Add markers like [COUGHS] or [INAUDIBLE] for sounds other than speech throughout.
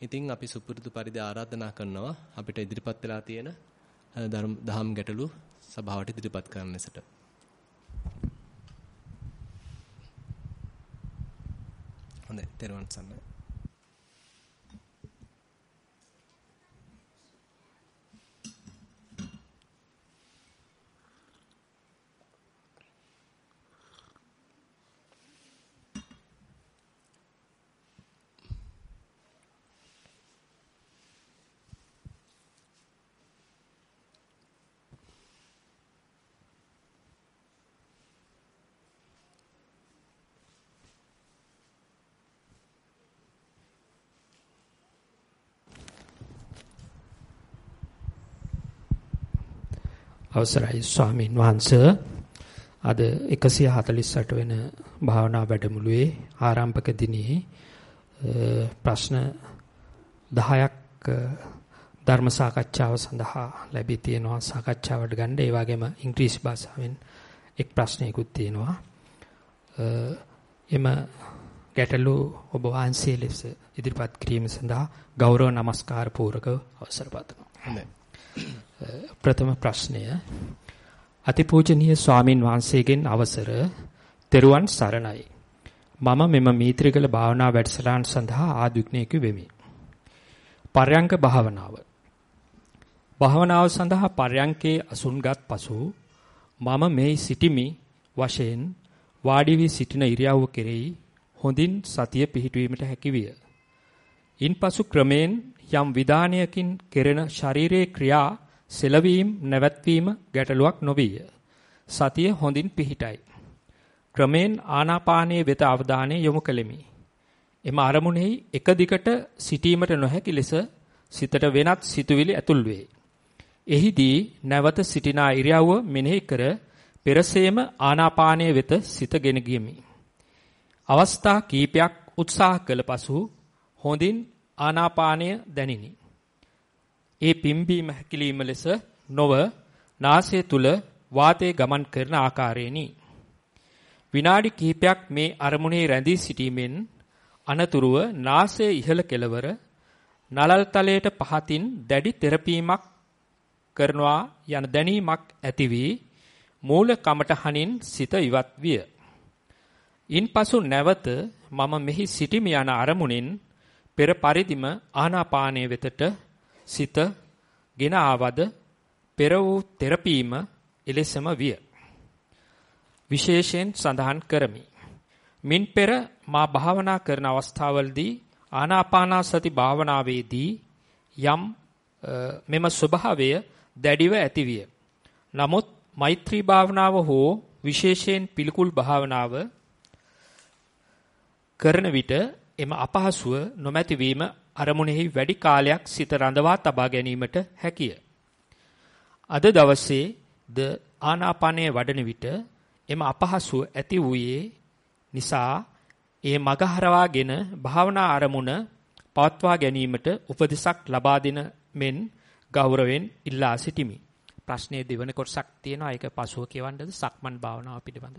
ඉතින් අපි සුපුරුදු පරිදි ආරාධනා කරනවා අපිට ඉදිරිපත් වෙලා තියෙන දහම් ගැටලු සභාවට ඉදිරිපත් කරන්න ලෙසට. හොඳයි, තෙරුවන් සරණයි. අවසරයි ස්වාමින් වහන්සේ. අද 148 වෙන භාවනා වැඩමුළුවේ ආරම්භක දිනේ ප්‍රශ්න 10ක් ධර්ම සාකච්ඡාව සඳහා ලැබී තියෙනවා. සාකච්ඡාවට ගන්න ඒ වගේම ඉංග්‍රීසි භාෂාවෙන් එක් ප්‍රශ්නයකුත් තියෙනවා. එම ගැටලු ඔබ වහන්සේ ලෙස ඉදිරිපත් කිරීම සඳහා ගෞරව නමස්කාර පූර්වක අවසර පතනවා. හොඳයි. ප්‍රථම ප්‍රශ්නය අතිපූජනීය ස්වාමින් වහන්සේගෙන් අවසර තෙරුවන් සරණයි. මම මෙම මීත්‍රිගල භාවනා වැඩසටහන සඳහා ආධුනිකයෙකු වෙමි. පර්යංක භාවනාව. භාවනාව සඳහා පර්යංකේ අසුන්ගත් පසු මම මේ සිටිමි වශයෙන් වාඩි වී සිටින ඉරියව්ව කෙරෙහි හොඳින් සතිය පිහිටුවීමට හැකිවිය. ඉන්පසු ක්‍රමෙන් යම් විධානයකින් කෙරෙන ශරීරයේ ක්‍රියා සෙලවීම නැවැත්වීම ගැටලුවක් නොවිය. සතිය හොඳින් පිහිටයි. ක්‍රමෙන් ආනාපානයේ වෙත අවධානය යොමු කෙලිමි. එම අරමුණෙහි එක දිගට සිටීමට නොහැකි ලෙස සිතට වෙනත් සිතුවිලි ඇතුල් වේ. එහිදී නැවත සිටිනා ඉරියව්ව මෙනෙහි කර පෙරසේම ආනාපානයේ වෙත සිතගෙන ගියමි. අවස්ථා කීපයක් උත්සාහ කළ පසු හොඳින් ආනාපානය දැනිනි. ඒ පිම්බීම හැකිලිම ලෙස නොව නාසය තුල වාතයේ ගමන් කරන ආකාරයෙනි. විනාඩි කිහිපයක් මේ අරමුණේ රැඳී සිටීමෙන් අනතුරුව නාසයේ ඉහළ කෙළවර නලල් තලයට පහතින් දැඩි තෙරපීමක් කරනවා යන දැනීමක් ඇති වී මූල කමටහනින් සිත ඉවත් විය. ඉන්පසු නැවත මම මෙහි සිටිමි යන අරමුණෙන් පෙර පරිදිම ආනාපානයේ වෙතට සිත ගෙන ආවද පෙර වූ තෙරපීම එලෙසම විය. විශේෂයෙන් සඳහන් කරමි. මින් පෙර මා භාවනා කරන අවස්ථාවලදී ආනාපානසති භාවනාවේදී යම් මෙම ස්වභාවය දැඩිව ඇතිවිය. නමුත් මෛත්‍රී භාවනාව හෝ විශේෂයෙන් පිළිකුල් භාවනාව කරන විට එම අපහසුව නොමැතිවීම අරමුණෙහි වැඩි කාලයක් සිත රඳවා තබා ගැනීමට හැකිය. අද දවසේ ද ආනාපානයේ වඩන විට එම අපහසුව ඇති වූයේ නිසා ඒ මගහරවාගෙන භාවනා අරමුණ පවත්වා ගැනීමට උපදෙසක් ලබා දෙන මෙන් ගෞරවයෙන් ඉල්ලා සිටිමි. ප්‍රශ්නයේ දෙවන කොටසක් තියෙනවා ඒක පසුව කියවන්නද සක්මන් භාවනාව පිළිබඳ.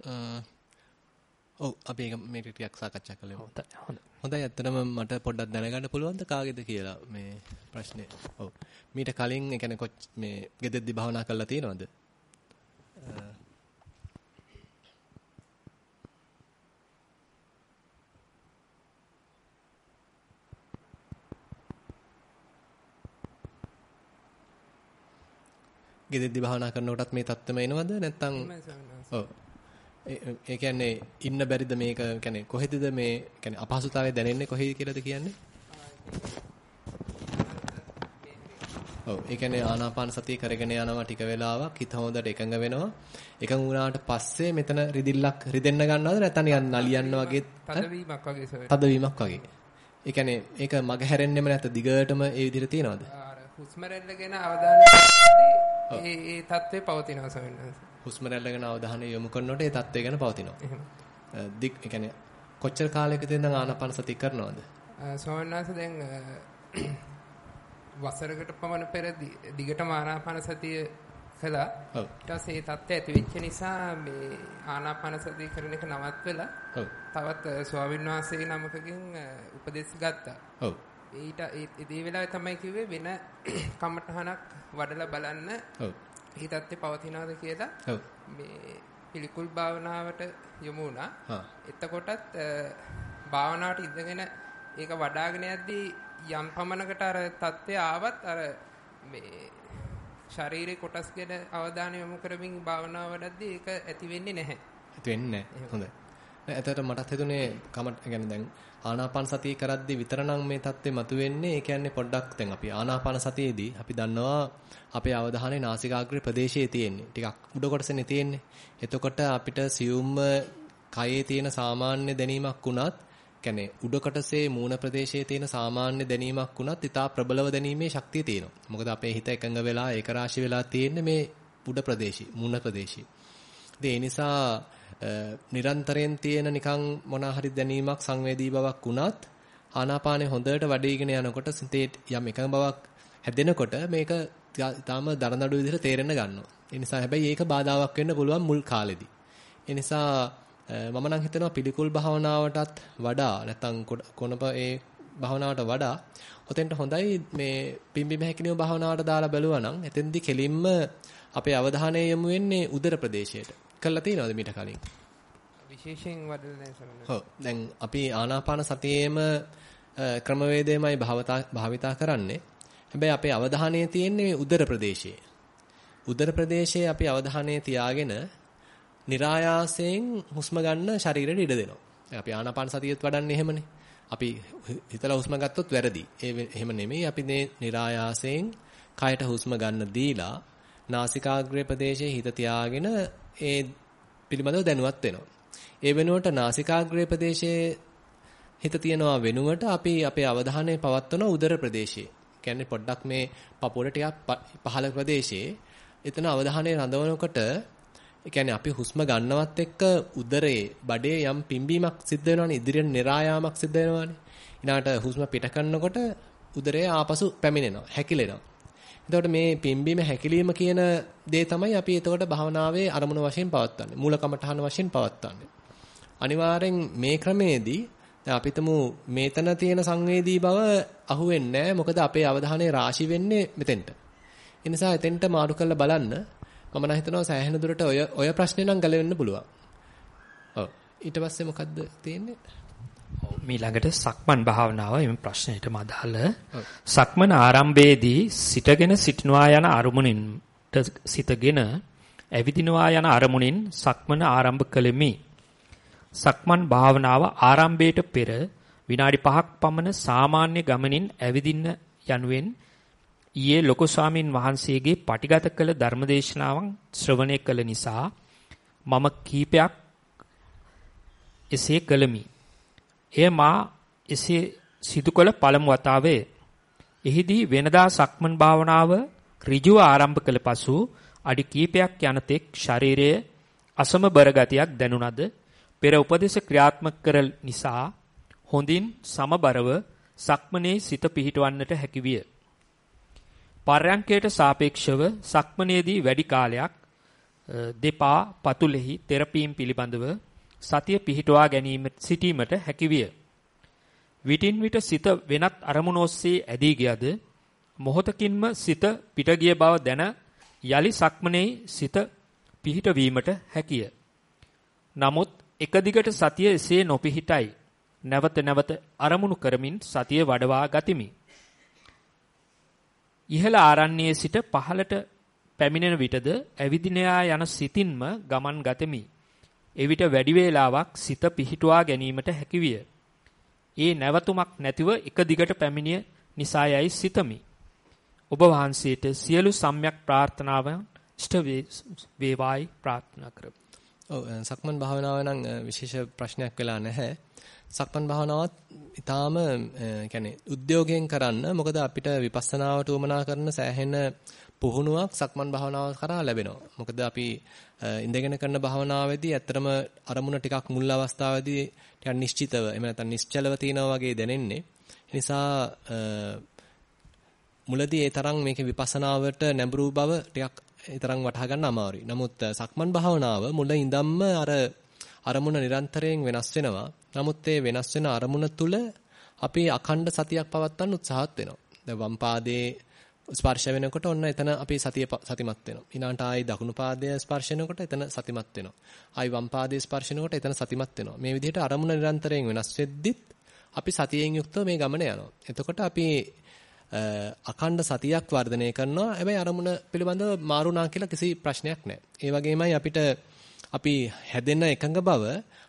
ඔව් අපි මේක ටිකක් සාකච්ඡා කළෙමු. හොඳයි ඇත්තටම මට පොඩ්ඩක් දැනගන්න පුළුවන්ද කාගේද කියලා මේ ප්‍රශ්නේ. ඔව්. මීට කලින් ඒ කියන්නේ කොච් මේ ගෙදෙද්දි භාවනා කරලා තියෙනවද? ගෙදෙද්දි භාවනා කරනකොටත් මේ தත්ත්වෙම එනවද නැත්නම් ඔව් ඒ කියන්නේ ඉන්න බැරිද මේක කියන්නේ කොහෙදද මේ කියන්නේ අපහසුතාවය දැනෙන්නේ කොහේද කියලාද කියන්නේ? ඔව් ඒ කියන්නේ ආනාපාන සතිය කරගෙන යනවා ටික වෙලාවක් හිත හොඳට එකඟ වෙනවා. එකඟ වුණාට පස්සේ මෙතන රිදිල්ලක් රිදෙන්න ගන්නවද නැත්නම් නිකන් නලියන්න වගේ තදවීමක් වගේ සර්. තදවීමක් වගේ. ඒ කියන්නේ ඒක මග හැරෙන්නෙම නැත්නම් දිගටම ඒ විදිහට තියනවද? අර හුස්ම රැල්ල ගැන අවධානය ඒ ඒ தත්ත්වේ පවතිනවා සර්. හුස්ම රැල්ල ගැන අවධානය යොමු කරනකොට ඒ தත්ත්වය ගැන පවතිනවා. දික් ඒ කියන්නේ කොච්චර කාලයකද ඉඳන් ආනාපාන සතිය කරනවද? සෝමනාස දැන් [CLEARS THROAT] වසරකට පමණ පෙර දිගටම ආනාපාන සතිය කළා. ඔව්. ඊට පස්සේ ඒ தත්ත්වය ඇති වෙච්ච නිසා මේ ආනාපාන සතිය කරන එක නවත්වලා ඔව්. තවත් ස්වාමීන් වහන්සේ නමකකින් උපදෙස් ගත්තා. ඔව්. ඊට ඒ වෙලාවේ තමයි කිව්වේ වෙන [CLEARS THROAT] කමටහනක් වඩලා බලන්න. ඔව්. හිතත්තේ පවතිනවද කියලා. මේ පිළිකුල් භාවනාවට යොමු වුණා. එතකොටත් භාවනාවට ඉඳගෙන ඒක වඩාගෙන යද්දී යම් පමණකට අර தත්ත්වය ආවත් අර මේ ශාරීරික කොටස් ගැන අවධානය යොමු කරමින් භාවනාව වඩද්දී ඒක ඇති වෙන්නේ නැහැ. ඇති වෙන්නේ නැහැ. හොඳයි. ඇත්තට මටත් හිතුනේ කමට يعني දැන් ආනාපාන සතිය කරද්දී විතරනම් මේ தත්ත්වේ මතුවෙන්නේ. ඒ කියන්නේ පොඩ්ඩක් දැන් අපි ආනාපාන සතියේදී අපි දන්නවා අපේ අවධානය නාසිකාග්‍රේ ප්‍රදේශයේ තියෙන්නේ. ටිකක් උඩ කොටසනේ තියෙන්නේ. එතකොට අපිට සියුම්ම කයේ තියෙන සාමාන්‍ය දැනීමක් උනත් කියන්නේ උඩ කොටසේ මූණ ප්‍රදේශයේ තියෙන සාමාන්‍ය දැනීමක් උනත් ඊටා ප්‍රබලව දැනීමේ ශක්තිය තියෙනවා. මොකද අපේ හිත එකඟ වෙලා ඒකරාශී වෙලා තියෙන්නේ මේ උඩ ප්‍රදේශي, මූණ ප්‍රදේශي. ඒ නිසා නිරන්තරයෙන් තියෙන නිකන් මොනා හරි දැනීමක් සංවේදී බවක් වුණත් ආනාපානේ හොඳට වැඩිගෙන යනකොට සිතේ යම් එකඟ බවක් හැදෙනකොට මේක ඊටාම දරනඩු විදිහට තේරෙන්න ගන්නවා. ඒ නිසා හැබැයි ඒක බාධාවක් වෙන්න පුළුවන් මුල් කාලෙදී. ඒ නිසා මම නම් හිතනවා පිළිකුල් භාවනාවටත් වඩා නැත්නම් කොනප ඒ භාවනාවට වඩා ඔතෙන්ට හොඳයි මේ පිම්බිම හැකිනීම භාවනාවට දාලා බැලුවා නම් එතෙන්දී කෙලින්ම අපේ අවධානය යොමු වෙන්නේ උදර ප්‍රදේශයට. කළා තියෙනවද මීට කලින්? විශේෂයෙන් වඩලා නැහැ සමහරවිට. ඔව්. දැන් අපි ආනාපාන සතියේම ක්‍රමවේදයමයි භාවිතා කරන්නේ. හැබැයි අපේ අවධානය තියෙන්නේ උදර ප්‍රදේශයේ. උදර ප්‍රදේශයේ අපි අවධානය තියාගෙන નિરાයාසයෙන් හුස්ම ගන්න ශරීරෙට ඉඩ දෙනවා. අපි ආනාපාන සතියෙත් වඩන්නේ එහෙමනේ. අපි හිතලා හුස්ම ගත්තොත් වැරදි. ඒ එහෙම නෙමෙයි. අපි මේ નિરાයාසයෙන් කයට හුස්ම ගන්න දීලා නාසිකාග්‍රේ ප්‍රදේශයේ හිත තියාගෙන ඒ පිළිබඳව දැනුවත් වෙනවා. ඒ වෙනුවට නාසිකාග්‍රේ ප්‍රදේශයේ හිත තියනවා වෙනුවට අපි අපේ අවධානය පවත්වන උදර ප්‍රදේශයේ. කියන්නේ පොඩ්ඩක් මේ පපුවට ටිකක් පහළ ප්‍රදේශයේ එතන අවධානය රඳවනකොට ඒ කියන්නේ අපි හුස්ම ගන්නවත් එක්ක උදරයේ බඩේ යම් පිම්බීමක් සිද්ධ වෙනවනේ ඉදිරියට નિરાයාමක් සිද්ධ වෙනවනේ. ඊළාට හුස්ම පිට කරනකොට උදරයේ ආපසු පැමිණෙනවා, හැකිලෙනවා. එතකොට මේ පිම්බීම හැකිලිම කියන දේ තමයි අපි එතකොට භාවනාවේ අරමුණ වශයෙන් පවත්වන්නේ. මූල කමඨහන වශයෙන් පවත්වන්නේ. අනිවාර්යෙන් මේ ක්‍රමේදී දැන් අපිටම මේතන තියෙන සංවේදී බව අහුවෙන්නේ නැහැ. මොකද අපේ අවධානය රාශි වෙන්නේ මෙතෙන්ට. ඒ නිසා එතෙන්ට මාරු කරලා බලන්න මම නම් හිතනවා සෑහෙන දුරට ඔය ඔය ප්‍රශ්නේ නම් ගලවෙන්න පුළුවන්. ඔව්. ඊට පස්සේ මොකද්ද තියෙන්නේ? මීළඟට සක්මන් භාවනාව එම ප්‍රශ්නෙටම අදාළ සක්මන ආරම්භයේදී සිටගෙන සිටනවා යන අරමුණින් සිටගෙන ඇවිදිනවා යන අරමුණින් සක්මන ආරම්භ කළෙමි. සක්මන් භාවනාව ආරම්භයට පෙර විනාඩි 5ක් පමණ සාමාන්‍ය ගමනින් ඇවිදින්න යනුවෙන් ඊයේ ලොකු ස්වාමින් වහන්සේගේ පටිගත කළ ධර්මදේශනාවන් ශ්‍රවණය කළ නිසා මම කීපයක් එසේ කළමි. එය මා එසේ සිදු කළ පළමු වතාවේ. එහිදී වෙනදා සක්මන් භාවනාව ඍජුව ආරම්භ කළ පසු අඩි කීපයක් යනතෙක් ශරීරයේ අසමබර ගතියක් දැනුණද පෙර උපදේශ ක්‍රියාත්මක කර නිසා හොඳින් සමබරව සක්මනේ සිත පිහිටවන්නට හැකිවිය. පර්යංකයට සාපේක්ෂව සක්මනේදී වැඩි කාලයක් දෙපා පතුලෙහි තෙරපීම් පිළිබඳව සතිය පිහිටුවා ගැනීම සිටීමට හැකිවිය. විටින් විට සිත වෙනත් අරමුණු ඔස්සේ ඇදී ගියද මොහොතකින්ම සිත පිට ගිය බව දැන යලි සක්මනේ සිත පිහිටවීමට හැකිය. නමුත් එක දිගට සතිය එසේ නොපිහිටයි. නැවත නැවත අරමුණු කරමින් සතිය වඩවා ගතිමි. ඉහළ ආරණ්‍යයේ සිට පහළට පැමිණෙන විටද ඇවිදිනයා යන සිතින්ම ගමන් ගතෙමි. එවිට වැඩි වේලාවක් සිත පිහිටුවා ගැනීමට හැකිවිය. ඒ නැවතුමක් නැතිව එක දිගට පැමිණිය නිසායයි සිතමි. ඔබ වහන්සේට සියලු සම්‍යක් ප්‍රාර්ථනාවන් ඉෂ්ට වේවායි ප්‍රාර්ථනා කරමි. ඔව් සක්මන් භාවනාව නම් විශේෂ ප්‍රශ්නයක් වෙලා නැහැ. සක්මන් භාවනාවත් ඊටාම يعني උද්‍යෝගයෙන් කරන්න මොකද අපිට විපස්සනාවට උමනා කරන සෑහෙන පුහුණුවක් සක්මන් භාවනාව කරා ලැබෙනවා. මොකද අපි ඉඳගෙන කරන භාවනාවේදී ඇත්තටම අරමුණ ටිකක් මුල් අවස්ථාවේදී ටිකක් නිශ්චිතව එහෙම නැත්නම් නිශ්චලව තියෙනවා වගේ දැනෙන්නේ. ඒ නිසා මුලදී ඒ තරම් මේකේ විපස්සනාවට නැඹුරු බව ටිකක් ඒ තරම් වටහා ගන්න අමාරුයි. නමුත් සක්මන් භාවනාව මුල ඉඳන්ම අර අරමුණ නිරන්තරයෙන් වෙනස් වෙනවා. නමුත් ඒ වෙනස් වෙන අරමුණ තුල අපි අඛණ්ඩ සතියක් පවත්වන්න උත්සාහත් වෙනවා. දැන් වම් පාදයේ ස්පර්ශ වෙනකොට ඔන්න එතන අපි සතිය සතිමත් වෙනවා. ඊළඟට ආයි දකුණු පාදයේ ස්පර්ශ වෙනකොට එතන සතිමත් වෙනවා. ආයි වම් පාදයේ ස්පර්ශ වෙනකොට එතන සතිමත් වෙනවා. මේ විදිහට අරමුණ නිරන්තරයෙන් වෙනස් වෙද්දිත් අපි සතියෙන් යුක්තව මේ ගමන යනවා. එතකොට අපි අඛණ්ඩ සතියක් වර්ධනය කරනවා. හැබැයි අරමුණ පිළිබඳව මාරුණා කියලා කිසි ප්‍රශ්නයක් නැහැ. ඒ වගේමයි අපිට අපි හැදෙන එකඟ බව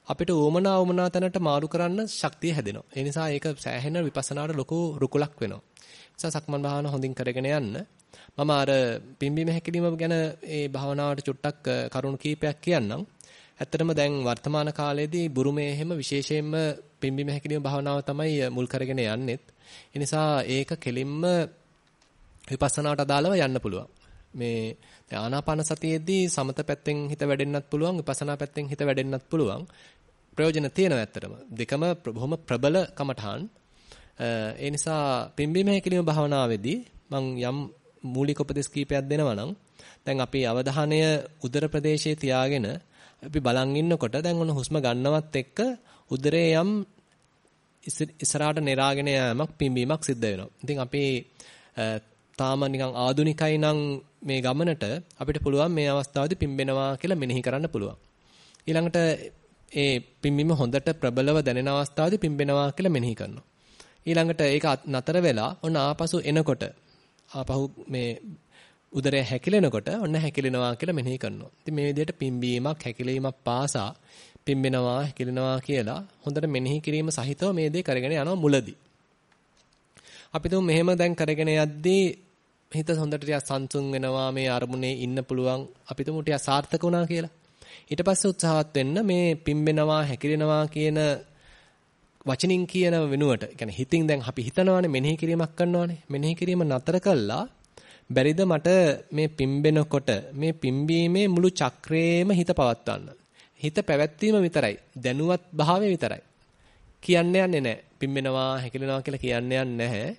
අපිට උවමනා උවමනා තැනට මාරු කරන්න ශක්තිය හැදෙනවා. ඒ නිසා ඒක සෑහෙන විපස්සනාට ලොකු රුකුලක් වෙනවා. නිසා සක්මන් භාවනාව හොඳින් කරගෙන යන්න. මම අර පිම්බීම හැකිලිම ගැන ඒ භාවනාවට චුට්ටක් කරුණු කීපයක් කියන්නම්. ඇත්තටම දැන් වර්තමාන කාලයේදී බුරුමේ එහෙම විශේෂයෙන්ම පිම්බීම හැකිලිම භාවනාව තමයි මුල් කරගෙන යන්නේත්. ඒ නිසා ඒක කෙලින්ම විපස්සනාවට අදාළව යන්න පුළුවන්. මේ ආනාපාන සතියේදී සමත පැත්තෙන් හිත වැඩෙන්නත් පුළුවන් විපස්සනා පැත්තෙන් හිත වැඩෙන්නත් පුළුවන්. ප්‍රයෝජන තියෙනවා ඇත්තටම. දෙකම බොහොම ප්‍රබල කමඨහන්. ඒ නිසා පිම්බීම හැකිලිම භාවනාවේදී මම යම් මූලික උපදෙස් කීපයක් දෙනවා නම් දැන් අපි අවධානය උදර ප්‍රදේශයේ තියාගෙන අපි බලන් ඉන්නකොට දැන් ඔන්න හුස්ම ගන්නවත් එක්ක උදරයේ යම් ඉස්සරහට නෙරාගෙන යෑමක් පිම්බීමක් සිද්ධ වෙනවා. ඉතින් අපි තාම නිකන් ආදුනිකයි නම් මේ ගමනට අපිට පුළුවන් මේ අවස්ථාවේදී පිම්බෙනවා කියලා මෙනෙහි කරන්න පුළුවන්. ඊළඟට ඒ පිම්බීම හොඳට ප්‍රබලව දැනෙන අවස්ථාවේදී පිම්බෙනවා කියලා මෙනෙහි කරනවා. ඊළඟට ඒක නතර වෙලා ඔන්න ආපසු එනකොට ආපහු මේ උදරය හැකිලෙනකොට ඔන්න හැකිලෙනවා කියලා මෙනෙහි කරනවා. ඉතින් මේ විදිහට පිම්බීමක් හැකිලීමක් පාසා පිම්බෙනවා හැකිලෙනවා කියලා හොඳට මෙනෙහි කිරීම සහිතව මේ දේ කරගෙන යනවා මුලදී. අපි තුමු මෙහෙම දැන් කරගෙන යද්දී හිත හොඳට ටිකක් සංසුන් වෙනවා මේ අරමුණේ ඉන්න පුළුවන් අපි තුමු ටිකක් සාර්ථක වුණා කියලා. ඊට පස්සේ උත්සාහවත් වෙන්න මේ පිම්බෙනවා හැකිලෙනවා කියන වචනින් කියන වෙනුවට يعني හිතින් දැන් අපි හිතනවානේ මෙනෙහි කිරීමක් කරනවානේ මෙනෙහි කිරීම නතර කළා බැරිද මට මේ පිම්බෙනකොට මේ පිම්බීමේ මුළු චක්‍රේම හිත පවත්වන්න හිත පැවැත්වීම විතරයි දැනුවත් භාවය විතරයි කියන්න යන්නේ නැහැ පිම්බෙනවා හැකිලෙනවා කියලා කියන්න යන්නේ නැහැ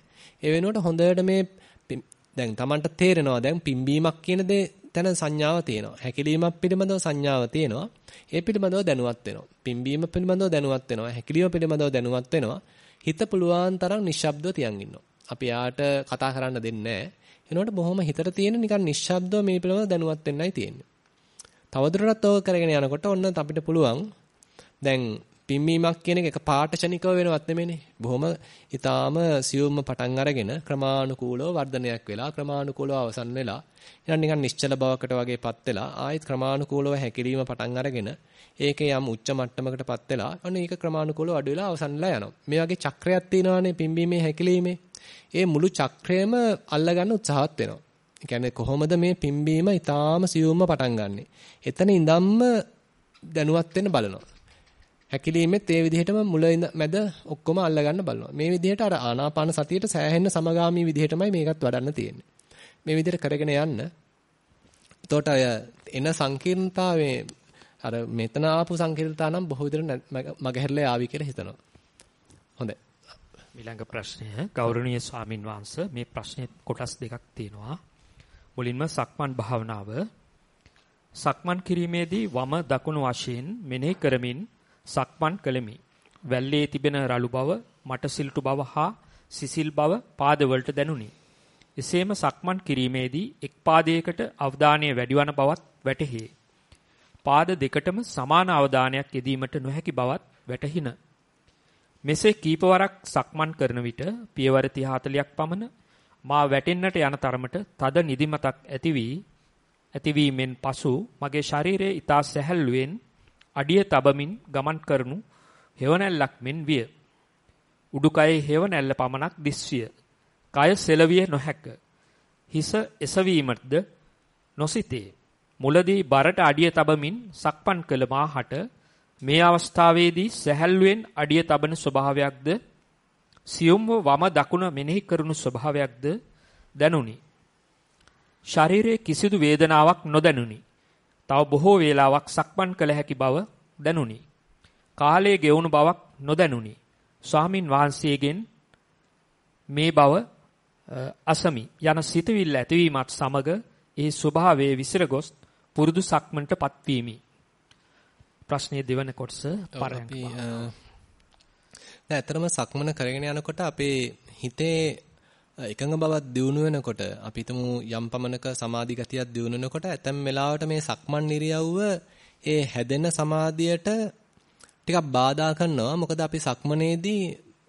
ඒ වෙනුවට හොඳට මේ දැන් Tamanට තේරෙනවා දැන් පිම්බීමක් කියන දේ තන සංඥාව තියෙනවා. හැකිලීමක් පිළිබඳව සංඥාව තියෙනවා. ඒ පිළිබඳව දැනුවත් වෙනවා. පිම්බීම පිළිබඳව දැනුවත් වෙනවා. හැකිලීම පිළිබඳව දැනුවත් වෙනවා. හිත පුළුවන් තරම් නිශ්ශබ්දව තියන් ඉන්නවා. අපි යාට කතා කරන්න දෙන්නේ නැහැ. එනකොට බොහොම හිතට තියෙන නිකන් නිශ්ශබ්දව මේ පිළිබඳව දැනුවත් වෙන්නයි තියෙන්නේ. තවදුරටත් ඕක කරගෙන යනකොට ඔන්න අපිට පුළුවන් දැන් පිම්මීමක් කියන එක එක පාට ෂණිකව වෙනවත් නෙමෙයිනේ. බොහොම ඊටාම සියුම්ම පටන් අරගෙන ක්‍රමානුකූලව වර්ධනයක් වෙලා ක්‍රමානුකූලව අවසන් වෙලා ඊළඟ නිකන් නිශ්චල බවකට වගේපත් වෙලා ආයෙත් ක්‍රමානුකූලව හැකිරීම පටන් අරගෙන ඒකේ යම් උච්ච මට්ටමකටපත් වෙලා අන්න ඒක ක්‍රමානුකූලව අඩු වෙලා අවසන්ලා යනවා. මේ වගේ චක්‍රයක් තියෙනවානේ පිම්බීමේ හැකිලීමේ. ඒ මුළු චක්‍රයම අල්ලගන්න උත්සාහත් වෙනවා. ඒ කියන්නේ කොහොමද මේ පිම්බීම ඊටාම සියුම්ම පටන් ගන්නෙ. එතන ඉඳන්ම දැනුවත් වෙන්න බලනවා. හැකිලීමෙත් ඒ විදිහටම මුල මැද ඔක්කොම අල්ලගන්න බලනවා. මේ විදිහට අර ආනාපාන සතියට සෑහෙන්න සමගාමී විදිහටමයි මේකත් වඩන්න තියෙන්නේ. මේ විදිහට කරගෙන යන්න. එතකොට අය එන සංකීර්ණතාවයේ අර මෙතන ආපු සංකීර්ණතා නම් බොහෝ විදිහට මගහැරලා ආවි කියලා හිතනවා. හොඳයි. ඊළඟ ප්‍රශ්නය ගෞරවනීය ස්වාමින් වහන්සේ මේ ප්‍රශ්නේ කොටස් දෙකක් තියෙනවා. මුලින්ම සක්මන් භාවනාව සක්මන් කිරීමේදී වම දකුණු වශයෙන් මෙනෙහි කරමින් සක්මන් කළෙමි. වැල්ලේ තිබෙන රළු බව, මට සිල්ටු බව හා සිසිල් බව පාදවලට දැනුනි. එසේම සක්මන් කිරීමේදී එක් පාදයකට අවධානය වැඩිවන බවත් වැටහි. පාද දෙකටම සමාන අවධානයක් යෙදීමට නොහැකි බවත් වැටහින. මෙසේ කීපවරක් සක්මන් කරන විට පියවර 30 40ක් පමණ මා වැටෙන්නට යන තරමට තද නිදිමතක් ඇති වී ඇතිවීමෙන් පසු මගේ ශරීරයේ ඊතා සැහැල්ලුවෙන් අඩිය තබමින් ගමන් කරනු හෙවණැල්ලක් මෙන් විය. උඩුකයේ හෙවණැල්ල පමණක් දිස්විය. කය සෙලවිය නොහැක. හිස එසවීමද නොසිතේ. මුලදී බරට අඩිය තබමින් සක්පන් කළ මාහට මේ අවස්ථාවේදී සැහැල්ලුවෙන් අඩිය තබන ස්වභාවයක්ද සියුම්ව වම දකුණ මෙනෙහි කරනු ස්වභාවයක්ද දැනුනි. ශරීරයේ කිසිදු වේදනාවක් නොදැනුනි. තව බොහෝ වේලාවක් සක්මන් කළ හැකි බව දැනුනි. කාලයේ ගෙවුණු බවක් නොදැනුනි. ස්වාමින් වහන්සේගෙන් මේ බව අසමි යන සිතවිල්ල ඇතිවීමත් සමග ඒ ස්වභාවයේ විසිර ගොස් පුරුදු සක්මන්ට පත්වීමි. ප්‍රශ්නයේ දෙවන කොටස පරයන්ක. දැන් ඇත්තටම සක්මන කරගෙන යනකොට අපේ හිතේ එකඟ බවක් දියුණු වෙනකොට අපි හිතමු යම් පමණක සමාධි ගතියක් දියුණු වෙනකොට ඇතැම් වෙලාවට මේ සක්මන් නිරියව්ව ඒ හැදෙන සමාධියට ටිකක් බාධා කරනවා. මොකද අපි සක්මනේදී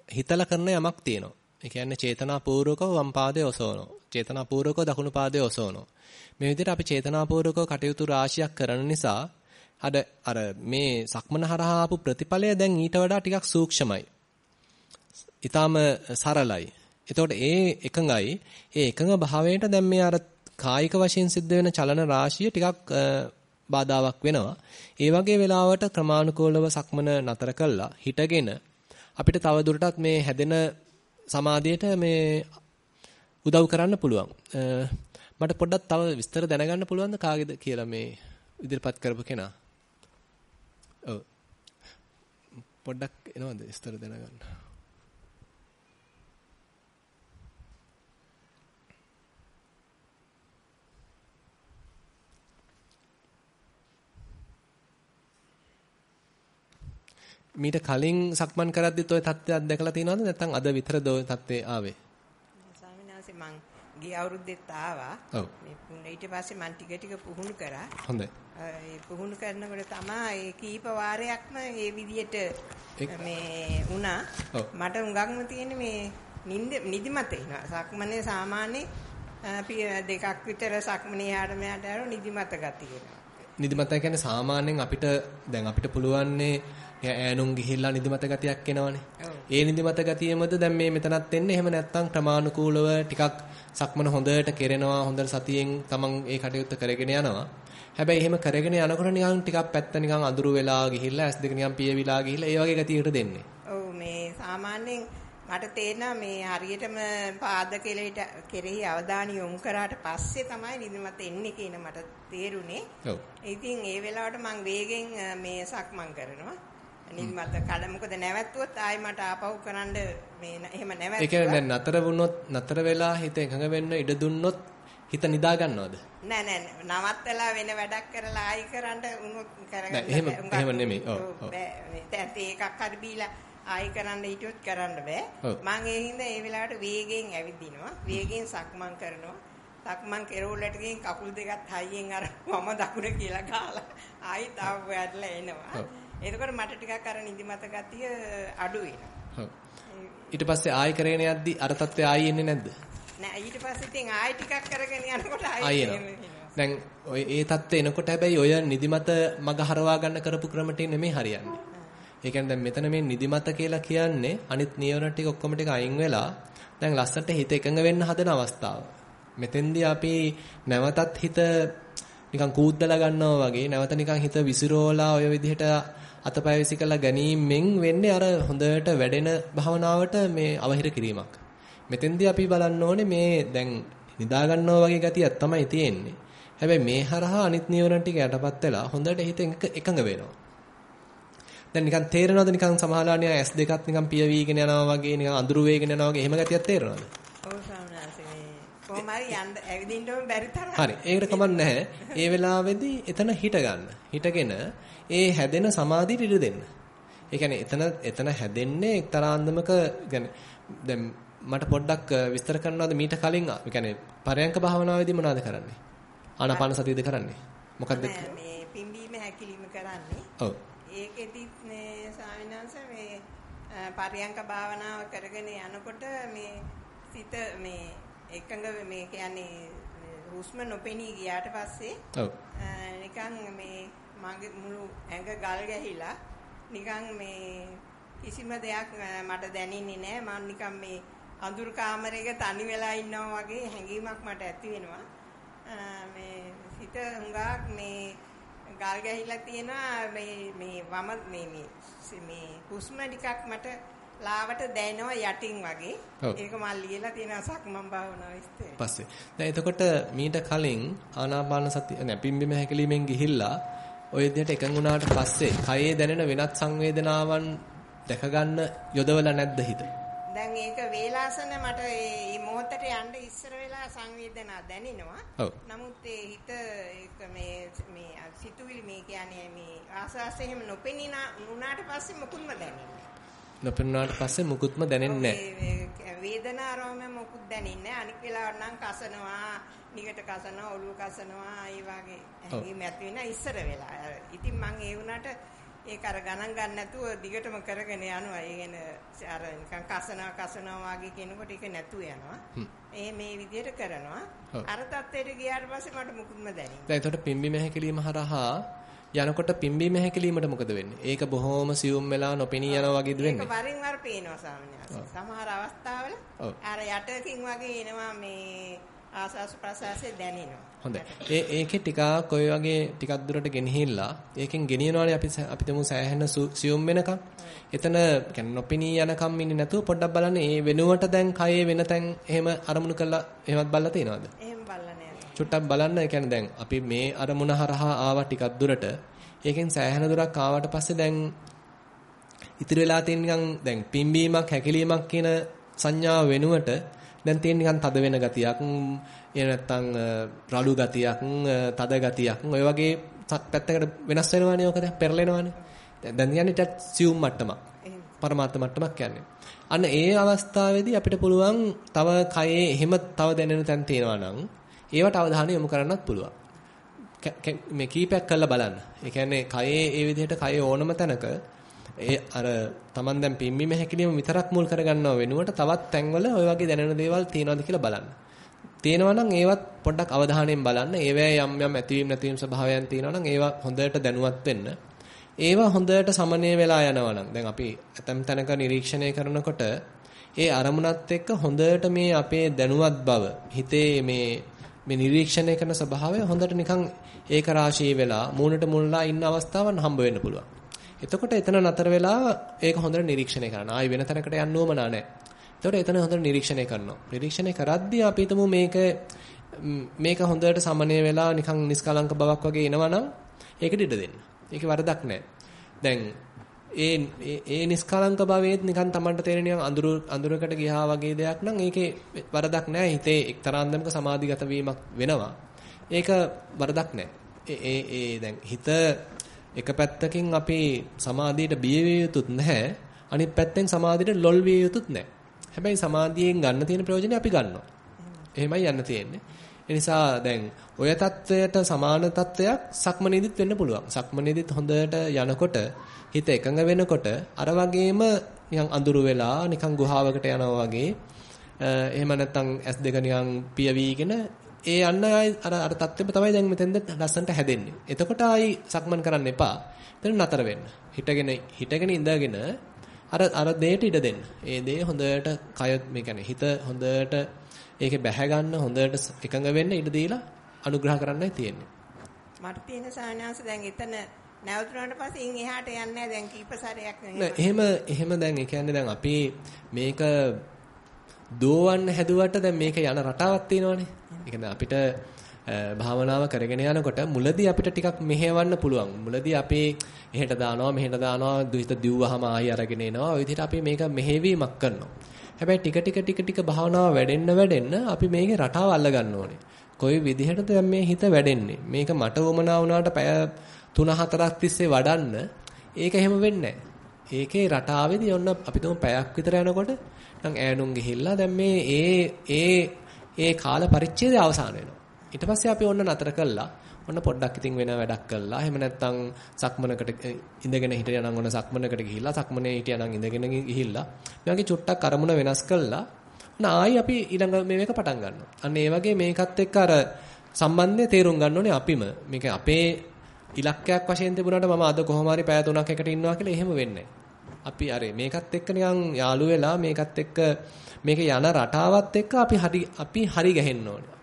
හිතලා කරන යමක් තියෙනවා. ඒ කියන්නේ චේතනාපූර්වකව වම් පාදයේ ඔසවනවා. චේතනාපූර්වකව දකුණු පාදයේ ඔසවනවා. මේ විදිහට අපි චේතනාපූර්වකව කටයුතු රාශියක් කරන නිසා අර අර මේ සක්මන හරහා ආපු ප්‍රතිඵලය දැන් ඊට වඩා ටිකක් සූක්ෂමයි. ඊටාම සරලයි. එතකොට ඒ එකඟයි. ඒ එකඟ භාවයට දැන් මේ අර කායික වශයෙන් සිද්ධ වෙන චලන රාශිය ටිකක් බාධාවක් වෙනවා. ඒ වගේ වෙලාවට ක්‍රමානුකූලව සක්මන නතර කළා හිටගෙන අපිට තව දුරටත් මේ හැදෙන සමාධියට මේ උදව් කරන්න පුළුවන්. මට පොඩ්ඩක් තව විස්තර දැනගන්න පුළුවන්ද කාගේද කියලා මේ ඉදිරිපත් කරපු කෙනා. ඔව්. පොඩ්ඩක් එනවද විස්තර දැනගන්න. මීට කලින් සක්මන් කරද්දිත් ওই தත්ත්වයක් දැකලා තියෙනවද නැත්නම් අද විතරද ওই தත්ත්වේ ආවේ? ස්වාමීන් වහන්සේ මං ගිය අවුරුද්දෙත් ආවා. ඔව්. මේ පුහුණු ඊට පස්සේ මං ටික ටික පුහුණු කරා. හොඳයි. ඒ පුහුණු කරනකොට තමයි ඒ කීප වාරයක්ම මේ විදියට මේ වුණා. මට උඟක්ම තියෙන්නේ මේ නිින්ද නිදිමත එනවා. සක්මනේ සාමාන්‍ය දෙකක් විතර සක්මනේ යාට මෙයාට නිදිමත ගතිය එනවා. නිදිමත කියන්නේ සාමාන්‍යයෙන් අපිට දැන් අපිට පුළුවන්නේ ඈනුම් ගිහිල්ලා නිදිමත ගතියක් එනවනේ. ඒ නිදිමත ගතියෙමද දැන් මේ මෙතනත් එන්නේ. එහෙම නැත්නම් ක්‍රමානුකූලව ටිකක් සක්මන හොඳට කෙරෙනවා. හොඳට සතියෙන් තමන් ඒ කටයුත්ත කරගෙන යනවා. හැබැයි එහෙම කරගෙන යනකොට නිකන් ටිකක් පැත්ත නිකන් අඳුරු වෙලා ගිහිල්ලා ඇස් දෙක නිකන් පියවිලා ගිහිල්ලා ඒ වගේ ගතියකට දෙන්නේ. ඔව් මේ සාමාන්‍යයෙන් මට තේරෙනවා මේ හරියටම පාද කෙලෙට කෙරෙහි අවධානය යොමු කරාට පස්සේ තමයි නිදිමත එන්නේ කියන මට තේරුනේ. ඔව්. ඉතින් ඒ වෙලාවට මම වේගෙන් මේ සක්මන් කරනවා. නිදිමත කඩ මොකද නැවැත්තුවොත් ආයි මට ආපහු කරන්න මේ එහෙම නැවැත්තුවා. ඒ කියන්නේ දැන් නතර වුණොත් නතර වෙලා හිත එකඟ වෙන්න ඉඩ දුන්නොත් හිත නිදා ගන්නවද? නෑ නෑ නවත්තලා වෙන වැඩක් කරලා ආයි කරන්න උනොත් කරගන්න. නෑ එහෙම එහෙම නෙමෙයි. ඔව් ඔව්. එකක් හරි බීලා ආයි කරන්න හිටියොත් කරන්න බෑ. මම ඒ හින්දා ඒ වෙලාවට වේගෙන් ඇවිදිනවා. වේගෙන් සක්මන් කරනවා. සක්මන් කෙරෝලට ගිහින් කකුල් දෙකත් හයියෙන් අර වම දකුණ කියලා ගාලා ආයි තාම වැටලා එනවා. එතකොට මට ටිකක් අර නිදිමත ගතිය අඩු වෙනවා. ඊට පස්සේ ආයි කරගෙන යද්දි අර තත්ත්වය ආයි එන්නේ නැද්ද? නෑ ඊට පස්සේ ඉතින් ආයි ටිකක් කරගෙන යනකොට ආයි දැන් ඔය ඒ தත්ත්වය එනකොට හැබැයි ඔය නිදිමත මග හරවා ගන්න කරපු ක්‍රමටින් නෙමෙයි හරියන්නේ. ඒ කියන්නේ දැන් මෙතන මේ නිදිමත කියලා කියන්නේ අනිත් නියවරණ ටික ඔක්කොම ටික අයින් වෙලා දැන් ලස්සට හිත එකඟ වෙන්න හදන අවස්ථාව. මෙතෙන්දී අපි නැවතත් හිත නිකන් කූද්දලා ගන්නවා වගේ නැවත නිකන් හිත විසිරෝලා ඔය විදිහට අතපය විසිකලා ගැනීමෙන් වෙන්නේ අර හොඳට වැඩෙන භවනාවට මේ අවහිර කිරීමක්. මෙතෙන්දී අපි බලන්න ඕනේ මේ දැන් නිදා ගන්නවා වගේ ගතියක් තමයි තියෙන්නේ. හැබැයි මේ හරහා අනිත් නියවරණ ටික යටපත් වෙලා හොඳට හිත එකඟ වෙනවා. දැන් නිකන් තේරෙනවද නිකන් සමහරවල්ලා S දෙකත් නිකන් පිය වීගෙන යනවා වගේ නිකන් අඳුරු වේගෙන යනවා වගේ එහෙම ගතියක් තේරෙනවද? ඔව් සාමනාසේ කොහොම හරි යන්න ඇවිදින්න ඕන බැරි තරම්. හරි. ඒකට කමක් නැහැ. ඒ වෙලාවේදී එතන හිට ගන්න. හිටගෙන ඒ හැදෙන සමාධියට ඉඩ දෙන්න. ඒ කියන්නේ එතන එතන හැදෙන්නේ එක්තරා අන්දමක දැන් මට පොඩ්ඩක් විස්තර කරනවාද මීට කලින් ඒ කියන්නේ පරයන්ක භාවනාවේදී මොනවද කරන්නේ? ආනාපාන සතියද කරන්නේ? මොකද්ද? මේ පිම්බීම හැකිලිම කරන්නේ. ඔව්. ඒකෙදි මේ ස්වාමීනාංශ මේ පරයන්ක භාවනාව කරගෙන යනකොට මේ සිත මේ එකඟ මේ කියන්නේ හුස්ම නොපෙනී ගියාට පස්සේ ඔව් නිකන් මේ මගේ මුළු ඇඟ ගල් ගැහිලා නිකන් මේ කිසිම දෙයක් මට දැනෙන්නේ නැහැ මම නිකන් මේ අඳුරු කාමරයක තනි වෙලා ඉන්නවා වගේ හැඟීමක් මට ඇති වෙනවා මේ හිත හුඟක් මේ ගල් ගැහිලා තියෙනවා මේ මේ වම මේ මේ මේ හුස්ම ටිකක් මට ලාවට දැනෙනවා යටින් වගේ. ඒක මම ලියලා තියෙනවා සක්මන් භාවනාව විස්තරය. පස්සේ. දැන් එතකොට මීට කලින් ආනාපාන සති නෑ පිම්බිම හැකලීමෙන් ගිහිල්ලා ඔය විදිහට එකඟ වුණාට පස්සේ කයේ දැනෙන වෙනත් සංවේදනාවන් දැක ගන්න යොදවලා නැද්ද හිත? දැන් ඒක වේලාසන මට මේ මොහොතට යන්න ඉස්සර වෙලා සංවේදනා දැනෙනවා. නමුත් ඒ හිත ඒක මේ මේ සිතුවිලි මේ කියන්නේ මේ එහෙම නොපෙනිනා උනාට පස්සේ මොකුත්ම දැනෙන්නේ නොපෙනුනාට පස්සේ මුකුත්ම දැනෙන්නේ නැහැ. වේදනාරෝම මොකුත් දැනෙන්නේ නැහැ. අනික් වෙලාවට නම් කසනවා, නිකට කසනවා, ඔළුව කසනවා, ඒ වගේ හැඟීම් ඇති වෙන ඉස්සර වෙලා. ඉතින් මම ඒ වුණාට ඒක අර ගණන් ගන්න නැතුව දිගටම කරගෙන යනවා. ඒ කියන්නේ අර නිකන් කසනවා කසනවා වගේ කියනකොට ඒක නැතුව යනවා. ඒ මේ විදිහට කරනවා. අර තත්ත්වයට ගියාට පස්සේ මට මුකුත්ම දැනෙන්නේ. දැන් එතකොට පිම්බි මහැකිලිම හරහා යනකොට පිම්බීම හැකිලීමට මොකද වෙන්නේ? ඒක බොහොම සියුම් වෙලා නොපෙනී යනවා වගේද වෙන්නේ? ඒක වරින් වර පේනවා ස්වාමීනි. සමහර අවස්ථාවල අර යටකින් වගේ එනවා මේ ආසස් ප්‍රසාසයේ දැනෙනවා. හොඳයි. ඒ ඒකේ ටිකක් ඔය වගේ ටිකක් දුරට ගෙනහිල්ලා ඒකෙන් ගෙනියනවානේ අපි අපි තමු සෑහෙන සියුම් වෙනකම්. එතන කියන්නේ නොපෙනී යනකම් ඉන්නේ නැතුව පොඩ්ඩක් බලන්න ඒ වෙනුවට දැන් කයේ වෙන තැන් එහෙම අරමුණු කරලා එහෙමත් බලලා තියෙනවද? එහෙම බලලා චුට්ටක් බලන්න. ඒ කියන්නේ දැන් අපි මේ අරමුණ හරහා ආවා ටිකක් දුරට. ඒකෙන් සෑහෙන දුරක් ආවට පස්සේ දැන් ඉතිරි වෙලා තියෙන නිකන් දැන් පිම්බීමක් හැකිලීමක් කියන සංඥාව වෙනුවට දැන් තියෙන නිකන් තද වෙන ගතියක් එහෙම නැත්නම් රළු ගතියක් තද ගතියක්. ඔය වගේ පැත්තකට වෙනස් වෙනවානේ ඔක දැන් පෙරලෙනවානේ. දැන් කියන්නේ ටිකක් සියුම් මට්ටමක්. පරමාර්ථ මට්ටමක් කියන්නේ. අන්න ඒ අවස්ථාවේදී අපිට පුළුවන් තව කයේ එහෙම තව දැනෙන තැන් තියෙනවා නම් ඒවට අවධානය යොමු කරන්නත් පුළුවන්. මේ කීපයක් කරලා බලන්න. ඒ කියන්නේ කයේ ඒ විදිහට කයේ ඕනම තැනක ඒ අර Taman දැන් පිම්බීම හැකිලිම විතරක් මුල් කරගන්නව වෙනුවට තවත් තැන්වල ওই වගේ දැනෙන දේවල් තියෙනවද කියලා බලන්න. තියෙනවා නම් ඒවත් පොඩ්ඩක් අවධානයෙන් බලන්න. ඒවැ යම් යම් ඇතිවීම නැතිවීම ස්වභාවයන් තියෙනවා නම් ඒවා හොඳට දැනුවත් වෙන්න. ඒවා හොඳට සමනය වෙලා යනවා නම් දැන් අපි ඇතම් තැනක නිරීක්ෂණය කරනකොට ඒ අරමුණත් එක්ක හොඳට මේ අපේ දැනුවත් බව හිතේ මේ මේ නිරීක්ෂණය කරන ස්වභාවය හොඳට නිකන් ඒක රාශී වෙලා මූණට මුල්ලා ඉන්න අවස්ථාවන් හම්බ වෙන්න පුළුවන්. එතකොට එතන නතර වෙලා ඒක හොඳට නිරීක්ෂණය කරන්න. ආයි වෙන තැනකට යන්න ඕම නැහැ. එතකොට එතන හොඳට නිරීක්ෂණය කරනවා. නිරීක්ෂණය කරද්දී අපි හිතමු මේක මේක හොඳට සමනය වෙලා නිකන් නිස්කලංක බවක් වගේ එනවනම් ඒකට ඉඩ දෙන්න. ඒකේ වරදක් නැහැ. දැන් ඒ ඒ නිස්කලංක භාවයේත් නිකන් Tamanට තේරෙන නිකන් අඳුර අඳුරකට ගියා වගේ දෙයක් නම් ඒකේ වරදක් නැහැ. හිතේ එක්තරා අන්දමක සමාධිගත වීමක් වෙනවා. ඒක වරදක් නැහැ. ඒ ඒ දැන් හිත එක පැත්තකින් අපි සමාධියට බිය විය යුතුත් නැහැ. අනිත් පැත්තෙන් සමාධියට ලොල් විය යුතුත් නැහැ. හැබැයි සමාධියෙන් ගන්න තියෙන ප්‍රයෝජනේ අපි ගන්නවා. එහෙමයි යන්න තියෙන්නේ. ඒ නිසා දැන් ඔය தත්වයට සමාන தත්වයක් සක්මනේදිත් වෙන්න පුළුවන්. සක්මනේදිත් හොඳට යනකොට හිත එකඟ වෙනකොට අර වගේම නිකන් අඳුරු වෙලා නිකන් ගුහාවකට යනවා වගේ එහෙම නැත්නම් S2 නිකන් පියවිගෙන ඒ යන්න අර අර தත්වෙම තමයි දැන් මෙතෙන්ද ලස්සන්ට හැදෙන්නේ. එතකොට ආයි සක්මන් කරන්න එපා. එතන නතර වෙන්න. හිටගෙන හිටගෙන ඉඳගෙන අර අර දෙයට ඉඩ දෙන්න. ඒ දේ හොඳට කය මේ කියන්නේ හිත හොඳට ඒකේ බැහැ ගන්න හොඳට එකඟ වෙන්න ඉඩ දීලා අනුග්‍රහ කරන්නයි තියෙන්නේ. මට තියෙන සාහනංශ දැන් එතන නැවතුනට පස්සේ ඉන් එහාට යන්නේ දැන් කීප සැරයක් නෑ එහෙම එහෙම දැන් ඒ කියන්නේ දැන් අපි මේක දෝවන්න හැදුවට දැන් මේක යන රටාවක් තියෙනවනේ. ඒ කියන්නේ අපිට භාවනාව කරගෙන යනකොට මුලදී අපිට ටිකක් මෙහෙවන්න පුළුවන්. මුලදී අපි එහෙට දානවා මෙහෙට දානවා දුහිත දිව්වහම ආයි අරගෙන එනවා. ඔය විදිහට අපි මේක මෙහෙවීමක් කරනවා. හැබැයි ටික ටික ටික ටික භාවනාව වැඩෙන්න වැඩෙන්න අපි මේකේ රටාව අල්ල ගන්න ඕනේ. කොයි විදිහටද මේ හිත වැඩෙන්නේ? මේක මට වමනා වුණාට පැය 3-4ක් තිස්සේ වඩන්න ඒක එහෙම වෙන්නේ ඒකේ රටාවේදී ඔන්න අපි තුමු පැයක් විතර යනකොට නම් ඈනුම් ගිහිල්ලා දැන් මේ ඒ ඒ ඒ කාල පරිච්ඡේදය අවසන් වෙනවා. ඊට පස්සේ අපි ඔන්න නතර කළා. ඔන්න පොඩ්ඩක් ඉතින් වෙන වැඩක් කළා. එහෙම නැත්නම් සක්මනකට ඉඳගෙන හිටියා නම් ඔන්න සක්මනකට ගිහිල්ලා සක්මනේ හිටියා නම් ඉඳගෙන ගිහිල්ලා මේ වගේ චුට්ටක් අරමුණ වෙනස් කළා. ආයි අපි ඊළඟ මේක පටන් ගන්නවා. අන්න ඒ වගේ මේකත් එක්ක අර සම්බන්ධය තේරුම් ගන්න ඕනේ අපිම. මේක අපේ ඉලක්කයක් වශයෙන් තිබුණාට මම අද කොහොම හරි පැය 3ක් එකට ඉන්නවා කියලා එහෙම වෙන්නේ අපි අර මේකත් එක්ක නිකන් යාළු වෙලා මේකත් එක්ක මේක යන රටාවත් එක්ක අපි හරි අපි හරි ගහෙන්න ඕනේ.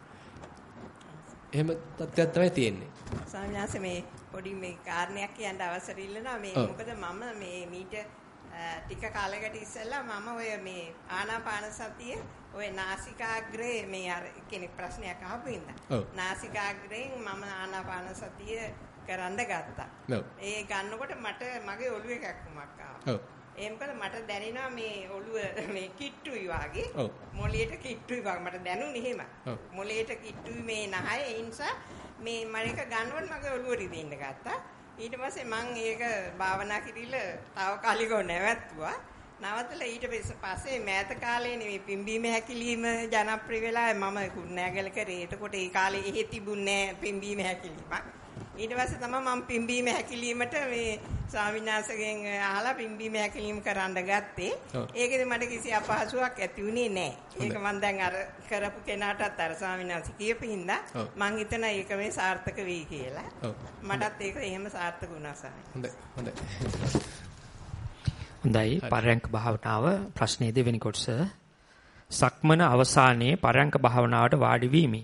එහෙම තත්ත්වයක් තමයි තියෙන්නේ. සාමාන්‍යයෙන් මේ පොඩි මේ කාරණයක් කියන්න අවසර ඉල්ලනවා මේ මොකද මම මේ මීට ටික කාලයකට ඉස්සෙල්ලා මම ඔය මේ ආනාපාන සතිය ඔය නාසිකාග්‍රේ මේ අර කෙනෙක් ප්‍රශ්නයක් අහපු ඉඳලා නාසිකාග්‍රයෙන් මම ආනාපාන සතිය කරන්න ගත්තා. ඒ ගන්නකොට මට මගේ ඔළුවේ කැක්කමක් ආවා. ඔව්. ඒ මොකද මට දැනෙනවා මේ ඔළුව මේ කිට්ටුයි වගේ. මොළයට කිට්ටුයි වගේ මට දැනුනේ එහෙම. මොළයට කිට්ටුයි මේ නහය ඒ නිසා මේ මම එක ගන්නකොට මගේ ඔළුව රිදෙන්න ගත්තා. ඊට පස්සේ මම ඒක භාවනා කිරිල්ල తాවකාලිකව නැවැත්තුවා. නවතලා ඊට පස්සේ මෑත කාලේ නෙවෙයි පිම්බීම හැකිලිම ජනප්‍රිය වෙලා මම කුණෑගල කරේ. එතකොට ඒ කාලේ එහෙ තිබුණේ පිම්බීම හැකිලිම. ඊට පස්සේ තමයි මම පිම්බීම හැකිලීමට මේ ස්වාමිනාසගෙන් අහලා පිම්බීම හැකිලීම කරන්න ගත්තේ. ඒකෙදි මට කිසි අපහසුාවක් ඇති වුණේ නැහැ. ඒක මම දැන් අර කරපු කෙනාටත් අර ස්වාමිනාස කියපින්දා මං හිතන ඒක මේ සාර්ථක වෙයි කියලා. මටත් ඒක එහෙම සාර්ථක වුණා හොඳයි. හොඳයි. හොඳයි පරයන්ක භාවනාව ප්‍රශ්නේ දෙවෙනි කොටස සක්මන අවසානයේ පරයන්ක භාවනාවට වාඩි වීමි.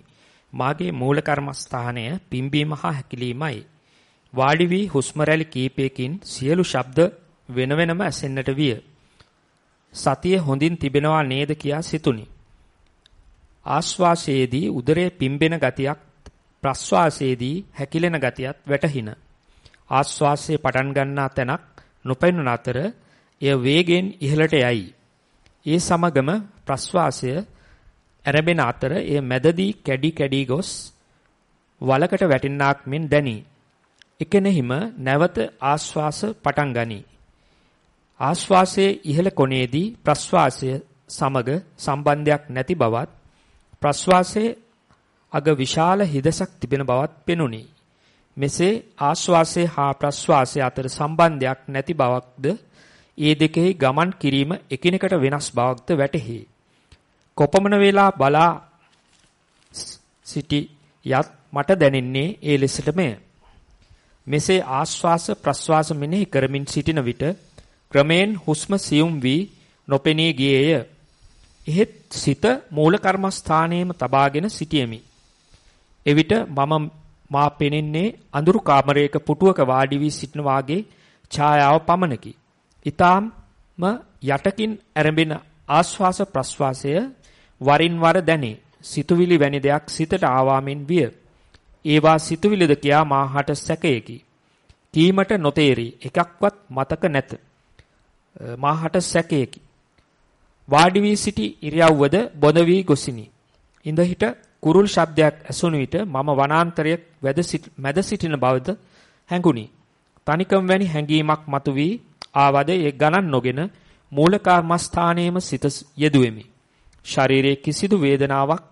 මාගේ මූල කර්මස්ථානය පිම්බීම හා හැකිලීමයි. වාඩි වී හුස්ම රැලි කීපයකින් සියලු ශබ්ද වෙන වෙනම ඇසෙන්නට විය. සතිය හොඳින් තිබෙනවා නේද කියා සිතුනි. ආශ්වාසයේදී උදරයේ පිම්බෙන ගතියක් ප්‍රශ්වාසයේදී හැකිලෙන ගතියත් වැටහින. ආශ්වාසයේ පටන් ගන්නා තැනක් නොපෙනුන අතර එය වේගෙන් ඉහළට යයි. ඒ සමගම ප්‍රශ්වාසය ඇරඹෙන අතර එය මැදදී කැඩි කැඩි ගොස් වලකට වැටෙන්නාක් මෙන් දැනි. එකෙනෙහිම නැවත ආශ්වාස පටන් ගනී. ආශ්වාසයේ ඉහළ කොනේදී ප්‍රශ්වාසය සමග සම්බන්ධයක් නැති බවත් ප්‍රශ්වාසයේ අග විශාල හිදසක් තිබෙන බවත් පෙනුනි. මෙසේ ආශ්වාසය හා ප්‍රශ්වාසය අතර සම්බන්ධයක් නැති බවක්ද ඒ දෙකෙහි ගමන් කිරීම එකිනෙකට වෙනස් බවක්ද වැටහි. කොපමණ වේලා බලා සිටි යත් මට දැනෙන්නේ ඒ ලෙසටමය. මෙසේ ආශ්වාස ප්‍රශ්වාස මෙනෙහි කරමින් සිටින විට ක්‍රමෙන් හුස්ම සියුම් වී නොපෙනී ගියේය. එහෙත් සිත මූල කර්මස්ථානයේම තබාගෙන සිටියෙමි. එවිට මම මා පෙනෙන්නේ අඳුරු කාමරයක පුටුවක වාඩි වී සිටින වාගේ ඡායාව පමණකි. ඊටාම යටකින් ඇරඹෙන ආශ්වාස ප්‍රශ්වාසය වරින් වර දැනේ. සිතුවිලි වැනි දෙයක් සිතට ආවාමින් විය. ඒවා සිතුවිලිද කියා මාහට සැකයකි. කීමට නොතේරි එකක්වත් මතක නැත. මාහට සැකයකි. වාඩි වී සිටි ඉරියව්වද බොඳ වී ගොසිනි. ඉඳ හිට කුරුල් ශබ්දයක් ඇසුණු විට මම වනාන්තරයක් මැද සිටින බවද හැඟුණි. තනිකම් වැනි හැඟීමක් මතුවී ආවද ඒ ගණන් නොගෙන මූල කර්මස්ථානයේම සිත යෙදුවෙමි. ශරීරයේ කිසිදු වේදනාවක්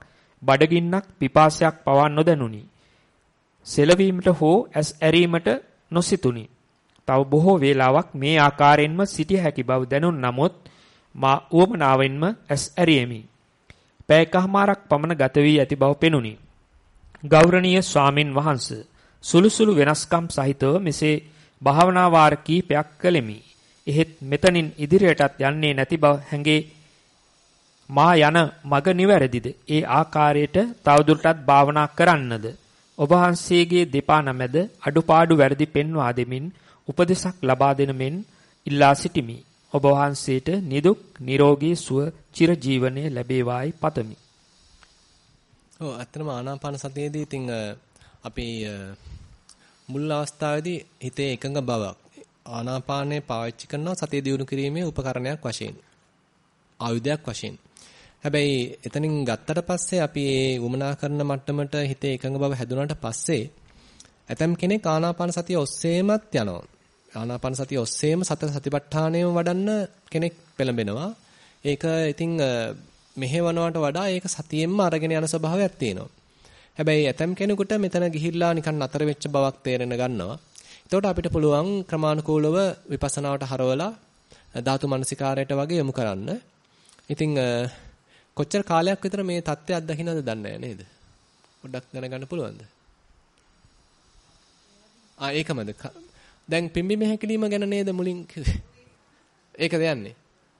බඩගින්නක් පිපාසයක් පවා නොදැනුනි. සෙලවීමට හෝ ඇස් ඇරීමට නොසිතුනි. තව බොහෝ වේලාවක් මේ ආකාරයෙන්ම සිටිය හැකි බව දැනුන් නමුත් මා උවමනාවෙන්ම ඇස් ඇරියෙමි. පැයකමාරක් පමණ ගත වී ඇති බව පෙනුනි. ගෞරවනීය ස්වාමින් වහන්සේ සුළු සුළු වෙනස්කම් සහිතව මෙසේ භාවනා වාර කීපයක් කළෙමි. එහෙත් මෙතනින් ඉදිරියටත් යන්නේ නැති බව හැඟේ මා යන මග නිවැරදිද? ඒ ආකාරයට තවදුරටත් භාවනා කරන්නද? ඔබ වහන්සේගේ දෙපා නමැද අඩුපාඩු වැරදි පෙන්වා දෙමින් උපදෙසක් ලබා දෙන මෙන් ඉල්ලා සිටිමි. ඔබ වහන්සේට නිදුක් නිරෝගී සුව චිර ජීවනයේ ලැබේවායි පතමි. ඔව් අත්‍තරම ආනාපාන සතියේදී ඉතින් අපි මුල් අවස්ථාවේදී හිතේ එකඟ බවක් ආනාපානය පාවිච්චි කරනවා සතිය දියුණු කිරීමේ උපකරණයක් වශයෙන්. ආයුධයක් වශයෙන්. හැබැයි එතනින් ගත්තට පස්සේ අපි මේ වමනා කරන මට්ටමට හිතේ එකඟ බව හැදුනාට පස්සේ ඇතම් කෙනෙක් ආනාපාන සතිය ඔස්සේමත් යනවා. ආනාපාන සතිය ඔස්සේම සතර සතිපට්ඨානයම වඩන්න කෙනෙක් පෙළඹෙනවා. ඒක ඉතින් මෙහෙවනවට වඩා ඒක සතියෙන්ම අරගෙන යන ස්වභාවයක් තියෙනවා. හැබැයි ඇතම් කෙනෙකුට මෙතන ගිහිල්ලා නිකන් නතර වෙච්ච බවක් තේරෙන ගන්නවා. එතකොට අපිට පුළුවන් ක්‍රමානුකූලව විපස්සනාවට හරවලා ධාතු මනසිකාරයට වගේ යොමු කරන්න. ඉතින් කොච්චර කාලයක් විතර මේ தත්ත්වය අත්දකින්නද දන්නේ නේද? පොඩ්ඩක් දැනගන්න පුළුවන්ද? ආ ඒකමද? දැන් පිම්බි මෙහෙකලීම ගැන නේද මුලින් කිව්වේ? ඒකද යන්නේ?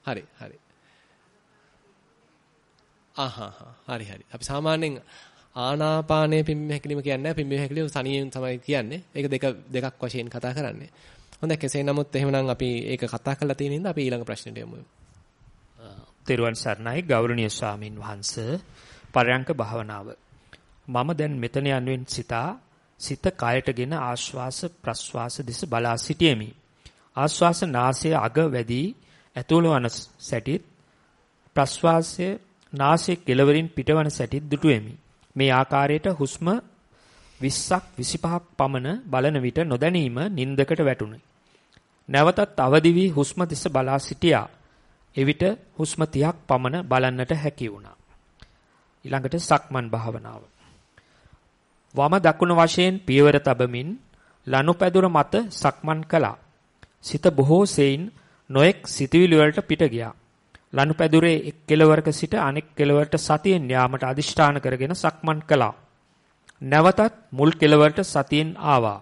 හරි හරි. ආහා හරි හරි. අපි සාමාන්‍යයෙන් ආනාපානයේ පිම්බි හැකිලිම කියන්නේ නැහැ. පිම්බි හැකිලිම තනියෙන් තමයි කියන්නේ. ඒක දෙක දෙකක් වශයෙන් කතා කරන්නේ. හොඳයි කෙසේ නමුත් එහෙමනම් අපි ඒක කතා කරලා තියෙන ඉඳ අපි ඊළඟ ප්‍රශ්නෙට යමු. තෙරුවන් සරණයි ගෞරවනීය ස්වාමින් වහන්සේ පරයන්ක භාවනාව. මම දැන් මෙතන යනුවෙන් සිතා සිත කයටගෙන ආශ්වාස ප්‍රශ්වාස දෙස බලා සිටියෙමි. ආශ්වාස නාසයේ අග වැඩි ඇතුළු වන සැටිත් ප්‍රශ්වාසයේ නාසයේ කෙළවරින් පිටවන සැටිත් දුටුවෙමි. මේ ආකාරයට හුස්ම 20ක් 25ක් පමණ බලන විට නොදැනීම නින්දකට වැටුණි. නැවතත් අවදි වී හුස්ම දෙස බලා සිටියා. එවිට හුස්ම 30ක් පමණ බලන්නට හැකි වුණා. ඊළඟට සක්මන් භාවනාව. වම දකුණ වශයෙන් පියවර තබමින් ලනුපැදුර මත සක්මන් කළා. සිත බොහෝ සෙයින් නොඑක් සිතවිලි වලට පිට ගියා. ලනුපැදුරේ එක් කෙළවරක සිට අනෙක් කෙළවරට සතියෙන් යාමට අදිෂ්ඨාන කරගෙන සක්මන් කළා. නැවතත් මුල් කෙළවරට සතියෙන් ආවා.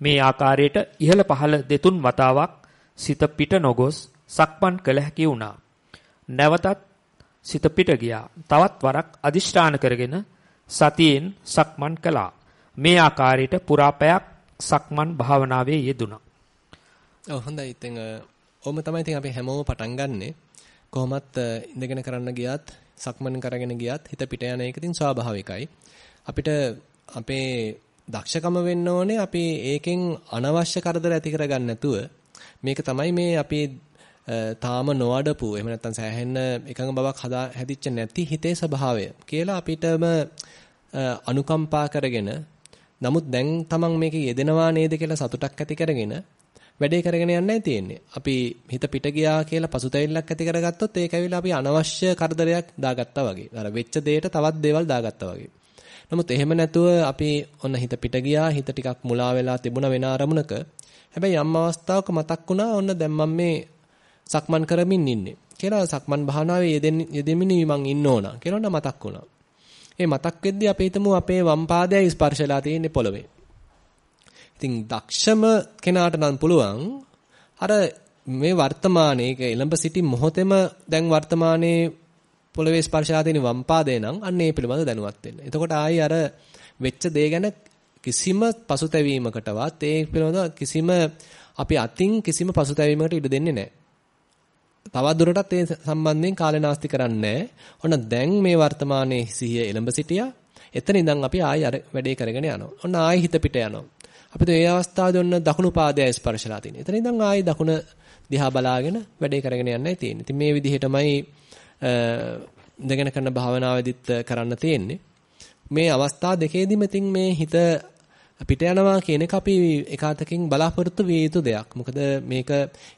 මේ ආකාරයට ඉහළ පහළ දෙතුන් වතාවක් සිත පිට නොගොස් සක්මන් කළ හැකි වුණා. නැවතත් සිත පිට ගියා. තවත් වරක් අදිෂ්ඨාන කරගෙන සතියෙන් සක්මන් කළා. මේ ආකාරයට පුරා පැයක් සක්මන් භාවනාවේ යෙදුණා. ඔව් හොඳයි. ඉතින් ඔහොම තමයි ඉතින් අපි හැමෝම පටන් ගන්නෙ. කොහොමත් ඉඳගෙන කරන්න ගියත් සක්මන් කරගෙන ගියත් හිත පිට යන එක ඉතින් ස්වාභාවිකයි. අපිට අපේ දක්ෂකම වෙන්න ඕනේ අපි ඒකෙන් අනවශ්‍ය කරදර ඇති කරගන්න නැතුව මේක තමයි මේ අපි තාම නොවඩපු එහෙම නැත්නම් සෑහෙන්න එකඟ බවක් හදා හැදිච්ච නැති හිතේ ස්වභාවය කියලා අපිටම අනුකම්පා කරගෙන නමුත් දැන් තමන් මේක යෙදෙනවා නේද කියලා සතුටක් ඇති කරගෙන වැඩේ කරගෙන යන්නයි තියෙන්නේ. අපි හිත පිට ගියා කියලා පසුතැවිල්ලක් ඇති කරගත්තොත් ඒක ඇවිල්ලා අපි අනවශ්‍ය කරදරයක් දාගත්තා වගේ. අර වෙච්ච දෙයට තවත් දේවල් දාගත්තා වගේ. නමුත් එහෙම නැතුව අපි ඔන්න හිත පිට ගියා හිත ටිකක් මුලා වෙලා තිබුණ වෙන අරමුණක හැබැයි යම් අවස්ථාවක මතක් වුණා ඔන්න දැන් මම මේ සක්මන් කරමින් ඉන්නේ කියලා සක්මන් භාවනාවේ යෙදෙමින් මං ඉන්න ඕන කියලා මතක් වුණා. ඒ මතක් වෙද්දී අපි හිතමු අපේ වම් පාදයයි ස්පර්ශලා තියෙන්නේ පොළවේ. ඉතින් දක්ෂම කෙනාට නම් පුළුවන් අර මේ වර්තමානයේ ඒක එළඹ සිටි මොහොතේම දැන් වර්තමානයේ පොළවේ ස්පර්ශලා තියෙන වම් පාදේ නම් අන්න ඒ පිළිබඳව දැනුවත් වෙන්න. එතකොට ආයි අර වෙච්ච දේ ගැන කිසිම පසුතැවීමකටවත් ඒ පිළිබඳව කිසිම අපි අතින් කිසිම පසුතැවීමකට ඉඩ දෙන්නේ නැහැ. තවත් දුරටත් ඒ සම්බන්ධයෙන් කාලේනාස්ති කරන්නේ ඔන්න දැන් මේ වර්තමානයේ සිහිය එළඹ සිටියා. එතන ඉඳන් අපි ආයි අර වැඩේ කරගෙන යනවා. ඔන්න ආයි හිත පිට යනවා. අපිට ඒ අවස්ථාවේ ඔන්න දකුණු පාදය ස්පර්ශලා තියෙනවා. එතන ඉඳන් ආයි දකුණ දිහා බලාගෙන වැඩේ කරගෙන යන්නයි තියෙන්නේ. ඉතින් මේ විදිහටමයි ඉඳගෙන කරන භාවනාවෙදිත් කරන්න තියෙන්නේ. මේ අවස්ථා දෙකේදීම ඉතින් මේ හිත පිට යනවා කියන එක අපි එකාතකින් බලාපොරොත්තු විය යුතු දෙයක්. මොකද මේක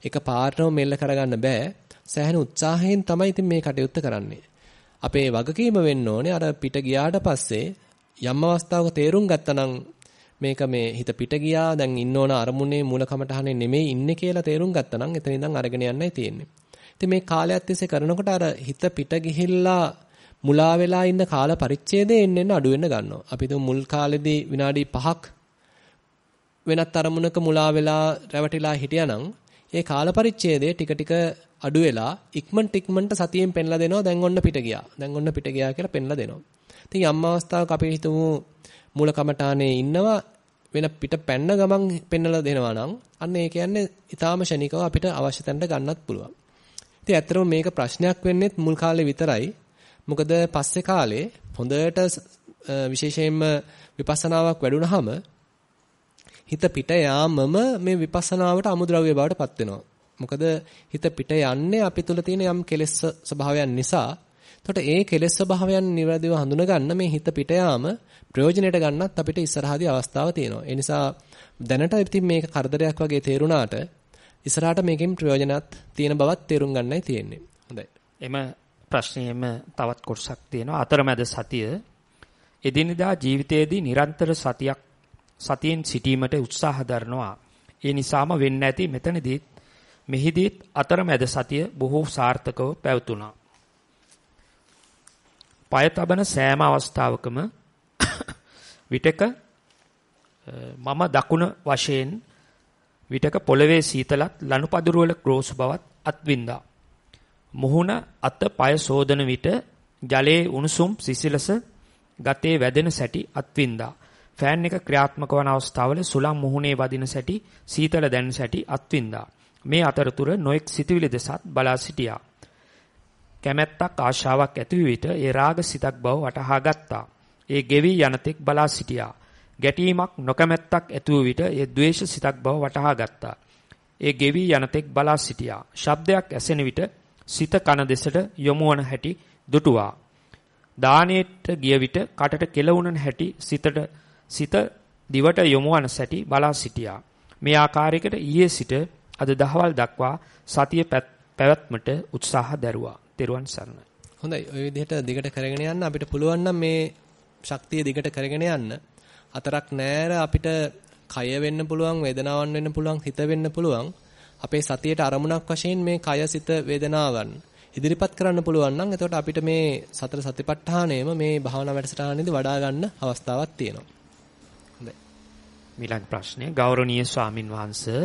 එක පාර්ටම මෙල්ල කරගන්න බෑ. සෑහෙන උත්සාහයෙන් තමයි ඉතින් මේ කටයුත්ත කරන්නේ. අපේ වගකීම වෙන්න ඕනේ අර පිට ගියාට පස්සේ යම් අවස්ථාවක තේරුම් ගත්තනම් මේක මේ හිත පිට ගියා දැන් ඉන්න ඕන අරමුණේ මූල කමටහනේ නෙමෙයි ඉන්නේ කියලා තේරුම් ගත්තනම් එතන ඉඳන් අරගෙන යන්නයි තියෙන්නේ. ඉතින් මේ කාලයත් තිස්සේ කරනකොට අර හිත පිට ගිහිල්ලා මුලා වෙලා ඉන්න කාල පරිච්ඡේදය එන්න එන්න අඩු වෙන්න ගන්නවා. අපි තුමු මුල් කාලෙදී විනාඩි 5ක් වෙනත් අරමුණක මුලා වෙලා රැවටිලා හිටියානම් ඒ කාල පරිච්ඡේදය ටික ටික අඩු වෙලා ඉක්මනට ඉක්මනට සතියෙන් පෙන්ලා දෙනවා දැන් ඔන්න පිට ගියා. දැන් ඔන්න පිට ගියා කියලා පෙන්ලා දෙනවා. ඉතින් යම් අවස්ථාවක අපි හිතමු මූල කමඨානේ ඉන්නවා වෙන පිට පැන්න ගමන් පෙන්වලා දෙනවා නම් අන්න ඒ කියන්නේ ඊටාම ෂණිකව අපිට අවශ්‍ය තැනට ගන්නත් පුළුවන්. ඉතින් ඇත්තටම මේක ප්‍රශ්නයක් වෙන්නේ මුල් කාලේ විතරයි. මොකද පස්සේ කාලේ හොඳට විශේෂයෙන්ම විපස්සනාවක් වැඩුණාම හිත පිට යාමම මේ විපස්සනාවට අමුද්‍රව්‍ය බවට පත් වෙනවා. මොකද හිත පිට යන්නේ අපි තුල තියෙන යම් කෙලෙස් ස්වභාවයන් නිසා. එතකොට ඒ කෙලෙස් ස්වභාවයන් නිවැරදිව හඳුන ගන්න මේ හිත පිට යාම ප්‍රයෝජනෙට ගන්නත් අපිට ඉස්සරහදී අවස්ථාව තියෙනවා. ඒ නිසා දැනට ඉතින් මේක කරදරයක් වගේ තේරුණාට ඉස්සරහට මේකෙන් ප්‍රයෝජනත් තියෙන බවත් තේරුම් ගන්නයි තියෙන්නේ. හොඳයි. එම ප්‍රශ්නයේම තවත් කොටසක් තියෙනවා. අතරමැද සතිය එදිනදා ජීවිතයේදී නිරන්තර සතියක් සතියෙන් සිටීමට උත්සාහ දරනවා. ඒ නිසාම වෙන්න ඇති මෙතනදීත් මෙහිදීත් අතරමැද සතිය බොහෝ සාර්ථකව පැවතුණා. පය තබන සෑම අවස්ථාවකම [COUGHS] විටක මම දකුණ වශයෙන් විටක පොළවේ සීතලත් ලනුපදුරු වල ක්‍රෝස් බවත් අත්විඳා. මුහුණ අත පය සෝදන විට ජලයේ උණුසුම් සිසිලස ගතේ වැදෙන සැටි අත්විඳා. ෆෑන් එක ක්‍රියාත්මක වන අවස්ථාවල සුළං මුහුණේ වදින සැටි සීතල දැනෙන සැටි අත්විඳා. මේ අතරතුර නොඑක් සිතුවිලි දෙසත් බලා සිටියා. කැමැත්තක් ආශාවක් ඇති විට ඒ රාග සිතක් බව වටහා ගත්තා. ඒ ගෙවි යනතෙක් බලා සිටියා. ගැටීමක් නොකමැත්තක් ඇති වූ විට ඒ ද්වේෂ සිතක් බව වටහා ගත්තා. ඒ ගෙවි යනතෙක් බලා සිටියා. ශබ්දයක් ඇසෙන විට සිත කන දෙසට යොමු වන හැටි දුටුවා. දානෙට ගිය විට කටට කෙලවුණන හැටි සිතට සිත දිවට යොමු වන සැටි බලා සිටියා. මේ ආකාරයකට ඊයේ සිට අද දහවල් දක්වා සතිය පැවැත්මට උත්සාහ දැරුවා. තෙරුවන් සරණයි. හොඳයි. ওই විදිහට දිගට කරගෙන යන්න අපිට පුළුවන් නම් මේ ශක්තිය දිගට කරගෙන යන්න. අතරක් නෑර අපිට කය වෙන්න පුළුවන්, වේදනාවන් වෙන්න පුළුවන්, හිත වෙන්න පුළුවන්. අපේ සතියේට අරමුණක් වශයෙන් මේ කය සිත වේදනාවන් ඉදිරිපත් කරන්න පුළුවන් නම් එතකොට අපිට මේ සතර සතිපට්ඨානයම මේ භාවනා වැඩසටහනේදී වඩා ගන්න අවස්ථාවක් තියෙනවා. හොඳයි. ඊළඟ ප්‍රශ්නය ගෞරවනීය ස්වාමින් වහන්සේ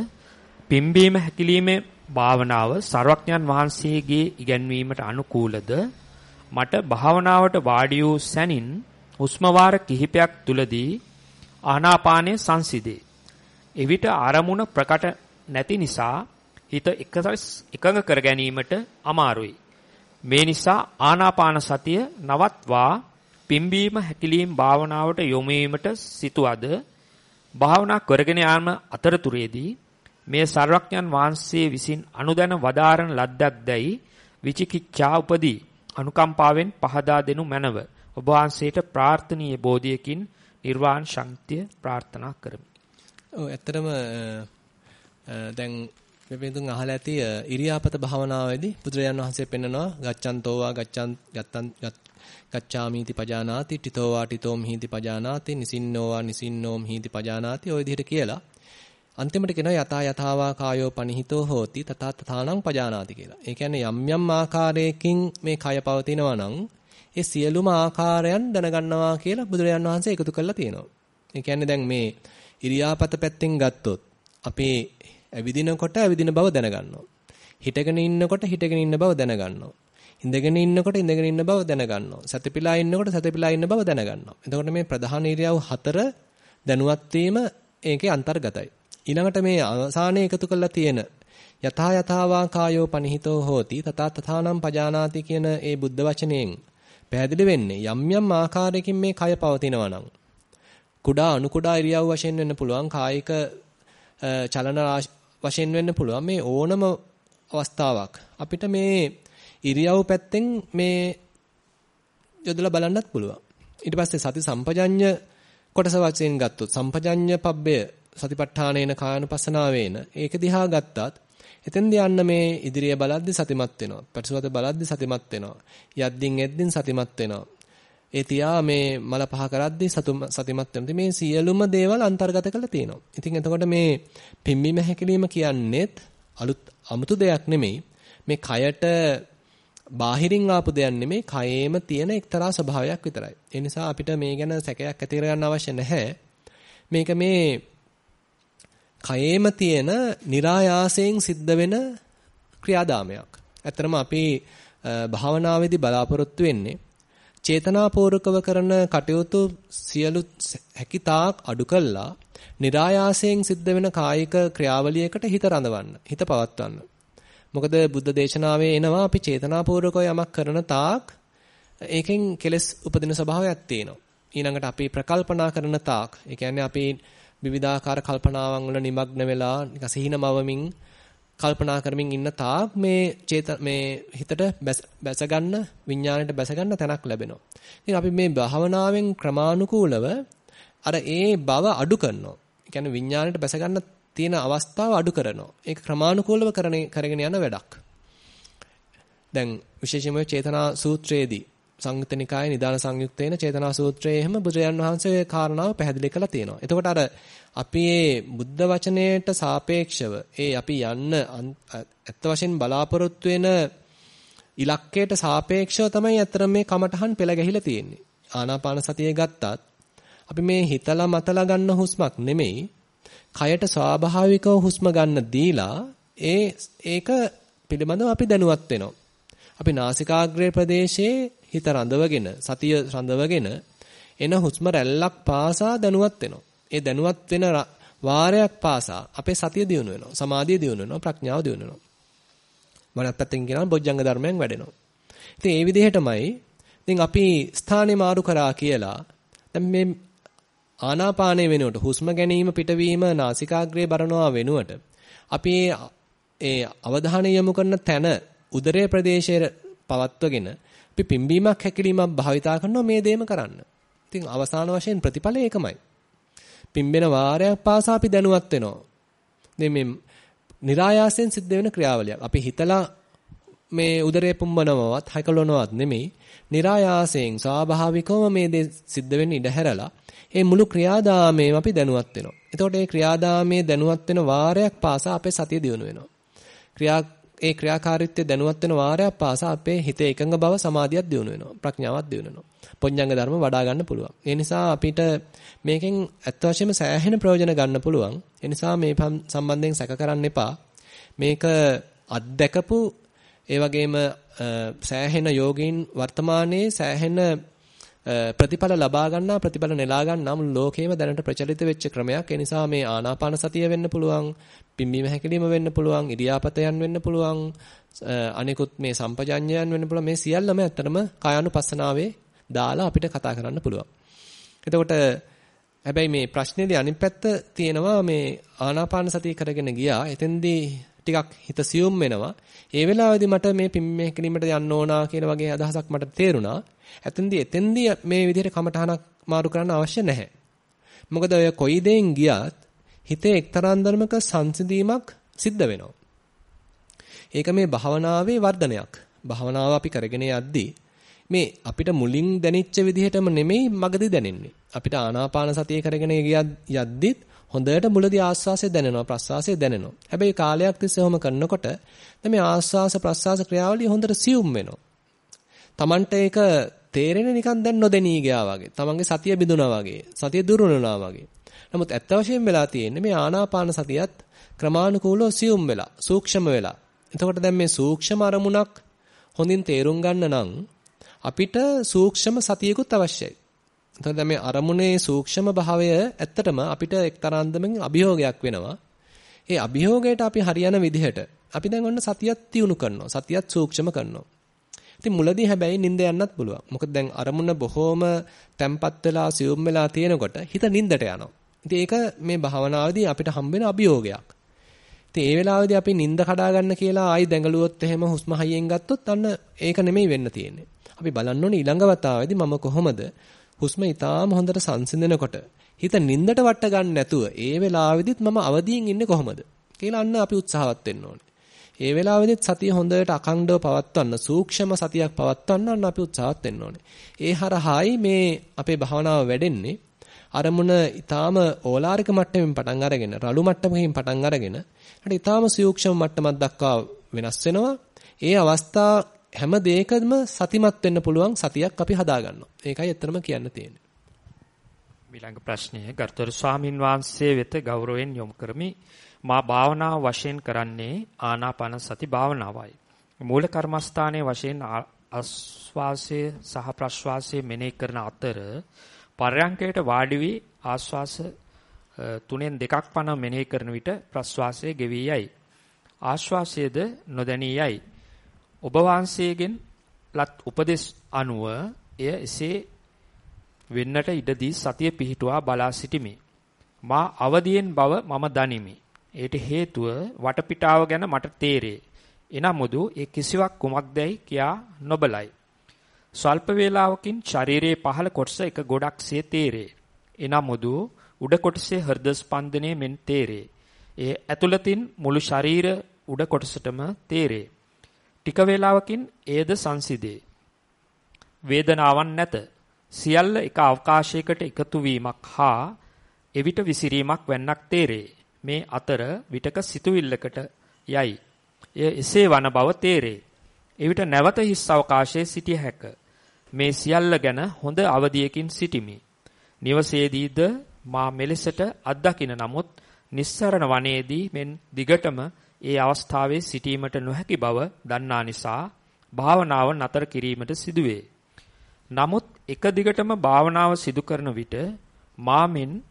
පිම්බීම හැකිලීමේ භාවනාව සර්වඥන් වහන්සේගේ ඉගැන්වීමට අනුකූලද මට භාවනාවට වාඩි වූ සැනින් හුස්ම වාර කිහිපයක් තුලදී ආනාපානය සංසිදේ. එවිට ආරමුණ ප්‍රකට නැති නිසා හිත එකඟ කර ගැනීමට අමාරුයි. මේ නිසා ආනාපාන සතිය නවත්වා පිම්බීම හැකිලීම් භාවනාවට යොමු වීමට සිටුවද භාවනා කරගෙන යාම අතරතුරේදී මේ සර්වඥන් වහන්සේ විසින් අනුදැන වදාරන ලද්දක් දැයි විචිකිච්ඡා උපදී අනුකම්පාවෙන් පහදා දෙනු මැනව ඔබ වහන්සේට ප්‍රාර්ථනීය බෝධියකින් නිර්වාණ ශක්තිය ප්‍රාර්ථනා කරමි. ඔව් ඇත්තටම දැන් මේ බින්දුන් අහලා ඇති ඉරියාපත භාවනාවේදී බුදුරජාණන් වහන්සේ පෙන්නනවා ගච්ඡන්තෝවා ගච්ඡන් ගත්තන් ගච්ඡාමීති පජානාති ටිතෝවා ටිතෝම් හීති පජානාති නිසින්නෝවා නිසින්නෝම් හීති පජානාති ඔය විදිහට කියලා අන්තිමට කියනවා යතා යතාවා කායෝ පනිහිතෝ හෝති තථා තථානං පජානාති කියලා. ඒ කියන්නේ යම් යම් ආකාරයකින් මේ කය පවතිනවා නම් ඒ සියලුම ආකාරයන් දැනගන්නවා කියලා බුදුරජාණන් වහන්සේ එකතු කරලා තියෙනවා. ඒ කියන්නේ දැන් මේ ඉරියාපත පැත්තෙන් ගත්තොත් අපේ ඇවිදිනකොට ඇවිදින බව දැනගන්නවා. හිටගෙන ඉන්නකොට හිටගෙන ඉන්න බව දැනගන්නවා. ඉඳගෙන ඉන්නකොට ඉඳගෙන ඉන්න බව දැනගන්නවා. සතපිලා ඉන්නකොට සතපිලා ඉන්න බව දැනගන්නවා. එතකොට මේ ප්‍රධාන ඉරියව් හතර දැනුවත් වීම ඒකේ අන්තර්ගතයි. ඊළඟට මේ අවසානයේ එකතු කරලා තියෙන යථා යථාවා කායෝ පනිහිතෝ හෝති තථා තථානම් පජානාති කියන ඒ බුද්ධ වචනයෙන් පැහැදිලි වෙන්නේ යම් යම් ආකාරයකින් මේ කය පවතිනවා නම් කුඩා අණු කුඩා ඉරියව් වශයෙන් වෙන්න පුළුවන් කායික චලන වශයෙන් වෙන්න පුළුවන් මේ ඕනම අවස්ථාවක් අපිට මේ ඉරියව් පැත්තෙන් මේ යොදලා බලන්නත් පුළුවන්. ඊට පස්සේ සති සම්පජඤ්ඤ කොටස වශයෙන් ගත්තොත් සම්පජඤ්ඤ පබ්බය සතිපට්ඨානේන කායනුපස්සනාවේන ඒක දිහා ගත්තත් එතෙන්දී යන්න මේ ඉදිරිය බලද්දි සතිමත් වෙනවා. පටිසවත බලද්දි සතිමත් වෙනවා. යද්දින් එද්දින් සතිමත් වෙනවා. ඒ තියා මේ මල පහ කරද්දී සතිමත් වෙනවා. මේ සියලුම දේවල් අන්තර්ගත කරලා තියෙනවා. ඉතින් එතකොට මේ පිම්බීම හැකිලිම කියන්නේත් අලුත් අමුතු දෙයක් නෙමෙයි. මේ කයට බාහිරින් ආපු දෙයක් නෙමෙයි. කයේම තියෙන එක්තරා ස්වභාවයක් විතරයි. ඒ නිසා අපිට මේ ගැන සැකයක් ඇති කරගන්න අවශ්‍ය නැහැ. මේක මේ කයේම තියෙන નિરાයාසයෙන් සිද්ධ වෙන ක්‍රියාදාමයක්. ඇත්තරම අපි භාවනාවේදී බලාපොරොත්තු වෙන්නේ චේතනාපූර්වකව කරන කටයුතු සියලු හැකිතාක් අඩු කළා. નિરાයාසයෙන් සිද්ධ වෙන කායික ක්‍රියාවලියකට හිත රඳවන්න හිත පවත්වන්න. මොකද බුද්ධ දේශනාවේ එනවා අපි චේතනාපූර්වකව යමක් කරන තාක් ඒකෙන් කෙලස් උපදින ස්වභාවයක් තියෙනවා. ඊළඟට අපි ප්‍රකල්පනා කරන තාක් ඒ කියන්නේ අපි විවිධාකාර කල්පනාවන් වල නිමග්න වෙලා නිකන් සිහිනමවමින් කල්පනා කරමින් ඉන්න තාක් මේ චේත මේ හිතට බැස ගන්න විඥාණයට බැස ගන්න තැනක් ලැබෙනවා. ඉතින් අපි මේ භාවනාවෙන් ක්‍රමානුකූලව අර ඒ බව අඩු කරනවා. ඒ කියන්නේ විඥාණයට බැස ගන්න තියෙන අවස්ථාව අඩු කරනවා. ඒක ක්‍රමානුකූලව කරගෙන යන වැඩක්. දැන් විශේෂයෙන්ම චේතනා සූත්‍රයේදී සංයුත්ත නිකායේ නිදාන සංයුත්තේන චේතනා සූත්‍රයේ එහෙම බුදුරජාන් වහන්සේ කාරණාව පැහැදිලි කරලා තියෙනවා. එතකොට අර අපි මේ බුද්ධ වචනයට සාපේක්ෂව ඒ අපි යන්න ඇත්ත වශයෙන් බලාපොරොත්තු වෙන ඉලක්කයට සාපේක්ෂව තමයි අතර මේ කමඨහන් පෙළ ගැහිලා තියෙන්නේ. ආනාපාන සතිය ගත්තත් අපි මේ හිතලා මතලා ගන්න හුස්මක් නෙමෙයි කයට ස්වාභාවිකව හුස්ම ගන්න දීලා ඒ ඒක පිළිබඳව අපි දැනුවත් වෙනවා. අපි නාසිකාග්‍රේ ප්‍රදේශයේ හිත රඳවගෙන සතිය රඳවගෙන එන හුස්ම රැල්ලක් පාසා දැනුවත් වෙනවා. ඒ දැනුවත් වෙන වාරයක් පාසා අපේ සතිය දියුණු වෙනවා. සමාධිය දියුණු වෙනවා. ප්‍රඥාව දියුණු වෙනවා. මනත් පැත්තෙන් කියනවා බොජ්ජංග ධර්මයන් වැඩෙනවා. ඉතින් ඒ විදිහටමයි ඉතින් අපි ස්ථානේ මාරු කරා කියලා දැන් මේ ආනාපානය වෙනුවට හුස්ම ගැනීම පිටවීම නාසිකාග්‍රේ බරනවා වෙනුවට අපි ඒ අවධානය යොමු කරන තැන උදරයේ ප්‍රදේශයේ පවත්වගෙන අපි පිම්බීමක් හැකිලීමක් භාවිතා කරනවා මේ දෙයම කරන්න. ඉතින් අවසාන වශයෙන් ප්‍රතිඵලය ඒකමයි. පිම්බෙන වාරයක් පාසා අපි දැනුවත් වෙනවා. මේ මේ નિરાයාසයෙන් සිද්ධ වෙන ක්‍රියාවලියක්. අපි හිතලා මේ උදරය පුම්බනවවත් හයිකලනවත් නෙමෙයි. નિરાයාසයෙන් ස්වාභාවිකවම මේ දේ සිද්ධ වෙන්න ඉඩ හැරලා මේ මුළු ක්‍රියාදාමයම අපි දැනුවත් වෙනවා. එතකොට මේ ක්‍රියාදාමයේ දැනුවත් වෙන වාරයක් පාසා අපේ සතිය දියුණු වෙනවා. ක්‍රියා ඒ ක්‍රියාකාරීත්වය දැනුවත් වෙන වාරයක් පාසා අපේ හිත එකඟ බව සමාධියක් දියුණු වෙනවා. ප්‍රඥාවක් දියුණු වෙනවා. පොඥංග ධර්ම වඩා ගන්න පුළුවන්. ඒ නිසා අපිට මේකෙන් ඇත්ත වශයෙන්ම සෑහෙන ප්‍රයෝජන ගන්න පුළුවන්. ඒ නිසා මේ සම්බන්ධයෙන් සැක කරන්න එපා. මේක අත්දැකපු ඒ වගේම සෑහෙන යෝගීන් වර්තමානයේ සෑහෙන ප්‍රතිඵල ලබා ගන්නා ප්‍රතිඵල නෙලා ගන්නා මුළු ලෝකේම දැනට ප්‍රචලිත වෙච්ච ක්‍රමයක්. ඒ නිසා මේ ආනාපාන සතිය වෙන්න පුළුවන්, පිම්බීම හැකිලිම වෙන්න පුළුවන්, ඉරියාපතයන් වෙන්න පුළුවන්, අනිකුත් මේ සම්පජඤ්ඤයන් වෙන්න පුළුවන්. මේ සියල්ලම ඇත්තටම කායानुපස්සනාවේ දාලා අපිට කතා කරන්න පුළුවන්. එතකොට හැබැයි මේ ප්‍රශ්නේදී අනිත් පැත්ත තියෙනවා මේ ආනාපාන සතිය කරගෙන ගියා. එතෙන්දී ටිකක් හිත සියුම් වෙනවා. ඒ වෙලාවේදී මට මේ පිම්මේ කිරීමට යන්න ඕනා කියන වගේ අදහසක් මට තේරුණා. එතෙන්දී එතෙන්දී මේ විදිහට කමටහනක් මාරු කරන්න අවශ්‍ය නැහැ. මොකද ඔය කොයි දෙයින් ගියත් හිතේ එක්තරාන් ධර්මක සංසිඳීමක් සිද්ධ වෙනවා. ඒක මේ භාවනාවේ වර්ධනයක්. භාවනාව අපි කරගෙන යද්දී මේ අපිට මුලින් දැනෙච්ච විදිහටම නෙමෙයි මගදී දැනෙන්නේ. අපිට ආනාපාන සතිය කරගෙන යද්දිත් හොඳට මුලදී ආස්වාසය දැනෙනවා ප්‍රස්වාසය දැනෙනවා. හැබැයි කාලයක් තිස්සේ ඔහොම කරනකොට දැන් මේ ආස්වාස ප්‍රස්වාස ක්‍රියාවලිය හොඳට සියුම් වෙනවා. Tamanට ඒක තේරෙන්නේ නිකන් දැන් නොදෙනී ගියා වගේ. Tamanගේ සතිය බිඳුනා වගේ. සතිය දුර්වලුණා වගේ. නමුත් ඇත්ත වශයෙන්ම වෙලා තියෙන්නේ මේ ආනාපාන සතියත් ක්‍රමානුකූලව සියුම් වෙලා, සූක්ෂම වෙලා. එතකොට දැන් මේ සූක්ෂම අරමුණක් හොඳින් තේරුම් ගන්න නම් අපිට සූක්ෂම සතියකුත් අවශ්‍යයි. එතකොට මේ අරමුණේ සූක්ෂම භාවය ඇත්තටම අපිට එක්තරාන්දමකින් අභියෝගයක් වෙනවා. ඒ අභියෝගයට අපි හරියන විදිහට අපි දැන් ඔන්න සතියක් තියුණු කරනවා. සතියක් සූක්ෂම කරනවා. ඉතින් මුලදී හැබැයි නිින්ද යන්නත් පුළුවන්. මොකද දැන් අරමුණ බොහොම තැම්පත් වෙලා සියුම් වෙලා තියෙනකොට හිත නිින්දට යනවා. ඉතින් ඒක මේ භාවනාවේදී අපිට හම්බෙන අභියෝගයක්. ඉතින් ඒ වෙලාවේදී අපි නිින්ද කඩා ගන්න කියලා ආයි දැඟලුවොත් එහෙම හුස්ම හයියෙන් ගත්තොත් අන්න ඒක නෙමෙයි වෙන්න තියෙන්නේ. අපි බලන්න ඕනේ ඊළඟ වතාවේදී මම කොහොමද හුස්ම ඊටාම හොඳට සංසිඳනකොට හිත නින්දට වට ගන්න නැතුව ඒ වෙලාවෙදිත් මම අවදියෙන් ඉන්නේ කොහොමද කියලා අන්න අපි උත්සාහවත් වෙන්න ඕනේ. ඒ වෙලාවෙදිත් සතිය හොඳට අඛණ්ඩව පවත්වන්න සූක්ෂම සතියක් පවත්වන්න අන්න අපි උත්සාහවත් වෙන්න ඕනේ. ඒ හරහායි මේ අපේ භාවනාව වැඩෙන්නේ අරමුණ ඊටාම ඕලාරික මට්ටමින් පටන් අරගෙන රළු මට්ටමකින් පටන් අරගෙන ඊට ඊටාම සූක්ෂම මට්ටමක් දක්වා වෙනස් වෙනවා. ඒ අවස්ථා හැම දෙයකම සතිමත් වෙන්න පුළුවන් සතියක් අපි හදා ගන්නවා. ඒකයි ඇත්තටම කියන්න තියෙන්නේ. ඊළඟ ප්‍රශ්නය ගරුතර ස්වාමින් වහන්සේ වෙත ගෞරවයෙන් යොමු කරමි. මා භාවනාව වශයෙන් කරන්නේ ආනාපාන සති භාවනාවයි. මූල කර්මස්ථානයේ වශයෙන් ආස්වාසය සහ ප්‍රශ්වාසය මෙනෙහි කරන අතර පරයන්කයට වාඩි වී ආස්වාස තුනෙන් දෙකක් පමණ මෙනෙහි කරන විට ප්‍රශ්වාසය ගෙවී යයි. ආශ්වාසයේද නොදැනී යයි. ඔබ වහන්සේගෙන් ලත් උපදෙස් අනුව එය එසේ වෙන්නට ඉඩදී සතිය පිහිටුවා බලා සිටිමි. මා අවදියෙන් බව මම දනිමි. ඒට හේතුව වටපිටාව ගැන මට තේරේ. එනමුදු ඒ කිසිවක් කුමක්දයි කියා නොබලයි. ස්වල්ප වේලාවකින් ශරීරයේ පහළ කොටස එක ගොඩක්සේ තේරේ. එනමුදු උඩ කොටසේ හෘද ස්පන්දනය මෙන් තේරේ. ඒ ඇතුළතින් මුළු ශරීර උඩ කොටසටම තේරේ. ටික වේලාවකින් ඒද සංසිදේ. වේදනාවක් නැත. සියල්ල එක අවකාශයකට එකතු වීමක් හා එවිට විසිරීමක් වෙන්නක් තේරේ. මේ අතර විටක සිතුවිල්ලකට යයි. එය එසේ වන බව තේරේ. එවිට නැවත හිස් අවකාශයේ සිටිය හැක. මේ සියල්ල ගැන හොඳ අවධියකින් සිටිමි. නිවසේදීද මා මෙලෙසට අත්දකින නමුත් නිස්සරණ වනයේදී මෙන් දිගටම ඒ අවස්ථාවේ සිටීමට නොහැකි බව දන්නා නිසා භාවනාව නතර කිරීමට සිදුවේ. නමුත් එක දිගටම භාවනාව සිදු කරන විට මාමින් නිදි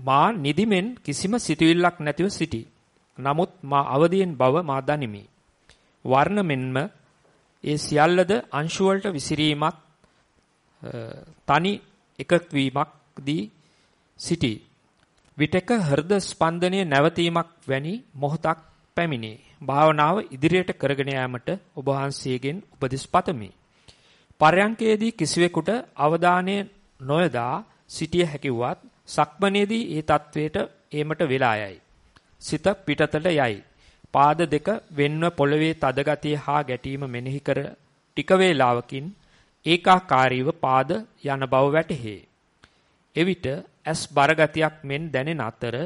මා නිදිමෙන් කිසිම සිතුවිල්ලක් නැතිව සිටි. නමුත් මා අවදියෙන් බව මා දනිමි. වර්ණ මෙන්ම ඒ සියල්ලද අංශු වලට විසිරීමක් තනි එකක් වීමක්දී සිටි. විටක හෘද ස්පන්දනයේ නැවතීමක් වැනි මොහොතක් පැමිණේ. භාවනාව ඉදිරියට කරගෙන යාමට ඔබ වහන්සේගෙන් උපදෙස් පතමි. පරයන්කේදී කිසිවෙකුට අවධානය නොයදා සිටිය හැකිවත් සක්මනේදී ඒ தത്വයට ඒමට වෙලා යයි. සිත පිටතට යයි. පාද දෙක වෙන්ව පොළවේ තද ගතිය හා ගැටීම මෙනෙහි කර ටික වේලාවකින් ඒකාකාරීව පාද යන බව වැටහි. එවිට ඇස් බර ගතියක් මෙන් දැනෙන අතර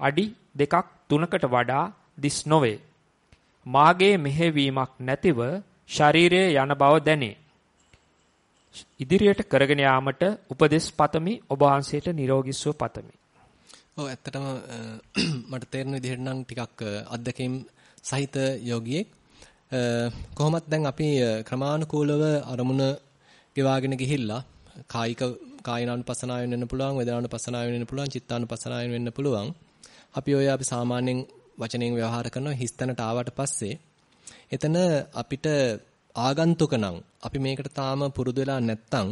අඩි දෙකක් තුනකට වඩා දිස් නොවේ. මාගේ මෙහෙවීමක් නැතිව ශරීරයේ යන බව දැනේ. ඉදිරියට කරගෙන යාමට උපදෙස් පතමි ඔබ වහන්සේට නිරෝගී සුව පතමි. ඔව් ඇත්තටම මට තේරෙන විදිහට නම් ටිකක් අත්දැකීම් සහිත යෝගියෙක්. කොහොමත් දැන් අපි ක්‍රමානුකූලව අරමුණ ගෙවාගෙන ගිහිල්ලා කායික කායනානුපස්සනාවෙන් වෙන්න පුළුවන් වේදනානුපස්සනාවෙන් වෙන්න පුළුවන් චිත්තානුපස්සනාවෙන් වෙන්න පුළුවන්. අපි ඔය අපි සාමාන්‍යයෙන් වචනෙන් ව්‍යවහාර කරන හිස්තැනට ආවට පස්සේ. එතන අපිට ආගන්තුක නම් අපි මේකට තාම පුරුදු වෙලා නැත්තම්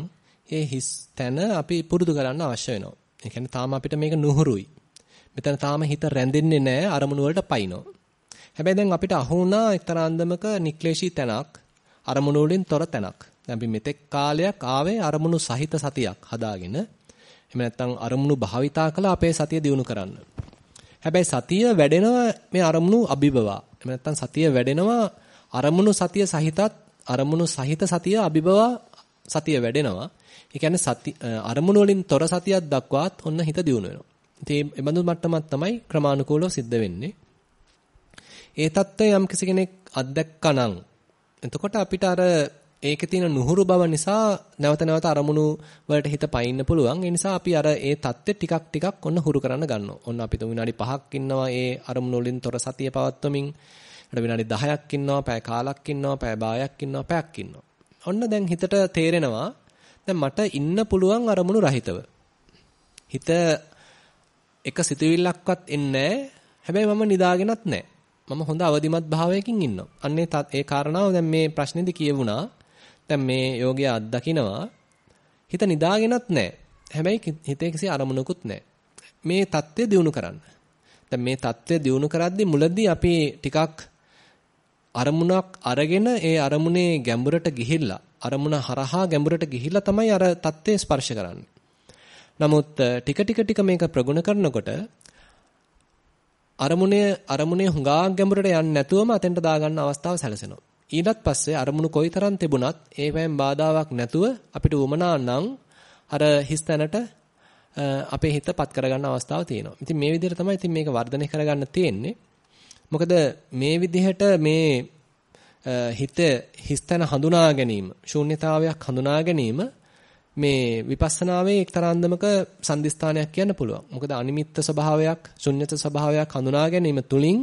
ඒ හිස් තැන අපි පුරුදු කරන්න අවශ්‍ය වෙනවා. ඒ කියන්නේ තාම අපිට මේක නුහුරුයි. මෙතන තාම හිත රැඳෙන්නේ නැහැ අරමුණු වලට පයින්නෝ. හැබැයි දැන් අපිට අහු වුණා එක්තරා අන්දමක නික්ලේශී තැනක් අරමුණු වලින් තොර තැනක්. දැන් අපි මෙතෙක් කාලයක් ආවේ අරමුණු සහිත සතියක් හදාගෙන. එහෙම නැත්නම් අරමුණු භාවිතා කළ අපේ සතිය දියුණු කරන්න. හැබැයි සතිය වැඩෙනවා මේ අරමුණු අභිබවා. එහෙම නැත්නම් සතිය වැඩෙනවා අරමුණු සතිය සහිතත් අරමුණු සහිත සතිය අභිබවා සතිය වැඩෙනවා. ඒ කියන්නේ සති අරමුණු වලින් තොර සතියක් දක්වාත් ඔන්න හිත දියුණු වෙනවා. ඉතින් මේ බඳු මට්ටමක් තමයි ක්‍රමානුකූලව සිද්ධ වෙන්නේ. ඒ தත්ත්වය යම් කෙනෙක් අත්දැක්කනම් එතකොට අපිට අර ඒකේ තියෙන නුහුරු බව නිසා නැවත නැවත අරමුණු වලට හිත පයින්න පුළුවන්. ඒ නිසා අපි අර ඒ தත්ත්වෙ ටිකක් ටිකක් ඔන්න හුරු කරන්න ගන්නවා. ඔන්න අපි තුන් විනාඩි 5ක් ඉන්නවා ඒ අරමුණු වලින් තොර සතිය පවත්වමින්. ඊට විනාඩි 10ක් ඉන්නවා, පැය කාලක් ඉන්නවා, පැය භාගයක් ඉන්නවා, පැයක් ඉන්නවා. ඔන්න දැන් හිතට තේරෙනවා දැන් මට ඉන්න පුළුවන් අරමුණු රහිතව. හිත එක සිතුවිල්ලක්වත් එන්නේ හැබැයි මම නිදාගෙනත් නැහැ. මම හොඳ අවදිමත් භාවයකින් ඉන්නවා. අන්නේ ඒ කාරණාව දැන් මේ ප්‍රශ්නේදී කියවුණා. දැන් මේ යෝගය අත්දකින්නවා. හිත නිදාගෙනත් නැහැ. හැබැයි හිතේ කිසි අරමුණකුත් නැහැ. මේ தත්ත්වය දිනු කරන්න. දැන් මේ தත්ත්වය දිනු කරද්දී මුලදී අපි ටිකක් අරමුණක් අරගෙන ඒ අරමුණේ ගැඹුරට ගිහිල්ලා අරමුණ හරහා ගැඹුරට ගිහිල්ලා තමයි අර தත්ත්වය ස්පර්ශ කරන්නේ. නමුත් ටික ටික ටික මේක ප්‍රගුණ කරනකොට අරමුණේ අරමුණේ හුඟා ගැඹුරට යන්නේ නැතුවම අතෙන්ට දාගන්න අවස්ථාව සැලසෙනවා. ඊටත් පස්සේ අරමුණු කොයිතරම් තිබුණත් ඒවෙන් බාධාවක් නැතුව අපිට උමනා නම් අර හිස්තැනට අපේ හිතපත් කරගන්න අවස්ථාව තියෙනවා. ඉතින් මේ විදිහට තමයි ඉතින් මේක වර්ධනය කරගන්න තියෙන්නේ. මොකද මේ විදිහට මේ හිත හිස්තැන හඳුනා ගැනීම, ශූන්‍යතාවයක් හඳුනා ගැනීම මේ විපස්සනාවේ එක්තරා අන්දමක සම්දිස්ථානයක් කියන්න පුළුවන්. මොකද අනිමිත්ත ස්වභාවයක්, ශුන්්‍යත ස්වභාවයක් හඳුනා ගැනීම තුලින්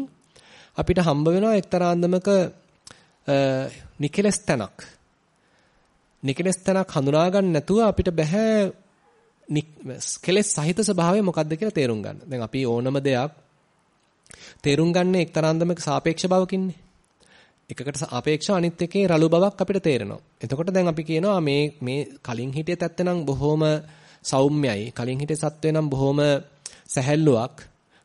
අපිට හම්බ වෙනවා එක්තරා අන්දමක නිකලස් තනක්. නිකලස් තනක් හඳුනා ගන්න නැතුව අපිට බෑ කෙලස් සහිත ස්වභාවය මොකක්ද කියලා තේරුම් ගන්න. දැන් අපි ඕනම දෙයක් තේරුම් ගන්න එක්තරා අන්දමක සාපේක්ෂ බවකින්නේ. එකකට සාපේක්ෂව අනිත් එකේ රළු බවක් අපිට තේරෙනවා. එතකොට දැන් අපි කියනවා මේ මේ කලින් හිටිය තත්ත්ව නම් බොහොම සෞම්‍යයි. කලින් හිටිය සත්වේ නම් බොහොම සැහැල්ලුවක්.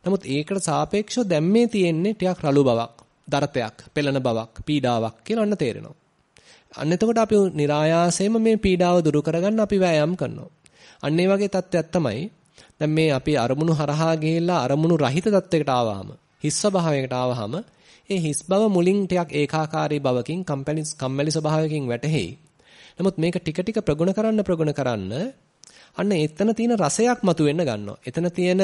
නමුත් ඒකට සාපේක්ෂව දැන් මේ තියෙන්නේ ටිකක් රළු බවක්, දරතයක්, පෙළෙන බවක්, පීඩාවක් කියලා ඔන්න තේරෙනවා. අන්න එතකොට අපි નિરાයාසයෙන්ම මේ පීඩාව දුරු කරගන්න අපි වෑයම් කරනවා. අන්න ඒ වගේ තත්ත්වයක් තමයි දැන් මේ අපි අරමුණු හරහා ගිහිල්ලා අරමුණු රහිත තත්වයකට ආවහම හිස් ස්වභාවයකට ආවහම ඒ හිස් බව මුලින් ටිකක් ඒකාකාරී බවකින් කම්පැලි කම්මැලි ස්වභාවයකින් වැටහෙයි. නමුත් මේක ටික ටික ප්‍රගුණ කරන්න ප්‍රගුණ කරන්න අන්න එතන තියෙන රසයක් මතුවෙන්න ගන්නවා. එතන තියෙන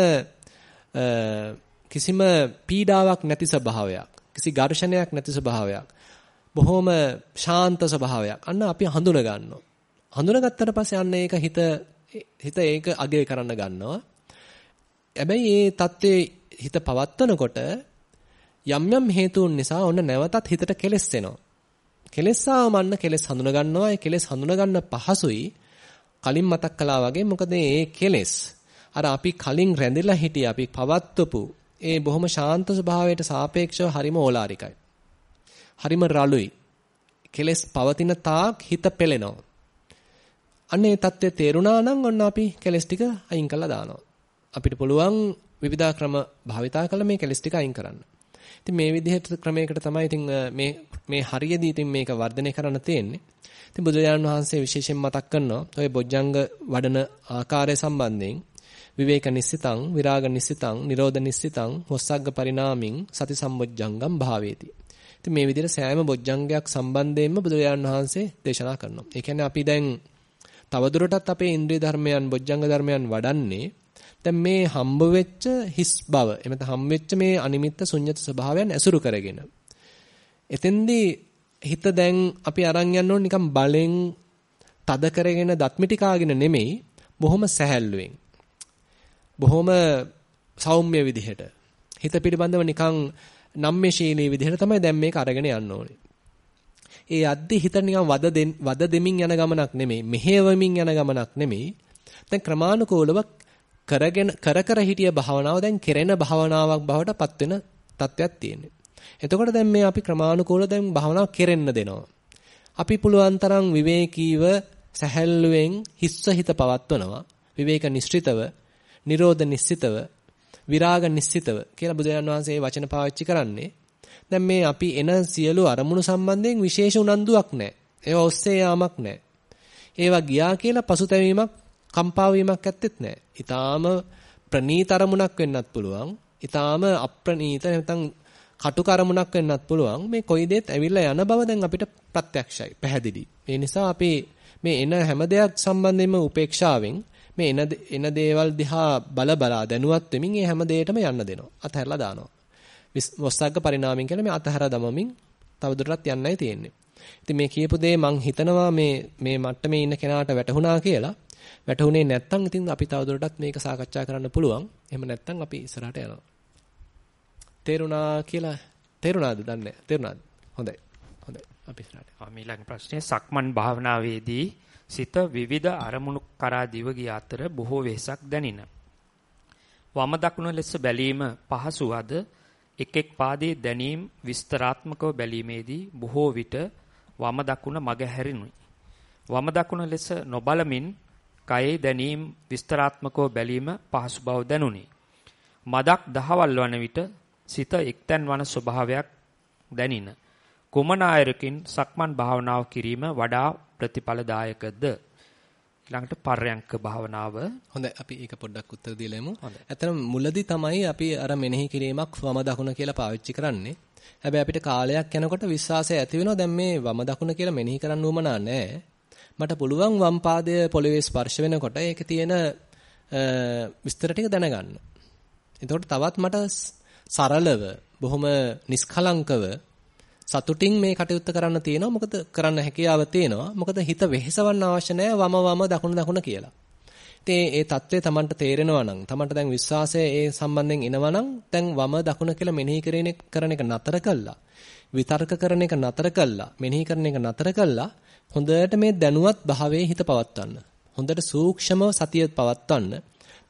කිසිම පීඩාවක් නැති ස්වභාවයක්, කිසි ඝර්ෂණයක් නැති ස්වභාවයක්, බොහොම ශාන්ත ස්වභාවයක්. අන්න අපි හඳුන ගන්නවා. හඳුනගත්තට පස්සේ අන්න ඒක හිත හිත ඒක අගය කරන්න ගන්නවා. හැබැයි මේ தත්ත්වයේ හිත පවත්වනකොට යම් යම් හේතුන් නිසා ඔන්න නැවතත් හිතට කෙලස් එනවා. කෙලස් ආවමන්න කෙලස් හඳුන ගන්නවා. ඒ කෙලස් හඳුන ගන්න පහසුයි. කලින් මතක් කළා වගේ මොකද මේ කෙලස් අර අපි කලින් රැඳිලා හිටිය අපි පවත්වපු ඒ බොහොම ශාන්ත ස්වභාවයට සාපේක්ෂව හරිම ඕලාරිකයි. හරිම රළුයි. කෙලස් පවතින තාක් හිත පෙළෙනවා. අන්නේ தත්ත්වය තේරුණා නම් ඔන්න අපි කෙලස් ටික අයින් කළා දානවා. අපිට පුළුවන් විවිධාක්‍රම භාවිතා කළ මේ කෙලස් ටික අයින් කරන්න. ඉතින් මේ විදිහට ක්‍රමයකට තමයි ඉතින් මේ මේ හරියදී ඉතින් මේක වර්ධනය කරන්න තියෙන්නේ. ඉතින් බුදුරජාණන් වහන්සේ විශේෂයෙන් මතක් කරනවා ඔය බොජ්ජංග වඩන ආකාරය සම්බන්ධයෙන් විවේක නිස්සිතං විරාග නිස්සිතං නිරෝධ නිස්සිතං මොස්සග්ග පරිණාමින් සති සම්බොජ්ජංගම් භාවේති. ඉතින් මේ විදිහට සෑම බොජ්ජංගයක් සම්බන්ධයෙන්ම බුදුරජාණන් වහන්සේ දේශනා කරනවා. ඒ කියන්නේ අපි දැන් තවදුරටත් අපේ ඉන්ද්‍රිය ධර්මයන් බොජ්ජංග ධර්මයන් වඩන්නේ දැන් මේ හම්බ වෙච්ච හිස් බව එමෙත හම්බ වෙච්ච මේ අනිමිත්ත ශුන්්‍යත ස්වභාවයන් ඇසුරු කරගෙන. එතෙන්දී හිත දැන් අපි අරන් යන්න ඕන නිකන් බලෙන් තද කරගෙන දත්මිටි කාගෙන නෙමෙයි බොහොම සැහැල්ලුවෙන්. බොහොම සෞම්‍ය විදිහට හිත පිළිබඳව නිකන් නම්මේශීලී විදිහට තමයි දැන් මේක අරගෙන යන්න ඕනේ. ඒ අද්දි හිත නිකන් වද වද දෙමින් යන ගමනක් නෙමෙයි මෙහෙවමින් යන ගමනක් නෙමෙයි. දැන් ක්‍රමානුකූලව කරගෙන කර කර හිටිය භාවනාව දැන් කෙරෙන භාවනාවක් බවට පත් වෙන තත්ත්වයක් තියෙනවා. එතකොට දැන් මේ අපි ක්‍රමානුකූලව දැන් භාවනාව කෙරෙන්න දෙනවා. අපි පුළුවන් තරම් විවේකීව සැහැල්ලුවෙන් හිස්ස හිත පවත්වනවා. විවේක නිශ්චිතව, නිරෝධ නිශ්චිතව, විරාග නිශ්චිතව කියලා බුදුරජාණන් වහන්සේ වචන පාවිච්චි කරන්නේ. දැන් මේ අපි එන සියලු අරමුණු සම්බන්ධයෙන් විශේෂ උනන්දුවක් නැහැ. ඒවා ඔස්සේ යාමක් නැහැ. ඒවා ගියා කියලා පසුතැවීමක්, කම්පා වීමක් ඇත්තෙත් නැහැ. ඊටාම ප්‍රනීත අරමුණක් වෙන්නත් පුළුවන්. ඊටාම අප්‍රනීත නැත්නම් කටුක අරමුණක් වෙන්නත් පුළුවන්. මේ කොයි දෙයක් ඇවිල්ලා යන බව දැන් අපිට ප්‍රත්‍යක්ෂයි, පැහැදිලි. ඒ නිසා අපි මේ එන හැම දෙයක් සම්බන්ධයෙන්ම උපේක්ෂාවෙන් මේ එන එන දේවල් දිහා බල බලා දැනුවත් වෙමින් මේ හැම දෙයකටම යන්න දෙනවා. අතහැරලා දානවා. වස්සග්ග පරිණාමයෙන් කියලා මේ අතහැර දමමින් තවදුරටත් යන්නයි තියෙන්නේ. ඉතින් මේ කියපු දේ මං හිතනවා මේ මේ මට්ටමේ ඉන්න කෙනාට වැටහුණා කියලා. වැටහුනේ නැත්නම් ඉතින් අපි තවදුරටත් මේක සාකච්ඡා කරන්න පුළුවන්. එහෙම නැත්නම් අපි ඉස්සරහට යනවා. තේරුණා කියලා තේරුණාද? දන්නේ තේරුණාද? හොඳයි. හොඳයි. අපි ඉස්සරහට. ඊළඟ ප්‍රශ්නේ සක්මන් භාවනාවේදී සිත විවිධ අරමුණු කරා දිව ගිය අතර බොහෝ වෙහසක් දැනින. වම දකුණ ලෙස බැලීම පහසුවද එක් එක් පාදයේ දැනීම විස්තරාත්මකව බැලීමේදී බොහෝ විට වම දකුණ මග හැරිනුයි. වම දකුණ ලෙස නොබලමින් කයේ දැනීම විස්තරාත්මකව බැලීම පහසු බව දැනුනි. මදක් දහවල් වන විට සිත එක්තැන් වන ස්වභාවයක් දැනින. කුමන ආයරකින් සක්මන් භාවනාව කිරීම වඩා ප්‍රතිඵලදායකද? ඊළඟට පර්යංක භාවනාව. හොඳයි අපි ඒක පොඩ්ඩක් උත්තර දීලා යමු. ඇත්තටම මුලදී තමයි අපි අර මෙනෙහි කිරීමක් වම දකුණ කියලා පාවිච්චි කරන්නේ. හැබැයි අපිට කාලයක් යනකොට විශ්වාසය ඇති වෙනවා දැන් මේ වම දකුණ කියලා මෙනෙහි කරන්න උවමනා නැහැ. මට පුළුවන් වම් පාදය පොළවේ ස්පර්ශ වෙනකොට ඒකේ තියෙන විස්තර ටික දැනගන්න. එතකොට තවත් මට සරලව බොහොම නිස්කලංකව සතුටින් මේ කටයුත්ත කරන්න තියෙනවා. මොකද කරන්න හැකියාව තියෙනවා. මොකද හිත වෙහෙසවන්න අවශ්‍ය නැහැ වම වම දකුණ දකුණ කියලා. ඉතින් ඒ தત્ත්වය Tamanට තේරෙනවා නම් Tamanට දැන් විශ්වාසය ඒ සම්බන්ධයෙන් එනවා නම් දැන් වම දකුණ කියලා මෙනෙහි කරන එක නතර කළා. විතර්ක කරන එක නතර කළා. මෙනෙහි කරන එක නතර කළා. හොඳට මේ දැනුවත් භාවයේ හිත පවත්වන්න. හොඳට සූක්ෂමව සතිය පවත්වන්න.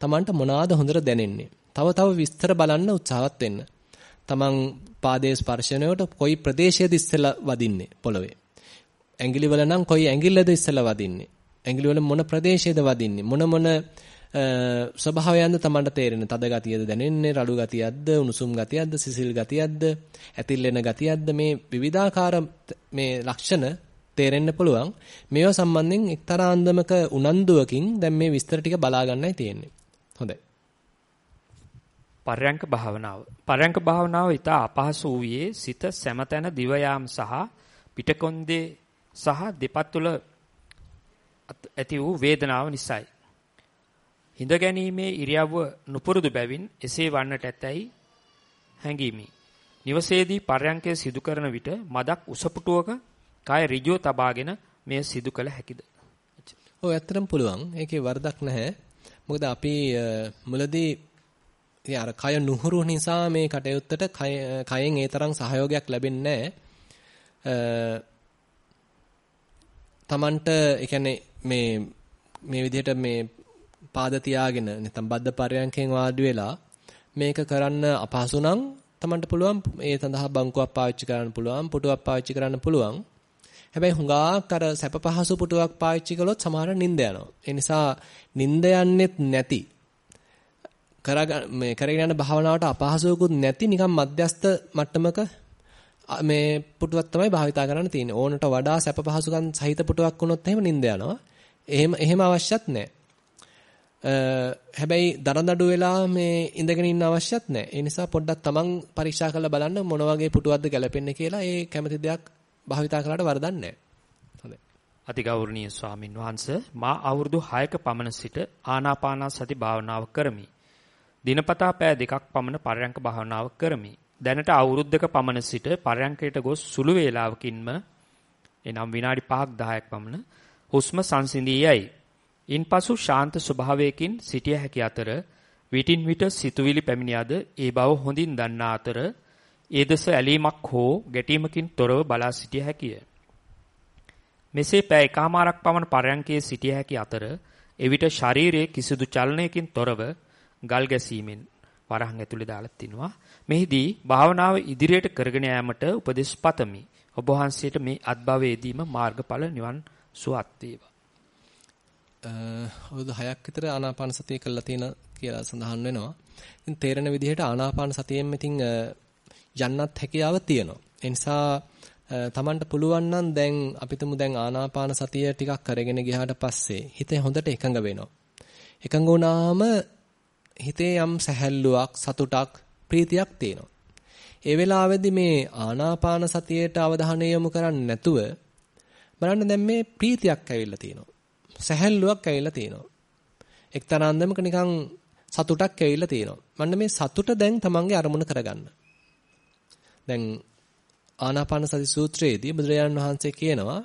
Tamanට මොනවාද හොඳට දැනෙන්නේ. තව තව විස්තර බලන්න උත්සාහවත් වෙන්න. Taman පාදයේ ස්පර්ශනයට කොයි ප්‍රදේශයේද ඉස්සෙල්ලා වදින්නේ පොළවේ. ඇඟිලි වල නම් කොයි ඇඟිල්ලද ඉස්සෙල්ලා වදින්නේ. ඇඟිලි වල මොන ප්‍රදේශයේද වදින්නේ. මොන මොන ස්වභාවයන්ද Tamanට තේරෙන්නේ. තද ගතියද දැනෙන්නේ, රළු ගතියක්ද, උණුසුම් ගතියක්ද, සිසිල් ගතියක්ද, ඇතිල්ලෙන ගතියක්ද මේ විවිධාකාර මේ ලක්ෂණ තේරෙන්න පුළුවන්. මේවා සම්බන්ධයෙන් එක්තරා අන්දමක උනන්දුවකින් දැන් මේ විස්තර ටික බලා ගන්නයි තියෙන්නේ. හොඳයි. පරයන්ක භාවනාව. පරයන්ක භාවනාව ඊට අපහසු වූයේ සිත සැමතැන දිව සහ පිටකොන්දේ සහ දෙපත් තුල ඇති වූ වේදනාව නිසායි. හිඳ ගැනීමේ ඉරියව්ව නුපුරුදු බැවින් එසේ වන්නට ඇතැයි හැඟීමි. නිවසේදී පරයන්කය සිදු කරන විට මදක් උසපුටුවක කය ඍජුව තබාගෙන මෙය සිදු කළ හැකිද? ඔව් ඇත්තටම පුළුවන්. ඒකේ වරදක් නැහැ. මොකද අපි මුලදී ඉතින් අර කය නුහුරු නිසා මේ කටයුත්තට කයෙන් ඒ තරම් සහයෝගයක් ලැබෙන්නේ නැහැ. තමන්ට ඒ කියන්නේ මේ මේ විදිහට මේ පාද තියාගෙන නැත්නම් බද්ධ පරයන්කෙන් වාඩි වෙලා මේක කරන්න අපහසු නම් තමන්ට පුළුවන් ඒ සඳහා බංකුවක් පාවිච්චි කරන්න පුළුවන් පුටුවක් පාවිච්චි කරන්න පුළුවන් හැබැයි හුඟක් අර සැප පහසු පුටුවක් පාවිච්චි කළොත් සමහර නිින්ද යනවා ඒ නිසා නිින්ද යන්නෙත් නැති කරග මේ කරගෙන යන භාවනාවට අපහසුවකුත් නැති නිකන් මධ්‍යස්ත මට්ටමක මේ පුටුවක් තමයි භාවිතා කරන්න තියෙන්නේ. ඕනට වඩා සැප පහසුකම් සහිත පුටුවක් වුණොත් එහෙම නිින්ද යනවා. එහෙම එහෙම අවශ්‍යත් නැහැ. හැබැයි දරදඬු වෙලා මේ ඉඳගෙන ඉන්න අවශ්‍යත් නැහැ. ඒ නිසා පොඩ්ඩක් තමන් පරීක්ෂා කරලා බලන්න මොන වගේ පුටුවක්ද ගැලපෙන්නේ කියලා ඒ කැමති දෙයක් භාවිතා කළාට වරදක් නැහැ. හොඳයි. අතිගෞරවනීය ස්වාමින් වහන්සේ මා අවුරුදු 6ක පමණ සිට ආනාපාන සති භාවනාව කරමි. දිනපතා පෑ දෙකක් පමණ පරයන්ක භාවනාව කරමි. දැනට අවුරුද්දක පමණ සිට පරයන්කයට ගොස් සුළු වේලාවකින්ම එනම් විනාඩි 5ක් 10ක් පමණ හුස්ම සංසිඳී යයි. ඉන්පසු ශාන්ත ස්වභාවයකින් සිටිය හැකි අතර විටින් විට සිතුවිලි පැමිණියද ඒ බව හොඳින් දන්නා අතර ඒ දෙස ඇලීමක් හෝ ගැටීමකින් තොරව බලා සිටිය හැකිය. මෙසේ පෑ එකමාරක් පමණ පරයන්කේ සිටිය හැකි අතර එවිට ශරීරයේ කිසිදු චලනයකින් තොරව ගල් ගැසීමෙන් වරහන් ඇතුලේ දාලා තිනවා. මෙහිදී භාවනාව ඉදිරියට කරගෙන යාමට උපදෙස් පතමි. ඔබ වහන්සේට මේ අත්භවයේදීම මාර්ගඵල නිවන් සුවත් වේවා. අවුරුදු 6ක් විතර ආනාපාන සතිය කළා තියෙන කියලා සඳහන් වෙනවා. ඉතින් තේරෙන විදිහට ආනාපාන සතියෙම ඉතින් යන්නත් හැකියාව තියෙනවා. ඒ නිසා තමන්ට පුළුවන් නම් දැන් අපිටම දැන් ආනාපාන සතිය ටිකක් කරගෙන ගියාට පස්සේ හිතේ හොඳට එකඟ වෙනවා. එකඟ වුණාම හිතේ යම් සැහැල්ලුවක් සතුටක් ප්‍රීතියක් තියෙනවා. ඒ වෙලාවේදී මේ ආනාපාන සතියේට අවධානය යොමු කරන්නේ නැතුව බලන්න දැන් මේ ප්‍රීතියක් ඇවිල්ලා තියෙනවා. සැහැල්ලුවක් ඇවිල්ලා තියෙනවා. එක්තරා අන්දමක නිකන් සතුටක් ඇවිල්ලා තියෙනවා. මන්න මේ සතුට දැන් තමන්ගේ අරමුණ කරගන්න. දැන් ආනාපාන සති සූත්‍රයේදී බුදුරජාණන් වහන්සේ කියනවා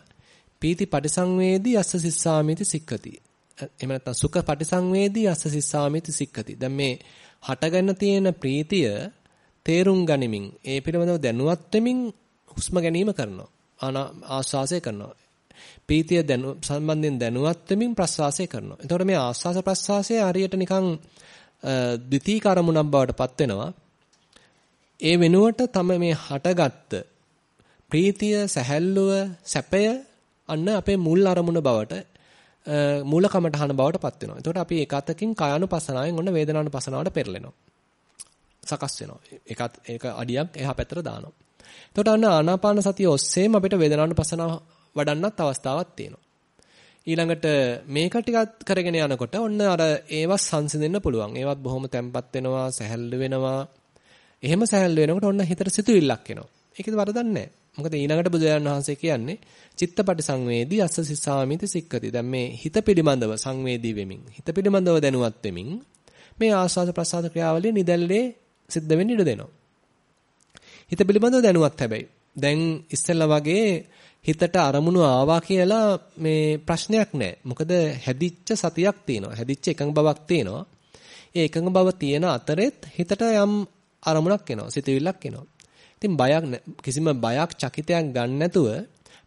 පීති පටිසංවේදී අස්ස සිස්සාමිති සික්ඛති. එහෙම නැත්නම් සුඛ පටිසංවේදී අස්ස සිස්සාමිති සික්ඛති. දැන් මේ හටගෙන තියෙන ප්‍රීතිය තේරුම් ගනිමින් ඒ පිළිබඳව දැනුවත් වෙමින් හුස්ම ගැනීම කරනවා. ආස්වාසය කරනවා. ප්‍රීතිය දැනු සම්බන්ධයෙන් දැනුවත් වෙමින් ප්‍රස්වාසය කරනවා. එතකොට මේ ආස්වාස ප්‍රස්වාසය හරියට නිකන් ද්විතීක අරමුණක් බවට පත් වෙනවා. ඒ වෙනුවට තම මේ හටගත්ත ප්‍රීතිය, සැහැල්ලුව, සැපය අන්න අපේ මුල් අරමුණ බවට මූල කමඨහන බවට පත් වෙනවා. එතකොට අපි එක අතකින් කායानुපසනාවෙන් ඔන්න වේදනානුපසනාවට පෙරලෙනවා. සකස් වෙනවා. ඒකත් ඒක අඩියක් එහා පැත්තට දානවා. එතකොට අන්න ආනාපාන සතිය ඔස්සේම අපිට වේදනානුපසනාව වඩන්නත් අවස්ථාවක් තියෙනවා. ඊළඟට මේක ටිකක් කරගෙන යනකොට ඔන්න අර ඒවත් සංසිඳෙන්න පුළුවන්. ඒවත් බොහොම තැම්පත් වෙනවා, සැහැල්ලු වෙනවා. එහෙම සැහැල්ලු වෙනකොට ඔන්න හිතට සිතුවිල්ලක් එනවා. ඒකද වරදක් නැහැ. මොකද ඊළඟට බුදුරජාණන් වහන්සේ කියන්නේ චිත්තපටි සංවේදී අස්ස සිස්සාමිති සික්කති. දැන් මේ හිත පිළිබඳව සංවේදී වෙමින්, හිත පිළිබඳව දැනුවත් වෙමින් මේ ආස්වාද ප්‍රසආද ක්‍රියාවලිය නිදැල්ලේ සිද්ධ වෙන්න ඉඩ දෙනවා. හිත පිළිබඳව දැනුවත් හැබැයි. දැන් ඉස්සෙල්ලා වගේ හිතට අරමුණු ආවා කියලා මේ ප්‍රශ්නයක් නැහැ. මොකද හැදිච්ච සතියක් තියෙනවා. හැදිච්ච එකඟ බවක් තියෙනවා. ඒ එකඟ බව තියෙන අතරෙත් හිතට යම් අරමුණක් එනවා. සිතුවිල්ලක් එනවා. ඉතින් බයක් කිසිම බයක් චකිතයක් ගන්න නැතුව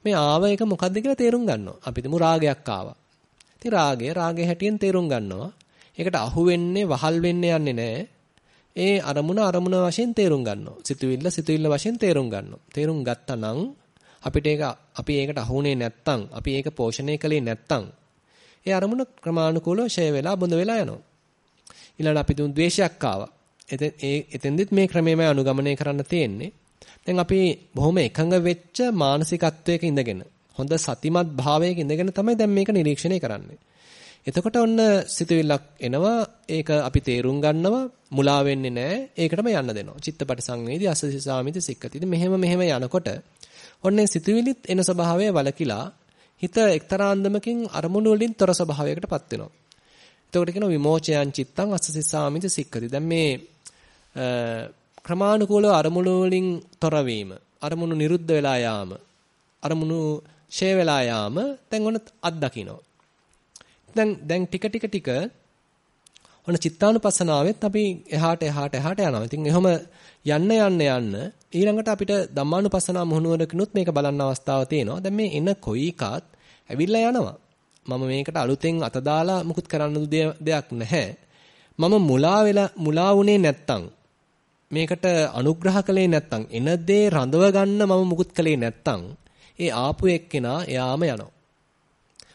මේ ආව එක මොකද්ද කියලා තේරුම් ගන්නවා. අපි හිතමු රාගයක් ආවා. ඉතින් රාගය රාගය හැටියෙන් තේරුම් ගන්නවා. ඒකට අහු වෙන්නේ වහල් වෙන්නේ යන්නේ නැහැ. ඒ අරමුණ අරමුණ වශයෙන් තේරුම් ගන්නවා. සිතුවිල්ල සිතුවිල්ල වශයෙන් තේරුම් ගන්නවා. තේරුම් ගත්තා නම් අපිට ඒක අපි ඒකට අහුනේ නැත්තම් අපි ඒක පෝෂණය කළේ නැත්තම් ඒ අරමුණ ක්‍රමානුකූලව ෂය වෙලා බොඳ වෙලා යනවා. ඊළඟට අපි තුන් ද්වේෂයක් ආවා. එතෙන් ඒ එතෙන්දිත් මේ ක්‍රමයමයි අනුගමනය කරන්න තියෙන්නේ. දැන් අපි බොහොම එකඟ වෙච්ච මානසිකත්වයක ඉඳගෙන හොඳ සතිමත් භාවයක ඉඳගෙන තමයි දැන් මේක නිරීක්ෂණය කරන්නේ. එතකොට ඔන්න සිතුවිල්ලක් එනවා ඒක අපි තේරුම් ගන්නවා මුලා වෙන්නේ නැහැ ඒකටම යන්න දෙනවා චිත්තපට සංවේදී අසසිසාමිති සික්කති ඉතින් මෙහෙම මෙහෙම යනකොට ඔන්නේ සිතුවිලිත් එන ස්වභාවය වලකිලා හිත එක්තරා අන්දමකින් අරමුණු වලින් තොර ස්වභාවයකටපත් වෙනවා එතකොට කියනවා විමෝචයන් චිත්තං අසසිසාමිති සික්කති දැන් මේ ක්‍රමානුකූලව අරමුණු වලින් තොර වීම අරමුණු නිරුද්ධ වෙලා යාම අරමුණු ෂේ වෙලා යාම දැන් ඔන්න අත්දකින්නවා දැන් දැන් ටික ටික ටික ඔන්න චිත්තානුපස්සනාවෙත් අපි එහාට එහාට එහාට යනවා. ඉතින් එහෙම යන්න යන්න යන්න ඊළඟට අපිට ධම්මානුපස්සනා මොහුනුවරකිනුත් මේක බලන්න අවස්ථාව තියෙනවා. දැන් මේ එන කොයි එකත් ඇවිල්ලා යනවා. මම මේකට අලුතෙන් අත දාලා මුකුත් කරන්න දෙයක් නැහැ. මම මුලා වෙලා මුලා වුණේ නැත්තම් මේකට අනුග්‍රහ කළේ නැත්තම් එන දේ රඳව ගන්න මම මුකුත් කළේ නැත්තම් ඒ ආපු එක්කෙනා එයාම යනවා.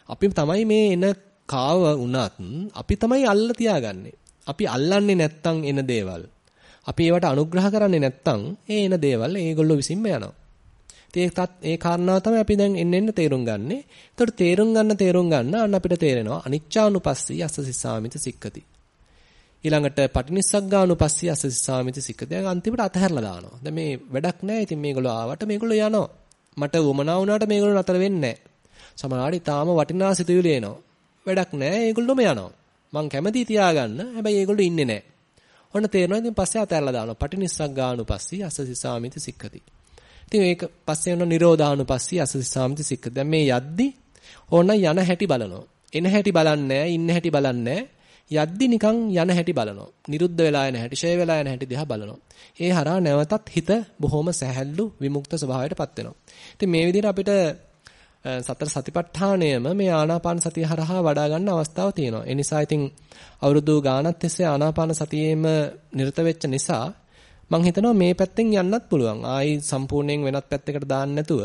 අපි තමයි මේ එන කාව වුණත් අපි තමයි අල්ල තියාගන්නේ. අපි අල්ලන්නේ නැත්තම් එන දේවල්. අපි ඒවට අනුග්‍රහ කරන්නේ නැත්තම් ඒ එන දේවල් ඒගොල්ලෝ විසින්ම යනවා. ඒකත් ඒ කාරණාව තමයි අපි දැන් එන්න එන්න තේරුම් ගන්නෙ. එතකොට තේරුම් ගන්න තේරුම් ගන්න අන්න අපිට තේරෙනවා අනිච්චානුපස්සී අස්සසිසාමිත සික්කති. ඊළඟට පටිනිස්සග්ගානුපස්සී අස්සසිසාමිත සික්කති. දැන් අන්තිමට අතහැරලා දානවා. දැන් මේ වැඩක් නැහැ. ඉතින් මේගොල්ලෝ ආවට මේගොල්ලෝ යනවා. මට වමනා වුණාට මේගොල්ලෝ නතර වෙන්නේ නැහැ. සමහරවිට තාම වටිනා සිතුවිලි එනවා. වැඩක් නැහැ. ඒගොල්ලෝම යනවා. මං කැමති තියාගන්න. හැබැයි ඒගොල්ලෝ ඉන්නේ නැහැ. ඔන්න තේරෙනවා ඉතින් පස්සේ අතහැරලා දානවා. පටිනිස්සග්ගානුපස්සී අස්සසිසාමිත සික්කති. ඉතින් ඒක පස්සේ යන නිරෝධානුපස්සී අසසිසාමිති සික්ක. දැන් මේ යද්දි ඕන යන හැටි බලනවා. එන හැටි බලන්නේ ඉන්න හැටි බලන්නේ යද්දි නිකන් යන හැටි බලනවා. නිරුද්ධ වෙලා යන හැටි, ෂය වෙලා යන හැටි දිහා බලනවා. ඒ හරහා නැවතත් හිත බොහොම සැහැල්ලු විමුක්ත ස්වභාවයටපත් වෙනවා. ඉතින් මේ විදිහට අපිට සතර සතිපට්ඨානයම මේ ආනාපාන සතිය හරහා වඩා ගන්න අවස්ථාව තියෙනවා. ඒ නිසා ඉතින් අවුරුදු ගාණක් තිස්සේ ආනාපාන සතියේම නිරත වෙච්ච නිසා මං හිතනවා මේ පැත්තෙන් යන්නත් පුළුවන්. ආයි සම්පූර්ණයෙන් වෙනත් පැත්තකට දාන්න නැතුව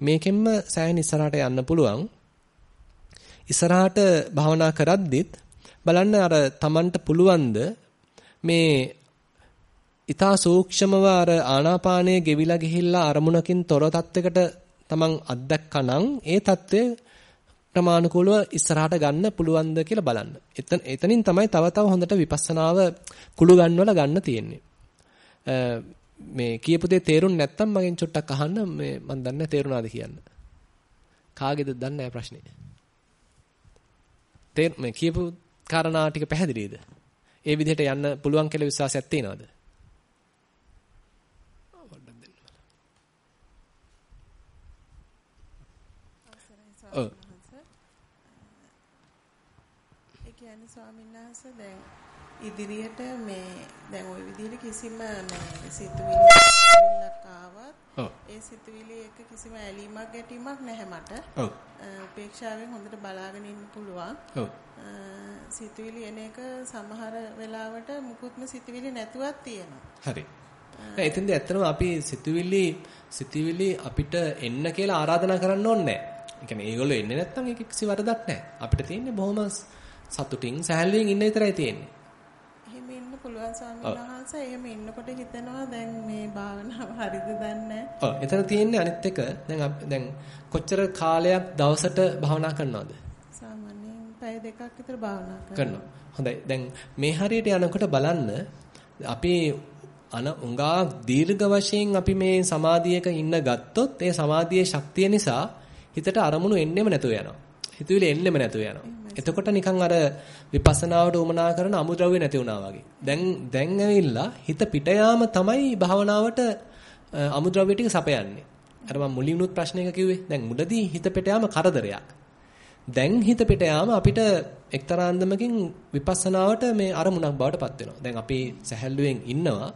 මේකෙන්ම සෑහෙන ඉස්සරහට යන්න පුළුවන්. ඉස්සරහට භාවනා කරද්දිත් බලන්න අර Tamanට පුළුවන්ද මේ ඊතා සූක්ෂමව අර ආනාපානයේ ගෙවිලා ගිහිල්ලා අරමුණකින් තොර තත්වයකට Taman අත්දැක්කනම් ඒ தත්ත්වය ප්‍රමාණිකූලව ඉස්සරහට ගන්න පුළුවන්ද කියලා බලන්න. එතන එතනින් තමයි තව තව හොඳට විපස්සනාව කුළු ගන්නවල ගන්න තියෙන්නේ. මේ කියපු දේ තේරුම් නැත්තම් මගෙන් චුට්ටක් අහන්න මේ මම දන්නේ තේරුණාද කියන්න. කාගේද දන්නේ නැහැ ප්‍රශ්නේ. තේර මේ කියපු කාරණා ටික පැහැදිලිද? ඒ විදිහට යන්න පුළුවන් කියලා විශ්වාසයක් තියෙනවද? ඔව්. ඒ කියන්නේ ස්වාමීන් වහන්සේ දැන් ඉදිරියට මේ දැන් ওই විදිහට කිසිම මේ සිතුවිල්ලක් ඒ සිතුවිලි එක කිසිම ඇලීමක් ගැටීමක් නැහැ මට. ඔව්. උපේක්ෂාවෙන් හොඳට බලාගෙන ඉන්න පුළුවන්. ඔව්. සිතුවිලි එන එක සමහර වෙලාවට මුකුත්ම සිතුවිලි නැතුවක් තියෙනවා. හරි. දැන් එතෙන්ද ඇත්තටම අපි සිතුවිලි සිතුවිලි අපිට එන්න කියලා ආරාධනා කරන්න ඕනේ නැහැ. ඒ කියන්නේ ඒගොල්ලෝ එන්නේ නැත්නම් ඒක කිසි වරදක් නැහැ. අපිට තියෙන්නේ බොහොම සතුටින් සැහැල්ලුවෙන් ඉන්න විතරයි තියෙන්නේ. පුළුවන් ස්වාමීන් වහන්සේ එහෙම ඉන්නකොට හිතෙනවා දැන් මේ භාවනාව හරිද දන්නේ ඔව් එතන තියෙන්නේ අනිත් එක. දැන් දැන් කොච්චර කාලයක් දවසට භාවනා කරනවද? සාමාන්‍යයෙන් පැය දෙකක් විතර භාවනා කරනවා. හොඳයි. දැන් මේ හරියට යනකොට බලන්න අපි අන උඟා දීර්ඝ වශයෙන් අපි මේ සමාධියක ඉන්න ගත්තොත් ඒ සමාධියේ ශක්තිය නිසා හිතට අරමුණු එන්නෙම නැතුව යනවා. හිතුවිලි එන්නෙම නැතුව යනවා එතකොට නිකන් අර විපස්සනාවට උමනා කරන අමුද්‍රව්‍ය නැති වුණා වගේ. දැන් දැන් ඇවිල්ලා හිත පිට යාම තමයි භාවනාවට අමුද්‍රව්‍ය ටික සපයන්නේ. අර මම මුලින්ුත් ප්‍රශ්නයක කිව්වේ. දැන් මුලදී හිත පිට යාම කරදරයක්. දැන් හිත පිට යාම අපිට එක්තරා අන්දමකින් විපස්සනාවට මේ අරමුණක් බවට පත් වෙනවා. දැන් අපි සැහැල්ලුවෙන් ඉන්නවා.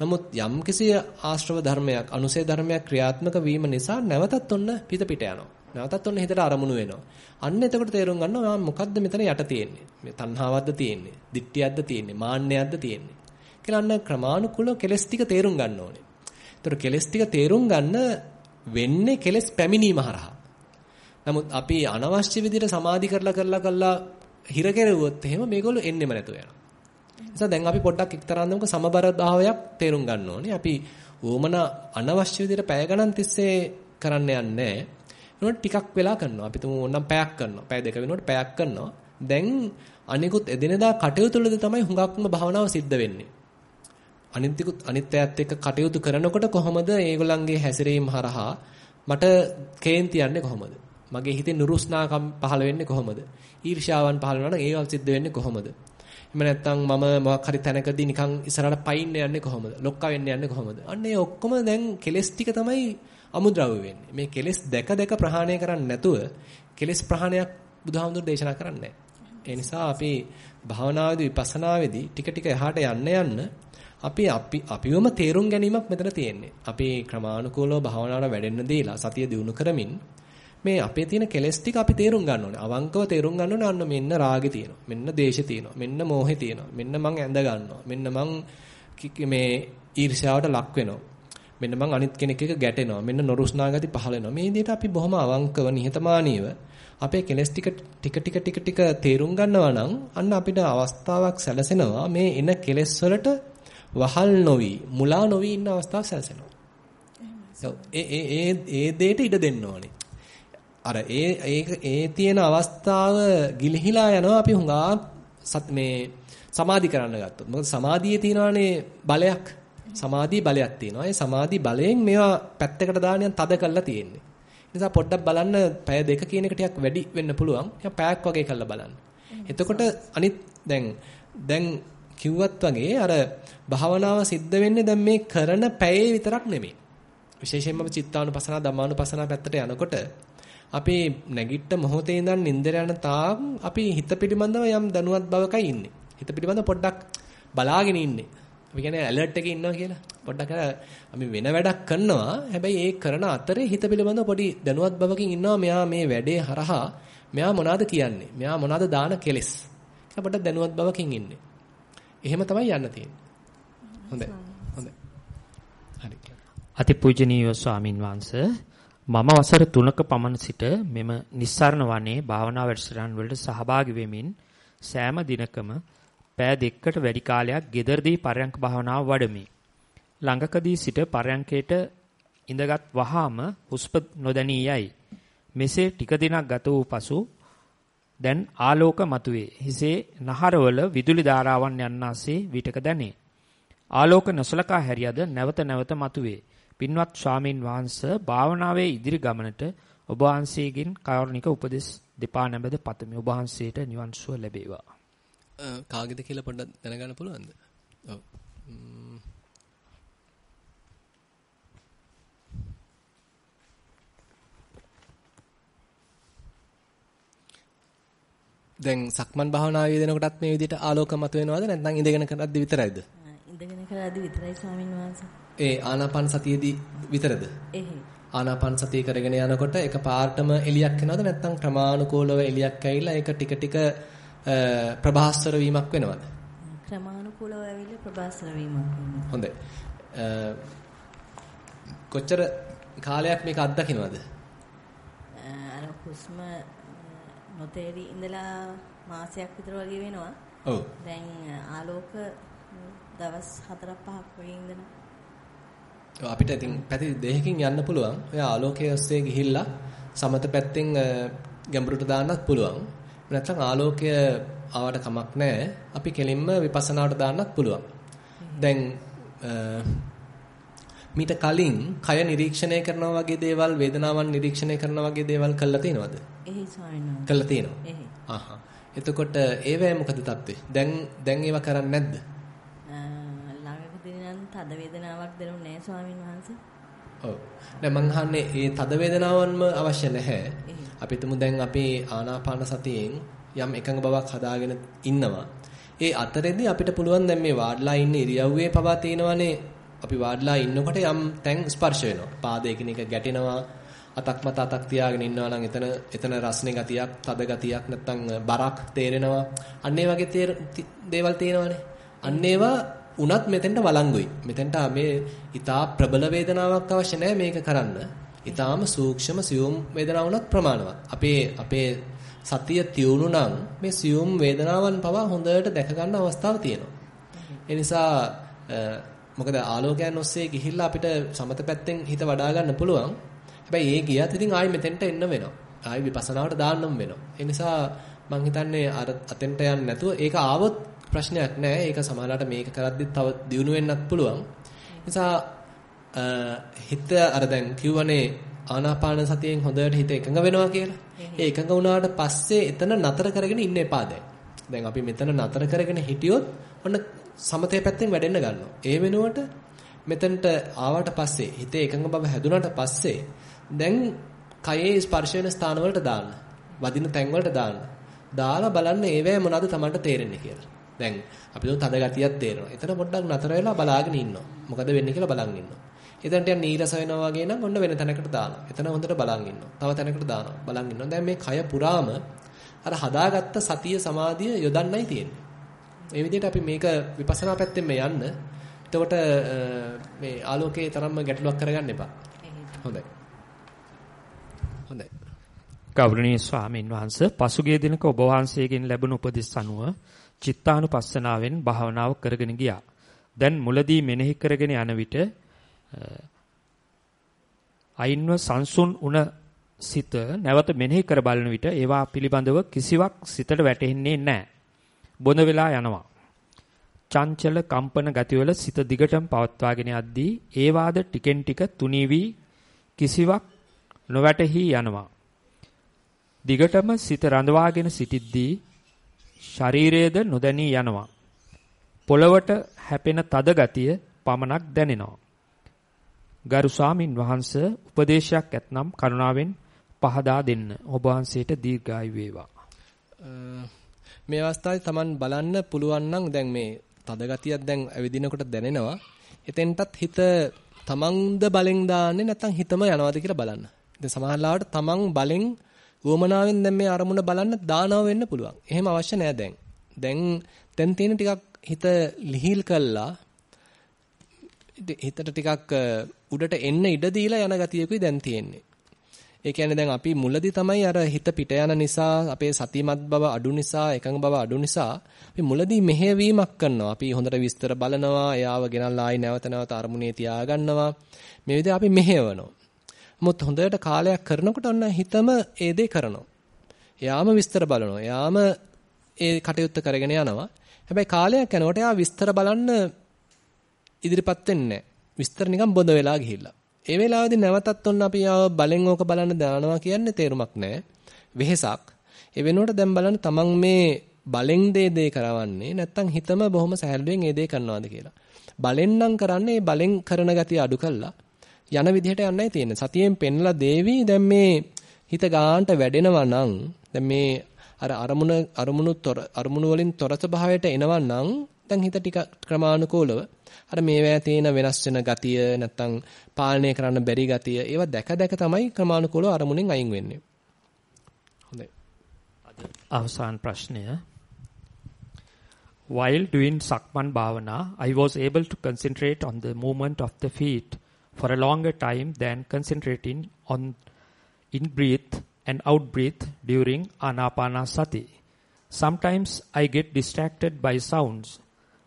නමුත් යම්කිසි ආශ්‍රව ධර්මයක්, අනුසය ධර්මයක් ක්‍රියාත්මක වීම නිසා නැවතත් ඔන්න පිට පිට යනවා. නැවතත් ඔන්න හිතට අරමුණු වෙනවා. අන්න එතකොට තේරුම් ගන්නවා මම මොකද්ද මෙතන යට තියෙන්නේ. මේ තණ්හාවක්ද තියෙන්නේ, දිට්ඨියක්ද තියෙන්නේ, මාන්නයක්ද තියෙන්නේ. කියලා අන්න ක්‍රමානුකූලව කෙලස් ටික තේරුම් ගන්න ඕනේ. ඒතර කෙලස් ටික තේරුම් ගන්න වෙන්නේ කෙලස් පැමිණීම හරහා. නමුත් අපි අනවශ්‍ය විදිහට සමාධි කරලා කරලා කරලා හිර කෙරුවොත් එහෙම මේගොල්ලෝ එන්නෙම නැතුව යනවා. නිසා දැන් අපි පොඩ්ඩක් එක්තරා අන්දමක සමබර භාවයක් තේරුම් ගන්න ඕනේ. අපි ඕමන අනවශ්‍ය විදිහට පැය ගණන් තිස්සේ කරන්න යන්නේ නෝට ටිකක් වෙලා කරනවා. අපි තුමු ඕනම් පැයක් කරනවා. පැය දෙක වෙනකොට පැයක් කරනවා. දැන් අනිකුත් එදිනෙදා කටයුතු වලදී තමයි හුඟක්ම භාවනාව සිද්ධ වෙන්නේ. අනිත්‍යකුත් අනිත්‍යයත් එක්ක කටයුතු කරනකොට කොහොමද ඒගොල්ලන්ගේ හැසිරීම හරහා මට කේන්ති යන්නේ කොහොමද? මගේ හිතේ නුරුස්නාකම් පහළ වෙන්නේ කොහොමද? ඊර්ෂාවන් පහළ වෙනවා නම් ඒවා සිද්ධ වෙන්නේ කොහොමද? එහෙම නැත්නම් මම මොකක් හරි තැනකදී නිකන් ඉස්සරහට පයින්න යන්නේ කොහොමද? ලොක්කා වෙන්න යන්නේ කොහොමද? අන්න ඒ ඔක්කොම දැන් කෙලස් ටික තමයි අමුද්‍රව්‍ය වෙන්නේ. මේ කෙලෙස් දැක දැක ප්‍රහාණය කරන්නේ නැතුව කෙලෙස් ප්‍රහාණයක් බුදුහාමුදුරු දේශනා කරන්නේ ඒ නිසා අපි භාවනාවේදී විපස්සනාවේදී ටික ටික එහාට යන්න යන්න අපි අපි අපිවම තේරුම් ගැනීමක් මෙතන තියෙන්නේ. අපි ක්‍රමානුකූලව භාවනාවට වැඩෙන්න දීලා සතිය දිනු කරමින් මේ අපේ තියෙන කෙලෙස් ටික අපි තේරුම් ගන්න ඕනේ. අවංකව තේරුම් ගන්න ඕනේ අන්න මෙන්න රාගෙ තියෙනවා. මෙන්න දේශෙ තියෙනවා. මෙන්න මෝහෙ තියෙනවා. මෙන්න මං ඇඳ ගන්නවා. මෙන්න මං මේ ඊර්ෂ්‍යාවට ලක් වෙනවා. මෙන්න මං අනිත් කෙනෙක් එක්ක ගැටෙනවා. මෙන්න නොරුස්නා ගති පහළ වෙනවා. මේ විදිහට අපි බොහොම අවංකව නිහතමානීව අපේ කෙලස් ටික ටික ටික ටික ටික තේරුම් ගන්නවා නම් අන්න අපිට අවස්ථාවක් සැලසෙනවා මේ එන කෙලස් වලට වහල් නොවි මුලා නොවි ඉන්න අවස්ථාවක් සැලසෙනවා. ඒ ඒ ඒ දෙයට ඉඩ දෙන්න ඕනේ. අර ඒ ඒක ඒ තියෙන අවස්ථාව ගිලිහිලා යනවා අපි හුඟා මේ සමාධි කරන්න ගත්තොත්. මොකද සමාධියේ තියෙනවානේ බලයක්. සමාධි බලයක් තියෙනවා. ඒ සමාධි බලයෙන් මේවා පැත්තකට දානියන් තද කරලා තියෙන්නේ. නිසා පොඩ්ඩක් බලන්න පැය දෙක කියන එක ටිකක් වැඩි වෙන්න පුළුවන්. නිකන් පැයක් වගේ කරලා බලන්න. එතකොට අනිත් දැන් දැන් කිව්වත් වගේ අර භාවනාව සිද්ධ වෙන්නේ දැන් මේ කරන පැයේ විතරක් නෙමෙයි. විශේෂයෙන්ම චිත්තානුපසනාව ධම්මානුපසනාව පැත්තට යනකොට අපි නැගිට මොහොතේ ඉඳන් නින්දර යන තාක් අපි හිත පිළිබඳව යම් දැනුවත් බවකයි ඉන්නේ. හිත පිළිබඳව පොඩ්ඩක් බලාගෙන ඉන්නේ. අපි කියන්නේ ඇලර්ට් එකේ ඉන්නවා කියලා. පොඩ්ඩක් අපි වෙන වැඩක් කරනවා. හැබැයි ඒ කරන අතරේ හිත පිළිබඳව පොඩි දැනුවත් බවකින් ඉන්නවා. මෙයා මේ වැඩේ හරහා මෙයා මොනවද කියන්නේ? මෙයා මොනවද දාන කෙලෙස්? කියලා පොඩ්ඩක් දැනුවත් බවකින් ඉන්නේ. එහෙම තමයි යන්න තියෙන්නේ. හොඳයි. හොඳයි. හරි. අතිපූජනීය ස්වාමින් වහන්සේ මම වසර 3ක පමණ සිට මෙම නිස්සාරණ වනයේ භාවනා වැඩසටහන් වලට සහභාගී වෙමින් සෑම දිනකම පෑ දෙකකට වැඩි කාලයක් gederදී පරයන්ක භාවනාව වඩමි. ළඟකදී සිට පරයන්කේට ඉඳගත් වහාම හුස්ප නොදැනී යයි. මෙසේ ටික දිනක් ගත වූ පසු දැන් ආලෝක මතුවේ. හිසේ නහරවල විදුලි ධාරාවන් යන්නාසේ විටක දැනේ. ආලෝක නොසලකා හැරියද නැවත නැවත මතුවේ. පින්වත් ස්වාමින් වහන්සේ භාවනාවේ ඉදිරි ගමනට ඔබ වහන්සේගෙන් කාරුණික උපදෙස් දෙපා නැඹද පතමි. ඔබ වහන්සේට නිවන් සුව ලැබේවා. කාගෙද කියලා පොඩ්ඩක් දැනගන්න පුළුවන්ද? ඔව්. දැන් සක්මන් භාවනාවේ යෙදෙනකොටත් මේ විදිහට ආලෝක මතුවෙනවද නැත්නම් ඉඳගෙන කරද්දි විතරයිද? ඉඳගෙන කරද්දි විතරයි ස්වාමීන් වහන්සේ. ඒ ආනාපාන සතියේදී විතරද? එහෙයි. ආනාපාන සතිය කරගෙන යනකොට එක පාර්ටම එලියක් එනවද නැත්නම් ක්‍රමානුකූලව එලියක් ඇවිල්ලා ඒක ටික ටික ප්‍රභාස්වර වීමක් වෙනවද? ක්‍රමානුකූලව ඇවිල්ලා ප්‍රභාස්වර වීමක් වෙනවා. හොඳයි. කොච්චර කාලයක් මේක අත්දකින්නවද? අර හුස්ම නොතේරි ඉඳලා මාසයක් විතර වගේ වෙනවා. ඔව්. දැන් ආලෝක දවස් 4 5ක් වගේ ඉඳලා අපිට ඉතින් පැති දෙකකින් යන්න පුළුවන්. ඔය ආලෝකයේ ඔස්සේ ගිහිල්ලා සමත පැත්තෙන් ගැඹුරට දාන්නත් පුළුවන්. නැත්නම් ආලෝකය ආවට කමක් නැහැ. අපි කෙලින්ම විපස්සනාවට දාන්නත් පුළුවන්. දැන් මීට කලින් කය නිරීක්ෂණය කරනවා වගේ දේවල් වේදනාවන් නිරීක්ෂණය කරනවා වගේ දේවල් කළා තියෙනවද? එහේ සායනා. කළා තියෙනවා. එහේ. එතකොට ඒවැය මොකද තත්ත්වේ? දැන් දැන් ඒව කරන්නේ නැද්ද? ළඟකදී නම් තද වේදනාවක් දැනුනේ නැහැ ස්වාමින් වහන්සේ. ඔව්. දැන් මං අහන්නේ ඒ තද වේදනාවන්ම අවශ්‍ය නැහැ. අපි තුමු දැන් අපි ආනාපාන සතියෙන් යම් එකඟ බවක් හදාගෙන ඉන්නවා. ඒ අතරෙදී අපිට පුළුවන් දැන් මේ වාඩ්ලා ඉන්න ඉරියව්වේ පවා තියෙනවනේ අපි වාඩ්ලා ඉන්නකොට යම් තැන් ස්පර්ශ වෙනවා. පාද එකිනෙක ගැටෙනවා. අතක් මත අතක් තියාගෙන ඉන්නවා නම් එතන එතන රස්නේ ගතියක්, තද ගතියක් නැත්තම් බරක් තේරෙනවා. අන්න ඒ වගේ දේවල් තියෙනවානේ. අන්න ඒවා උනත් මෙතෙන්ට වළංගුයි. මෙතෙන්ට මේ ඊටා ප්‍රබල වේදනාවක් අවශ්‍ය නැහැ මේක කරන්න. ඊටාම සූක්ෂම සියුම් වේදනාවක් ප්‍රමාණවත්. අපේ අපේ සතිය තියුණු නම් මේ සියුම් වේදනාවන් පවා හොඳට දැක ගන්න අවස්ථාවක් තියෙනවා. ඒ නිසා මොකද ආලෝකයන් ඔස්සේ ගිහිල්ලා අපිට සමත පැත්තෙන් හිත වඩා ගන්න පුළුවන්. හැබැයි ඒ ගියත් ඉතින් ආයි මෙතෙන්ට එන්න වෙනවා. ආයි විපස්සනාවට දාන්නම් වෙනවා. ඒ නිසා මං හිතන්නේ අර අතෙන්ට යන්නේ නැතුව ඒක ආවොත් ප්‍රශ්නයක් නෑ. ඒක සමහරවිට මේක කරද්දිත් තව දියුණු වෙන්නත් පුළුවන්. නිසා හිත අර දැන් කිව්වනේ ආනාපාන සතියෙන් හොඳට හිත එකඟ වෙනවා කියලා. ඒ එකඟ වුණාට පස්සේ එතන නතර කරගෙන ඉන්න එපා දැන්. දැන් අපි මෙතන නතර කරගෙන හිටියොත් ඔන්න සමතේ පැත්තෙන් වැඩෙන්න ගන්නවා. ඒ වෙනුවට මෙතනට ආවට පස්සේ හිතේ එකඟ බව හැදුනට පස්සේ දැන් කයේ ස්පර්ශ වෙන ස්ථාන වලට දාන්න. වදින තැන් වලට දාන්න. දාලා බලන්න ඒවැය මොනවද Tamanට තේරෙන්නේ කියලා. දැන් අපි දුන් තද ගතියක් තේරෙනවා. එතන පොඩ්ඩක් නතර වෙලා බලාගෙන ඉන්නවා. මොකද වෙන්නේ කියලා බලන් ඉන්නවා. එතනට යන නීරස වෙනවා වගේ නම් ඔන්න වෙන තැනකට දානවා. එතන හොඳට බලන් ඉන්නවා. තව තැනකට දානවා. බලන් ඉන්නවා. දැන් මේ කය පුරාම අර හදාගත්ත සතිය සමාධිය යොදන්නයි තියෙන්නේ. මේ විදිහට අපි මේක විපස්සනා පැත්තෙන් මේ යන්න. එතකොට මේ ආලෝකයේ තරම්ම ගැටලුවක් කරගන්න එපා. හොඳයි. හොඳයි. ගෞරවනීය ස්වාමීන් වහන්සේ පසුගිය දිනක ඔබ වහන්සේගෙන් ලැබුණු උපදෙස් අනුව චිත්තානුපස්සනාවෙන් භාවනාව කරගෙන ගියා. දැන් මුලදී මෙනෙහි කරගෙන යන විට අයින්ව සංසුන් උන සිත නැවත මෙනෙහි කර බලන විට ඒවා පිළිබඳව කිසිවක් සිතට වැටෙන්නේ නැහැ. බොඳ වෙලා යනවා. චංචල කම්පන ගතිවල සිත දිගටම පවත්වාගෙන යද්දී ඒවාද ටිකෙන් ටික තුනී වී කිසිවක් නොවැටහි යනවා. දිගටම සිත රඳවාගෙන සිටිද්දී ශරීරයේද නොදැනී යනවා. පොළවට හැපෙන තද ගතිය පමණක් දැනෙනවා. ගරු ස්වාමින් වහන්සේ උපදේශයක් ඇතනම් කරුණාවෙන් පහදා දෙන්න. ඔබ වහන්සේට දීර්ඝායු වේවා. මේ අවස්ථාවේ Taman බලන්න පුළුවන් නම් දැන් මේ තද ගතියක් දැන් ඇවිදිනකොට දැනෙනවා. එතෙන්ටත් හිත තමන්ද බලෙන් දාන්නේ නැත්නම් හිතම යනවාද කියලා බලන්න. දැන් සමහරවිට තමන් බලෙන් වොමනාවෙන් දැන් මේ අරමුණ බලන්න දානව වෙන්න පුළුවන්. එහෙම අවශ්‍ය නෑ දැන්. දැන් දැන් තියෙන ටිකක් හිත ලිහිල් කළා හිතට ටිකක් උඩට එන්න ඉඩ දීලා යන ගතියකුයි දැන් තියෙන්නේ. ඒ කියන්නේ දැන් අපි මුලදී තමයි අර හිත පිට යන නිසා අපේ සතිමත් බව අඩු නිසා එකඟ බව අඩු නිසා අපි මුලදී මෙහෙවීමක් කරනවා. අපි හොඳට විස්තර බලනවා, එයාව ගෙනල්ලා ආයි නැවත නැවත අරමුණේ තියාගන්නවා. මේ විදිහට අපි මෙහෙවනවා. මොත් හොඳට කාලයක් කරනකොට ඔන්න හිතම ඒ දේ කරනවා. එයාම විස්තර බලනවා. එයාම ඒ කටයුත්ත කරගෙන යනවා. හැබැයි කාලයක් යනකොට එයා විස්තර බලන්න ඉදිරිපත් වෙන්නේ නැහැ. විස්තර නිකන් බොඳ වෙලා ගිහිල්ලා. ඒ වෙලාවේදී නැවතත් ඔන්න අපි ආව බලෙන් ඕක බලන්න දානවා කියන්නේ තේරුමක් නැහැ. වෙහෙසක්. ඒ වෙනුවට දැන් බලන්න තමන් මේ බලෙන් දේ දේ කරවන්නේ නැත්තම් හිතම බොහොම සහැල්ලුවෙන් ඒ දේ කරනවාද කියලා. බලෙන් නම් කරන්නේ බලෙන් කරන ගතිය අඩු කළා යන විදිහට යන්නයි තියෙන්නේ. සතියෙන් පෙන්ලා දේවි දැන් මේ හිත ගාන්ට වැඩෙනවා නම් දැන් මේ අර අරමුණ අරමුණු තොර අරමුණු වලින් තොරත භාවයට එනවා නම් දැන් හිත ටික ක්‍රමානුකූලව අර මේවැය තියෙන වෙනස් වෙන ගතිය නැත්තම් පාලනය කරන්න බැරි ගතිය ඒවා දැක දැක තමයි ක්‍රමානුකූලව අරමුණෙන් අයින් වෙන්නේ. හොඳයි. අවසාන ප්‍රශ්නය While doing Sakman Bhavana, I was able to concentrate on the movement of the feet for a longer time than concentrating on in breath and out breath during Anapanasati. Sometimes I get distracted by sounds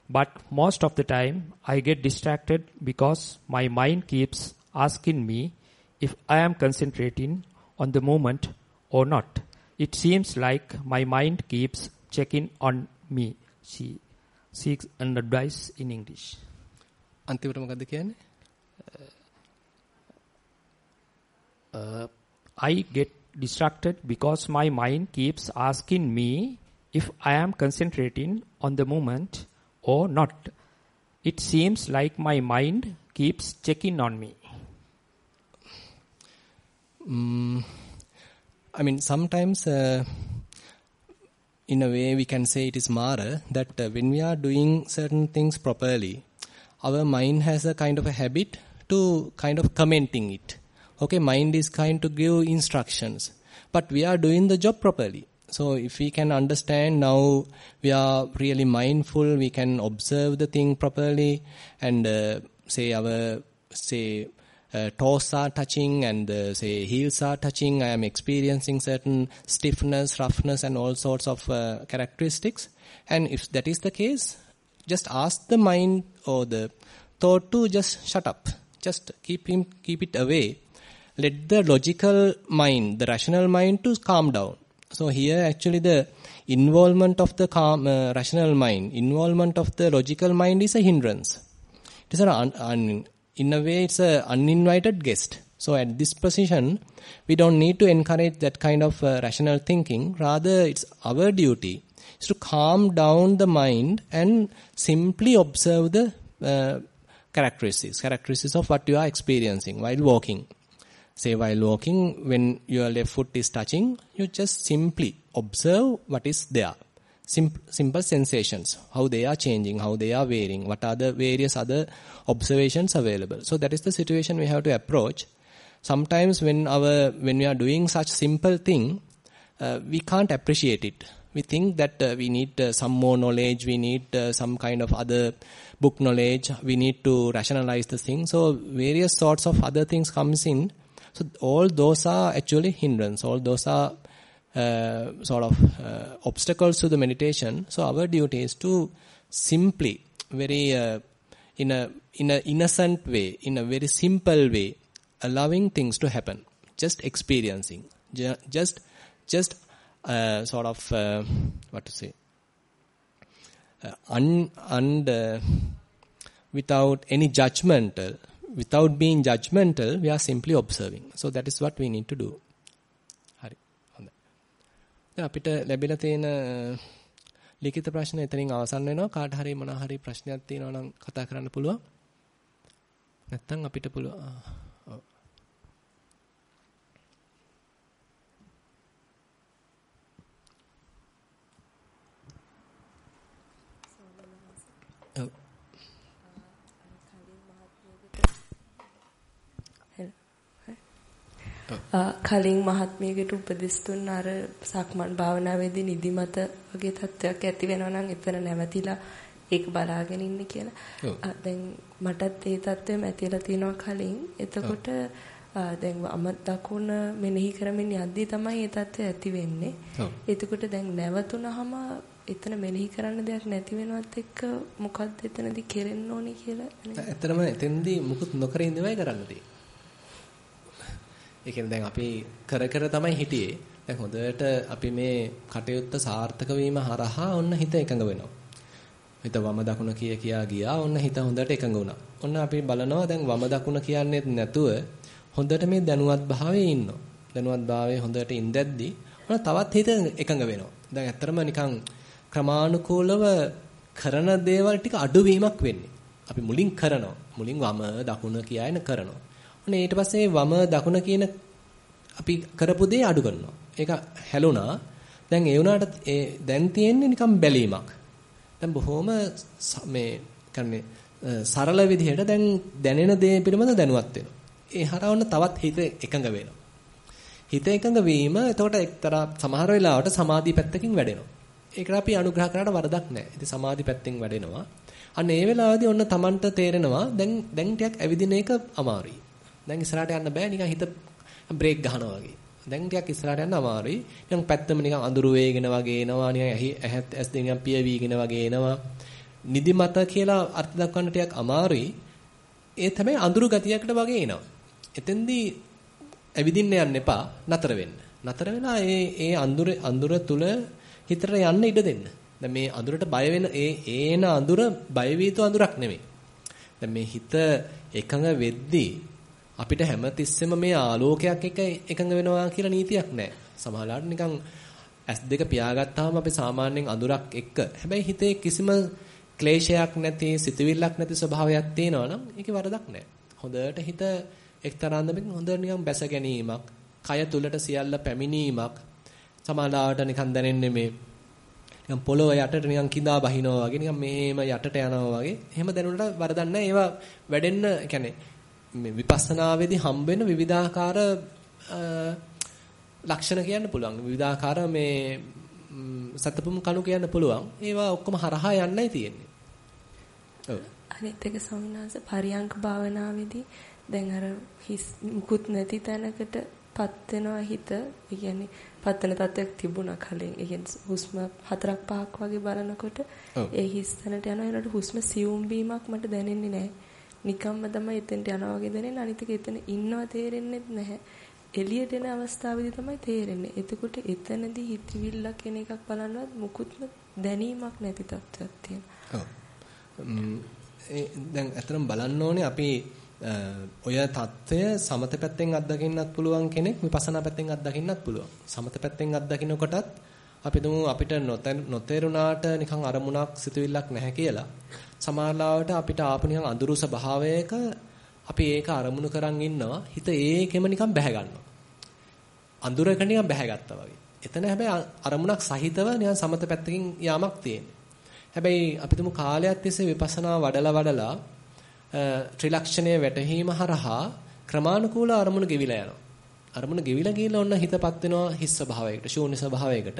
but most of the time, I get distracted because my mind keeps asking me if I am concentrating on the moment or not. It seems like my mind keeps checking on me. She seeks an advice in English. අන්තිමට මොකද්ද කියන්නේ? Uh, I get distracted because my mind keeps asking me if I am concentrating on the moment or not. It seems like my mind keeps checking on me. Mm, I mean, sometimes uh, in a way we can say it is Mara that uh, when we are doing certain things properly, our mind has a kind of a habit to kind of commenting it. Okay, mind is kind to give instructions, but we are doing the job properly. So if we can understand now we are really mindful, we can observe the thing properly and uh, say our say uh, toes are touching and uh, say heels are touching, I am experiencing certain stiffness, roughness and all sorts of uh, characteristics. And if that is the case, just ask the mind or the thought to just shut up. Just keep him, keep it away. Let the logical mind, the rational mind to calm down so here actually the involvement of the calm, uh, rational mind, involvement of the logical mind is a hindrance. It is an un, un, in a way it's an uninvited guest. So at this position, we don't need to encourage that kind of uh, rational thinking. Rather, it's our duty is to calm down the mind and simply observe the uh, characteristics, characteristics of what you are experiencing while walking. Say while walking, when your left foot is touching, you just simply observe what is there. Simple, simple sensations, how they are changing, how they are varying, what are the various other observations available. So that is the situation we have to approach. Sometimes when our when we are doing such simple thing, uh, we can't appreciate it. We think that uh, we need uh, some more knowledge, we need uh, some kind of other book knowledge, we need to rationalize the thing. So various sorts of other things comes in so all those are actually hindrance. All those are uh, sort of uh, obstacles to the meditation. So our duty is to simply, very uh, in a in a innocent way, in a very simple way, allowing things to happen, just experiencing, just just uh, sort of uh, what to say, uh, un, uh, without any judgmental, without being judgmental, we are simply observing. So that is what we need to do. හරි. හොඳයි. දැන් අපිට ලැබිලා තියෙන ලිඛිත ප්‍රශ්න එතනින් අවසන් වෙනවා. කාට හරි මොන හරි ප්‍රශ්නයක් තියෙනවා නම් කතා කරන්න පුළුවන්. නැත්තම් අපිට පුළුවන් කලින් මහත්මියකට උපදෙස් දුන්න අර සක්මන් භාවනාවේදී නිදිමත වගේ තත්ත්වයක් ඇති වෙනවා නම් එතන නැවතිලා ඒක බලාගෙන ඉන්න කියලා. දැන් මටත් ඒ තත්ත්වෙම ඇතිලා තියෙනවා කලින්. එතකොට දැන් අම දකුණ මෙනෙහි කරමින් යද්දී තමයි ඒ තත්ත්වය ඇති වෙන්නේ. එතකොට දැන් නැවතුනහම එතන මෙනෙහි කරන්න දෙයක් නැති වෙනවත් එක්ක මොකද්ද එතනදී කෙරෙන්න ඕනි කියලා. ඇත්තටම එතෙන්දී මුකුත් නොකර ඉඳවයි කරන්න තියෙන්නේ. ඒ කියන්නේ දැන් අපි කර කර තමයි හිටියේ. දැන් හොඳට අපි මේ කටයුත්ත සාර්ථක වීම හරහා ඔන්න හිත එකඟ වෙනවා. හිත වම දකුණ කිය කියා ගියා. ඔන්න හිත හොඳට එකඟ වුණා. ඔන්න අපි බලනවා දැන් වම දකුණ කියන්නේ නැතුව හොඳට මේ දැනුවත් භාවයේ ඉන්නවා. දැනුවත් භාවයේ හොඳට ඉඳද්දි ඔන්න තවත් හිත එකඟ වෙනවා. දැන් ඇත්තරම නිකන් ක්‍රමානුකූලව කරන දේවල් ටික අඩුවීමක් වෙන්නේ. අපි මුලින් කරනවා. මුලින් වම දකුණ කියලාන කරනවා. ඔන්න ඊට පස්සේ වම දකුණ කියන අපි කරපු දේ අඩු කරනවා. ඒක හැලුණා. දැන් ඒ වුණාට ඒ දැන් තියෙන්නේ නිකන් බැලීමක්. දැන් බොහොම මේ කියන්නේ සරල විදිහට දැන් දැනෙන දේ පිළිබඳ දැනුවත් වෙනවා. ඒ හරවන්න තවත් හිත එකඟ වෙනවා. හිත එකඟ වීම එතකොට එක්තරා සමහර වෙලාවට සමාධි පැත්තකින් වැඩෙනවා. ඒකට අපි අනුග්‍රහ කරාට වරදක් නැහැ. ඉතින් සමාධි පැත්තෙන් වැඩෙනවා. අන්න ඒ වෙලාවේදී ඔන්න Tamanට තේරෙනවා දැන් දැන් ටිකක් ඇවිදින එක අමාරුයි. දැන් ඉස්සරහට යන්න බෑ නිකන් හිත බ්‍රේක් ගහනවා වගේ. දැන් ටිකක් ඉස්සරහට යන්න අමාරුයි. නිකන් පැත්තම නිකන් අඳුරු වේගෙන වගේ එනවා. නිකන් ඇහත් ඇස් දෙක නිකන් පිය වීගෙන වගේ එනවා. නිදිමත කියලා අර්ථ දක්වන්න ටිකක් අමාරුයි. ඒ තමයි අඳුරු ගතියකට වගේ එනවා. එතෙන්දී ඇවිදින්න යන්න එපා. නතර වෙන්න. නතර වෙලා ඒ ඒ අඳුර අඳුර තුල හිතට යන්න ඉඩ දෙන්න. දැන් මේ අඳුරට බය වෙන ඒ ඒන අඳුර බය වීතු අඳුරක් නෙමෙයි. දැන් මේ හිත එකඟ වෙද්දී අපිට හැමතිස්සෙම මේ ආලෝකයක් එක එකඟ වෙනවා කියලා නීතියක් නැහැ. සමහරවිට නිකන් S2 පියාගත්තාම අපි සාමාන්‍යයෙන් අඳුරක් එක්ක හැබැයි හිතේ කිසිම ක්ලේශයක් නැති සිතවිල්ලක් නැති ස්වභාවයක් තියෙනවා නම් ඒකේ වරදක් නැහැ. හොඳට හිත එක්තරා අන්දමකින් හොඳට නිකන් බැස ගැනීමක්, කය තුලට සියල්ල පැමිණීමක් සමහරවිට නිකන් දැනෙන්නේ මේ නිකන් පොළොව යටට නිකන් කිඳා බහිනවා වගේ නිකන් මෙහෙම යටට යනවා වගේ. එහෙම දැනුණට වරදක් නැහැ. ඒවා වැඩෙන්න, يعني මේ විපස්සනාවේදී හම්බ වෙන විවිධාකාර ලක්ෂණ කියන්න පුළුවන්. විවිධාකාර මේ සතපුම් කණු කියන්න පුළුවන්. ඒවා ඔක්කොම හරහා යන්නයි තියෙන්නේ. ඔව්. අනිත් එක සමිනාස පරියංක භාවනාවේදී දැන් අර හිස් මුකුත් නැති තැනකටපත් වෙනවා හිත. ඒ කියන්නේ පත්තන තත්ත්වයක් තිබුණා කලින්. ඒ කියන්නේ හුස්ම හතරක් පහක් වගේ බලනකොට ඒ හිස් තැනට යනවා. ඒනට හුස්ම සියුම් වීමක් මට දැනෙන්නේ නැහැ. නිකම්ම තමයි එතෙන්ට යනවා වගේ දැනෙන අනිත් එක එතන ඉන්නව තේරෙන්නේ නැහැ. එළියට එන අවස්ථාවේදී තමයි තේරෙන්නේ. එතකොට එතනදී හිතවිල්ල කෙන එකක් බලන්නවත් මුකුත්ම දැනීමක් නැති තත්ත්වයක් තියෙනවා. දැන් අතරම බලන්න ඕනේ අපි ඔය தত্ত্বය සමත පැත්තෙන් අත්දකින්නත් පුළුවන් කෙනෙක් විපස්සනා පැත්තෙන් අත්දකින්නත් පුළුවන්. සමත පැත්තෙන් අත්දකින්නකොටත් අපි දුමු අපිට නොතේරුණාට නිකන් අරමුණක් සිතුවිල්ලක් නැහැ කියලා. සමාලාවට අපිට ආපු නිකන් අඳුරු ස්වභාවයක අපි ඒක අරමුණු කරන් ඉන්නවා. හිත ඒකෙම නිකන් බැහැ ගන්නවා. අඳුරක නිකන් බැහැගත්තා වගේ. එතන හැබැයි අරමුණක් සහිතව නිකන් සමත පැත්තකින් යාමක් තියෙන්නේ. හැබැයි අපි තුමු කාලයක් තිස්සේ විපස්සනා වඩලා වඩලා ත්‍රිලක්ෂණයේ වැටහීම හරහා ක්‍රමානුකූල අරමුණු ගෙවිලා යනවා. අරමුණ ගෙවිලා ගිහලා ඔන්න හිතපත් වෙනවා හිස් ස්වභාවයකට, ශූන්‍ය ස්වභාවයකට.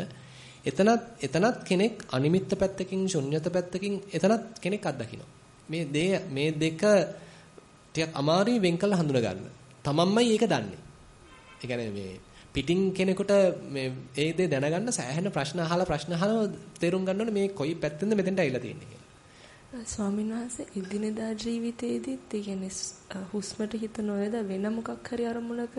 එතනත් එතනත් කෙනෙක් අනිමිත්ත පැත්තකින්, ශුන්්‍යත පැත්තකින් එතනත් කෙනෙක් අත්දකිනවා. මේ දේ මේ දෙක ටිකක් අමාරුයි වෙන් කළ හඳුන ගන්න. තමන්මයි ඒක දන්නේ. ඒ කියන්නේ මේ පිටින් කෙනෙකුට මේ ඒ දේ දැනගන්න සෑහෙන ප්‍රශ්න අහලා ප්‍රශ්න අහලා තේරුම් ගන්න ඕනේ මේ කොයි පැත්තෙන්ද මෙතෙන්ට ඇවිල්ලා තියෙන්නේ කියලා. ස්වාමීන් වහන්සේ ඉදිනදා ජීවිතයේදීත් ඒ කියන්නේ හුස්මට හිත නොයද වෙන මොකක් හරි අරමුණක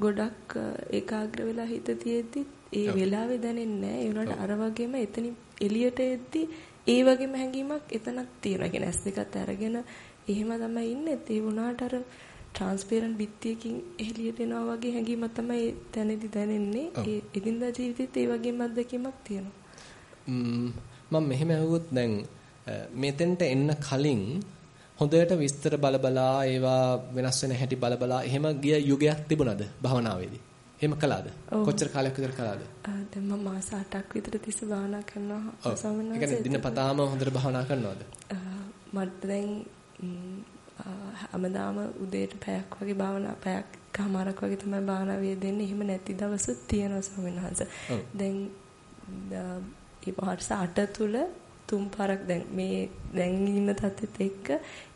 ගොඩක් ඒකාග්‍ර වෙලා හිත තියෙද්දි ඒ වෙලාවේ දැනෙන්නේ නැහැ. ඒ උනාට අර වගේම එතනින් එළියට එද්දි ඒ වගේම හැඟීමක් එතනක් තියෙනවා. කියන්නේ ඇස් දෙකත් අරගෙන එහෙම තමයි ඉන්නේ. ඒ වුණාට අර ට්‍රාන්ස්පරන්ට් බිත්තියකින් එළියට එනවා වගේ හැඟීමක් තමයි දැනෙදි දැනෙන්නේ. ඒ එදිනදා ජීවිතේත් ඒ වගේම අත්දැකීමක් තියෙනවා. මම මෙහෙම අහුවොත් දැන් මෙතෙන්ට එන්න කලින් හොඳට විස්තර බලබලා ඒවා වෙනස් වෙන හැටි බලබලා එහෙම ගිය යුගයක් තිබුණාද භවනාවේදී? එහෙම කළාද? කොච්චර කාලයක් විතර කළාද? දැන් මම මාස 8ක් විතර තිස්ස භාවනා කරනවා ස්වාමීන් වහන්සේ. ඒ කියන්නේ දිනපතාම හොඳට භාවනා කරනවද? මට දැන් හැමදාම උදේට පැයක් වගේ භාවනා පැයක් කමාරක් වගේ තමයි භාවනා වේදෙන්නේ. එහෙම නැති දවසුත් තියෙනවා ස්වාමීන් වහන්සේ. දැන් ඒ පාර්ස 8 තුල තුන් පාරක් දැන් මේ දැන් ඉන්න තත්ත්වෙත් එක්ක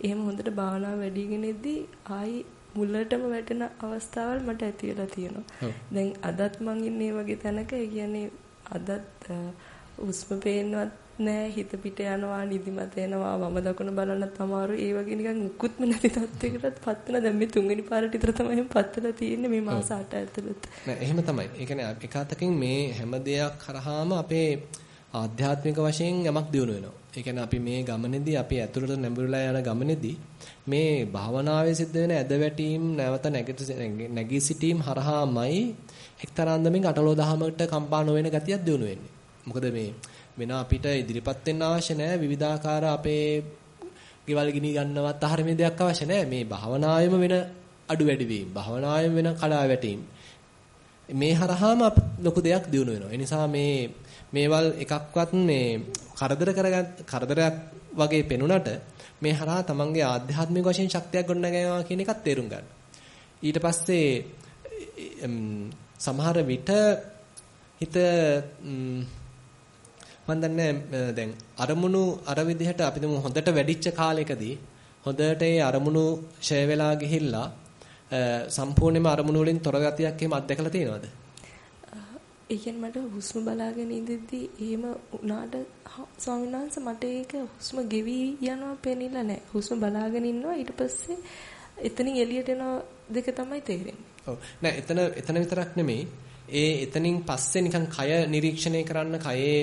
එහෙම හොඳට භාවනාව වැඩිගෙන ඉද්දී ආයි මුලටම වැටෙන අවස්ථාවල් මට ඇති වෙලා තියෙනවා. දැන් අදත් මං ඉන්නේ වගේ තැනක. ඒ කියන්නේ අදත් උස්ම පේන්නවත් නෑ හිත පිට යනවා නිදිමත එනවා. වම දකුණ බලන්නත් අමාරු ඒ වගේ නිකන් මුකුත්ම නැති තත්යකටත් පත් වෙන දැන් මේ තුන්වෙනි පාරට විතර තමයි පත් වෙලා තියෙන්නේ මේ මාස 8 ඇතුළත. නෑ එහෙම තමයි. ඒ කියන්නේ එක අතකින් මේ හැම දෙයක් කරාම අපේ ආධ්‍යාත්මික වශයෙන් යමක් දියුණු වෙනවා. ඒ කියන්නේ අපි මේ ගමනේදී අපි ඇතුළට නැඹුරුලා යන ගමනේදී මේ භාවනාවේ සිද්ධ වෙන ඇදවැටීම් නැවත නැගී සිටීම් හරහාමයි එක්තරා අන්දමින් අටලෝ දහමකට කම්පා නොවන ගතියක් දියුණු වෙන්නේ. මොකද මේ වෙන අපිට ඉදිරිපත් වෙන්න අවශ්‍ය නැහැ විවිධාකාර අපේ ගෙවල් ගිනි ගන්නවත් ආහාර මේ දෙයක් අවශ්‍ය නැහැ. මේ භාවනාවෙම වෙන අඩු වැඩි වීම, භාවනාවෙම වෙන කඩා වැටීම්. මේ හරහාම ලොකු දෙයක් දියුණු වෙනවා. ඒ නිසා මේ මේවල් එකක්වත් මේ කරදර කරගන්න කරදරයක් වගේ පෙනුනට මේ හරහා තමන්ගේ ආධ්‍යාත්මික වශයෙන් ශක්තියක් ගොඩනගනවා කියන එකත් තේරුම් ගන්න. ඊට පස්සේ සමහර විට හිත මම දන්නේ දැන් අරමුණු අර විදිහට අපි දුමු හොඳට වැඩිච්ච කාලයකදී හොඳට ඒ අරමුණු ෂය වෙලා ගිහිල්ලා සම්පූර්ණයෙන්ම අරමුණු වලින් තොර ගතියක් එහෙම අත්දැකලා තියෙනවද? ඒ කියන්නේ මට හුස්ම බලාගෙන ඉඳිද්දි එහෙම උනාට ස්වාමීන් වහන්සේ මට ඒක හුස්ම ගෙවි යනවා පේනිලා නැහැ. හුස්ම බලාගෙන ඉන්නවා ඊට පස්සේ එතනින් එළියට එන දෙක තමයි තේරෙන්නේ. ඔව්. නෑ එතන එතන විතරක් නෙමෙයි. ඒ එතනින් පස්සේ නිකන් කය නිරීක්ෂණය කරන්න කයේ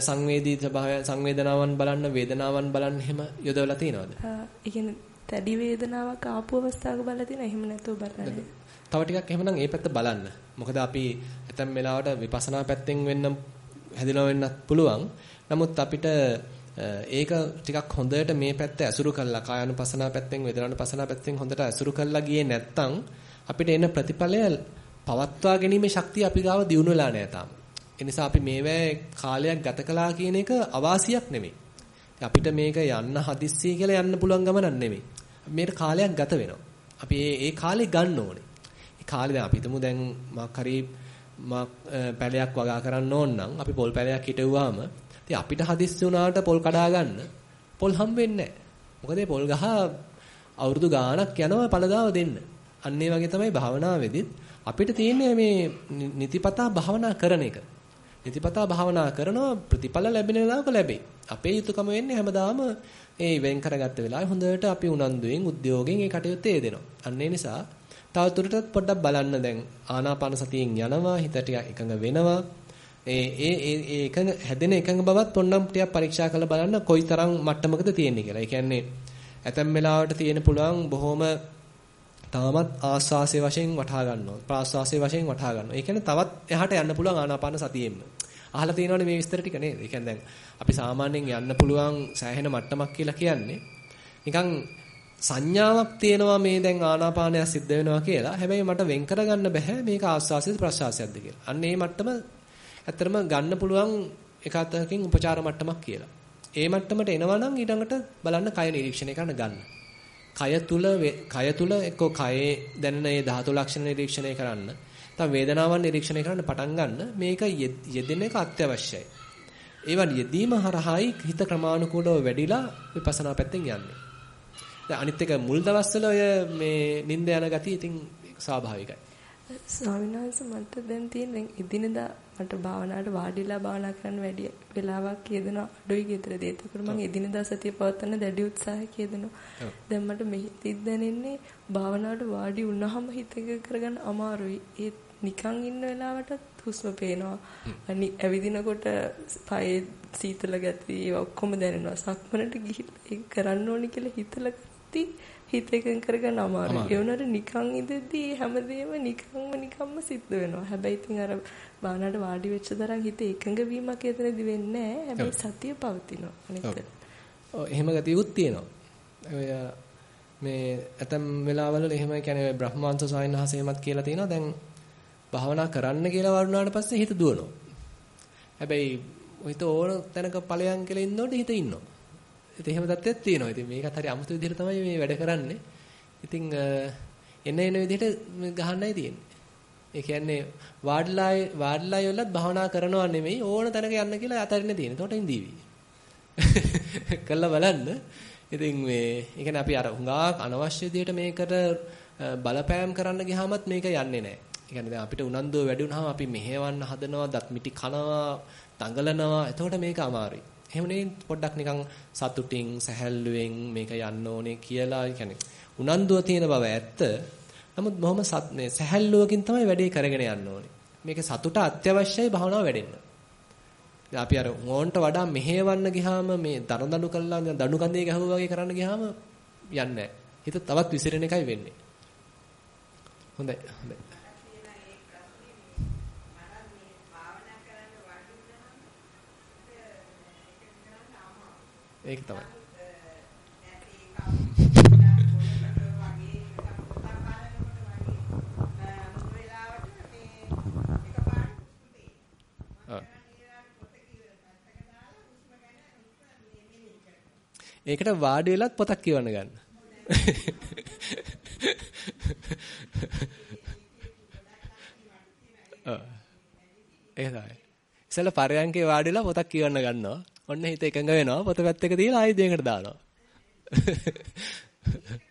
සංවේදී ස්වභාවය සංවේදනාවන් බලන්න වේදනාවන් බලන්න එහෙම යොදවලා තියෙනවද? ඒ කියන්නේ තැඩි වේදනාවක් ආපු අවස්ථාවක බලලා තියෙන එහෙම නැතුව බලන්නේ. තව ටිකක් එහෙමනම් ඒ පැත්ත බලන්න. මොකද අපි ඇතැම් වෙලාවට විපස්සනා පැත්තෙන් වෙන්න හැදිලා වෙන්නත් පුළුවන්. නමුත් අපිට ඒක ටිකක් හොඳට මේ පැත්ත ඇසුරු කළා කායानुපසනා පැත්තෙන් වේදනානුපසනා පැත්තෙන් හොඳට ඇසුරු කළා ගියේ නැත්තම් අපිට එන ප්‍රතිඵලය පවත්වා ගැනීමේ ශක්තිය අපි ගාව දියුණු වෙලා නැහැ තාම. ඒ නිසා අපි මේවැ කාලයක් ගත කළා කියන එක අවාසියක් නෙමෙයි. අපිට මේක යන්න හදිස්සිය කියලා යන්න පුළුවන් ගමනක් නෙමෙයි. මේකට කාලයක් ගත වෙනවා. අපි ඒ කාලේ ගන්න ඕනේ. ඒ කාලේ දැන් අපි හිතමු දැන් මාක් හරි මාක් පැලයක් වගා කරන්න ඕන නම් අපි පොල් පැලයක් හිටවුවාම ඉතින් අපිට හදිස්සි වුණාට පොල් කඩා ගන්න පොල් හම්බෙන්නේ නැහැ. මොකද පොල් ගහ අවුරුදු ගාණක් යනවා පළදාව දෙන්න. අන්න ඒ වගේ තමයි භාවනාවේදීත් අපිට තියෙන්නේ මේ නිතිපතා භාවනා කරන එක. නිතිපතා භාවනා කරනවා ප්‍රතිඵල ලැබෙන වෙලාවක ලැබෙයි. අපේ යුතුයකම වෙන්නේ හැමදාම ඒ වෙන් කරගත්ත වෙලාවේ හොඳට අපි උනන්දුවෙන් උද්‍යෝගයෙන් ඒ කටයුත්තේ යෙදෙනවා. අන්න ඒ නිසා තවදුරටත් පොඩ්ඩක් බලන්න දැන් ආනාපාන සතියෙන් යනවා හිත ටික එකඟ වෙනවා. ඒ ඒ ඒ එකඟ හැදෙන එකඟ බවත් පොන්නම් ටිකක් පරීක්ෂා කරලා බලන්න කොයිතරම් මට්ටමකද තියෙන්නේ කියලා. ඒ කියන්නේ ඇතැම් වෙලාවට තියෙන පුළුවන් බොහොම තාමත් ආස්වාසේ වශයෙන් වටහා ගන්නවා. ප්‍රාස්වාසේ වශයෙන් වටහා ගන්නවා. ඒ කියන්නේ තවත් එහාට යන්න පුළුවන් ආනාපාන සතියෙන්න. අහලා තියෙනවනේ මේ විස්තර ටික නේද? ඒ කියන්නේ දැන් අපි සාමාන්‍යයෙන් යන්න පුළුවන් සෑහෙන මට්ටමක් කියලා කියන්නේ නිකන් සංඥාවක් තියෙනවා මේ දැන් ආනාපානය සිද්ධ වෙනවා කියලා. හැබැයි මට වෙන් කරගන්න බෑ මේක ආස්වාසියද ප්‍රසආසයක්ද කියලා. අන්න ඒ මට්ටම ඇත්තටම ගන්න පුළුවන් එක අතකින් උපචාර මට්ටමක් කියලා. ඒ මට්ටමට එනවා නම් ඊළඟට බලන්න කය නිරීක්ෂණය කරන්න ගන්න. කය තුල කය තුල එක්ක කයේ දැනෙන ඒ ධාතු ලක්ෂණ නිරීක්ෂණය කරන්න. නැත්නම් වේදනාවන් නිරීක්ෂණය කරන්න පටන් ගන්න මේක යෙදෙන එක අත්‍යවශ්‍යයි. ඒවන් යෙදීම හරහායි හිත ක්‍රමානුකූලව වැඩිලා විපස්සනා පැත්තෙන් යන්නේ. දැන් අනිත් එක මුල් දවස්වල ඔය මේ නිින්ද යන ගතිය ඉතින් ස්වාභාවිකයි. ස්වාමීන් වහන්සේ මට දැන් තියෙන දැන් එදිනදා මට භාවනාවට වාඩිලා භාවනා කරන්න වැඩි වෙලාවක් යෙදෙන අඩුයි ගෙදරදී. ඒකට මම එදිනදා සතිය පවත්වන්න දැඩි උත්සාහයක් යෙදෙනවා. දැන් මට මෙහිතිත් දැනෙන්නේ භාවනාවට වාඩි වුණාම හිත කරගන්න අමාරුයි. ඒ නිකන් ඉන්න වෙලාවටත් හුස්ම පේනවා. අනි ඇවිදිනකොට පයේ සීතල ගතිය ඔක්කොම දැනෙනවා. සක්මනට ගිහිල්ලා ඒක කරන්න ඕනි කියලා හිතලා ගත්තා. හිත එකඟ කරගන්න අමාරුයි. ඒ වුණාට නිකන් ඉඳද්දී හැමදේම නිකන්ම නිකම්ම සිද්ධ වෙනවා. හැබැයි ඉතින් අර බානට වාඩි වෙච්ච තරම් හිත එකඟ වීමක් එතනදි වෙන්නේ නැහැ. හැබැයි සතිය පවතිනවා. අනිත් ඔව් එහෙම ගතියුත් තියෙනවා. ඔය මේ ඇතම් වෙලාවල එහෙම කියන්නේ බ්‍රහ්මාංශ සායනහසෙමත් කියලා තියෙනවා. දැන් භාවනා කරන්න කියලා වරුණාට පස්සේ හිත දුවනවා. හැබැයි හිත ඕන තැනක ඵලයන් කියලා ඉන්නකොට හිත ඉන්නවා. ඉතින් එහෙම தත්ත්වයක් තියෙනවා. ඉතින් මේකත් හරි අමුතු විදිහට තමයි මේ වැඩ කරන්නේ. ඉතින් එන එන විදිහට ගහන්නයි තියෙන්නේ. ඒ කියන්නේ වාඩිලා වාඩිලා යොල්ලත් භාවනා කරනවා නෙමෙයි ඕන තැනක යන්න කියලා අතරින් තියෙන. එතකොට ඉඳීවි. [LAUGHS] කළා බලන්න. ඉතින් මේ ඒ කියන්නේ අපි අර හුඟා අනවශ්‍ය විදිහට මේකට බලපෑම් කරන්න ගියාමත් මේක යන්නේ නැහැ. ඒ කියන්නේ දැන් අපිට උනන්දුව වැඩි වුණාම අපි මෙහෙවන්න හදනවා, දත් මිටි කනවා, දඟලනවා. එතකොට මේක අමාරුයි. එහෙම නෙවෙයි පොඩ්ඩක් නිකන් සතුටින් සැහැල්ලුවෙන් මේක යන්න ඕනේ කියලා කියන්නේ උනන්දුව තියෙන බව ඇත්ත. නමුත් බොහොම මේ සැහැල්ලුවකින් තමයි වැඩේ කරගෙන යන්න ඕනේ. මේකේ සතුට අත්‍යවශ්‍යයි භාවනාව වැඩෙන්න. දැන් අපි අර ඕන්ට වඩා මෙහෙවන්න ගියාම මේ දන දඬු කළා දඬු කඳේ ගහුවා වගේ කරන්න ගියාම යන්නේ හිත තවත් විසිරෙන එකයි වෙන්නේ. හොඳයි හොඳයි. ඒක තමයි. ඒකට වාඩි වෙලත් පොතක් කියවන්න ගන්න. [LAUGHS] ඔව්. ඒක තමයි. ඉතල පරයන්කේ වාඩි වෙලා පොතක් කියවන්න ගන්නවා. ඔන්න හිත එකඟ වෙනවා පොත පැත්තක තියලා ආයෙත් දෙයකට දානවා. [LAUGHS] [LAUGHS]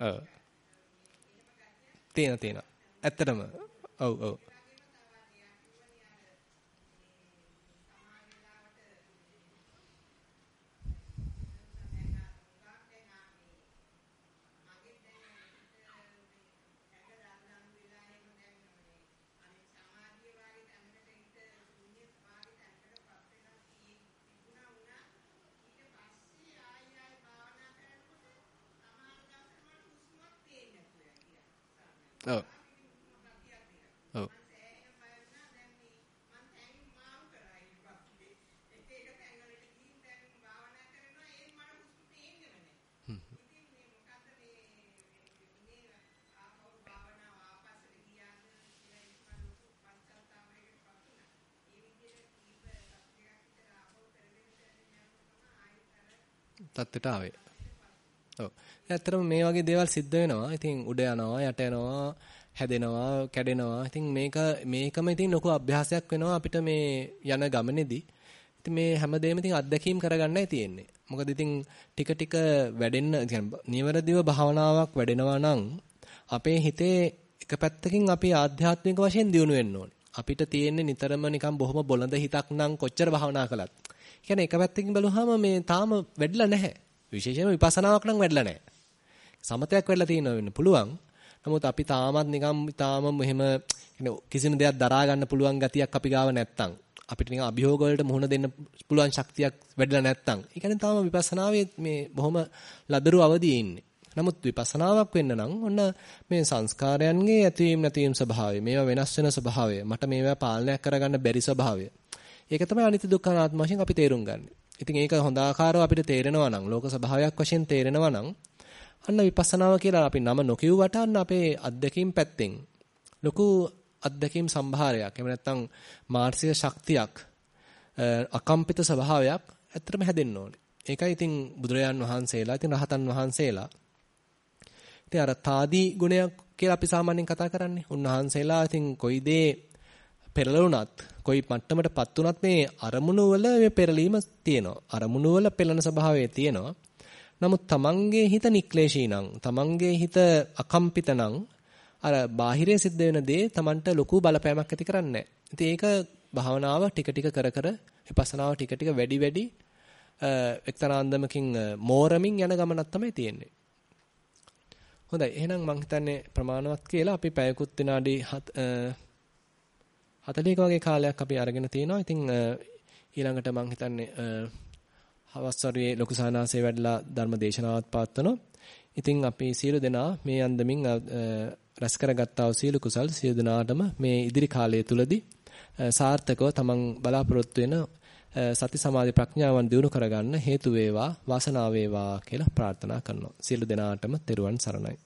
ඔව්. තියෙන තියෙන. ඇත්තටම. ඔව් ඔව්. ඔව්. ඔව්. තත්ත්වයට ආවේ. ඔව්. ඇත්තටම මේ වගේ දේවල් සිද්ධ වෙනවා. ඉතින් උඩ යනවා, යට යනවා, හැදෙනවා, කැඩෙනවා. ඉතින් මේක මේකම ඉතින් ලොකු අභ්‍යාසයක් වෙනවා අපිට මේ යන ගමනේදී. ඉතින් මේ හැමදේම ඉතින් අත්දැකීම් කරගන්නයි තියෙන්නේ. මොකද ඉතින් ටික ටික වැඩෙන්න කියන්නේ නිවැරදිව භාවනාවක් වැඩෙනවා නම් අපේ හිතේ එක පැත්තකින් අපි ආධ්‍යාත්මික වශයෙන් දියුණු වෙන්න ඕනේ. අපිට තියෙන්නේ නිතරම නිකන් බොහොම බොළඳ හිතක් නම් කොච්චර භාවනා කළත්. කියන්නේ එක පැත්තකින් බැලුවාම මේ තාම වැඩිලා නැහැ. විශේෂයෙන්ම විපස්සනාවක් නම් වැඩිලා නැහැ. සමතයක් වෙලා තියෙනවා වෙන්න පුළුවන්. නමුත් අපි තාමත් නිකම් තාම මෙහෙම කිසිම දෙයක් දරා ගන්න පුළුවන් ගතියක් අපි ගාව නැත්තම් අපිට නිකන් අභියෝග වලට මුහුණ දෙන්න පුළුවන් ශක්තියක් වැඩිලා නැත්තම් ඒ කියන්නේ තාම විපස්සනාවේ මේ බොහොම ලදරු අවදියේ ඉන්නේ. නමුත් විපස්සනාවක් වෙන්න නම් ඔන්න මේ සංස්කාරයන්ගේ ඇතිවීම නැතිවීම ස්වභාවය මේවා වෙනස් වෙන ස්වභාවය මට මේවා පාලනය කරගන්න බැරි ස්වභාවය ඒක තමයි අනිත්‍ය දුක්ඛ අනාත්ම වශයෙන් අපි තේරුම් ගන්න. ඉතින් ඒක හොඳ ආකාරව අපිට තේරෙනවා නම් ලෝක ස්වභාවයක් වශයෙන් තේරෙනවා නම් අන්න විපස්සනාව කියලා අපි නම නොකියුවට අන්න අපේ අත්දැකීම් පැත්තෙන් ලොකු අත්දැකීම් සම්භාරයක් එහෙම නැත්නම් මානසික ශක්තියක් අකම්පිත ස්වභාවයක් ඇත්තටම හැදෙන්න ඕනේ. ඒකයි ඉතින් බුදුරජාන් වහන්සේලා ඉතින් රහතන් වහන්සේලා ඉතින් අර තාදී ගුණයක් කියලා අපි සාමාන්‍යයෙන් කතා කරන්නේ. උන්වහන්සේලා ඉතින් කොයි දේ පෙරළුණත් කොයි මට්ටමටපත් උනත් මේ අරමුණු වල මේ පෙරලීම තියෙනවා. අරමුණු වල පෙළෙන ස්වභාවය තියෙනවා. නමුත් තමන්ගේ හිත නික්ලේශී නම් තමන්ගේ හිත අකම්පිත නම් අර බාහිරයේ සිද්ධ වෙන දේ තමන්ට ලොකු බලපෑමක් ඇති කරන්නේ නැහැ. ඒක භාවනාව ටික ටික කර කර විපස්සනාව ටික ටික වැඩි වැඩි එක්තරා අන්දමකින් මෝරමින් යන ගමනක් තමයි තියෙන්නේ. හොඳයි එහෙනම් මම හිතන්නේ ප්‍රමාණවත් කියලා අපි පැයකුත් විනාඩි 40ක වගේ කාලයක් අපි අරගෙන තිනවා. ඉතින් ඊළඟට මම හිතන්නේ හවස් වරුවේ ලොකු සානාසේ වැඩලා ධර්ම දේශනාවක් පවත්වනවා. ඉතින් අපි සියලු දෙනා මේ අන්දමින් රැස් කරගත්තා වූ සියලු කුසල් සියලු දෙනාටම මේ ඉදිරි කාලය තුලදී සාර්ථකව තමන් බලාපොරොත්තු වෙන සති සමාධි ප්‍රඥාවන් දිනු කරගන්න හේතු වේවා වාසනාව වේවා කියලා ප්‍රාර්ථනා කරනවා. සියලු දෙනාටම තෙරුවන් සරණයි.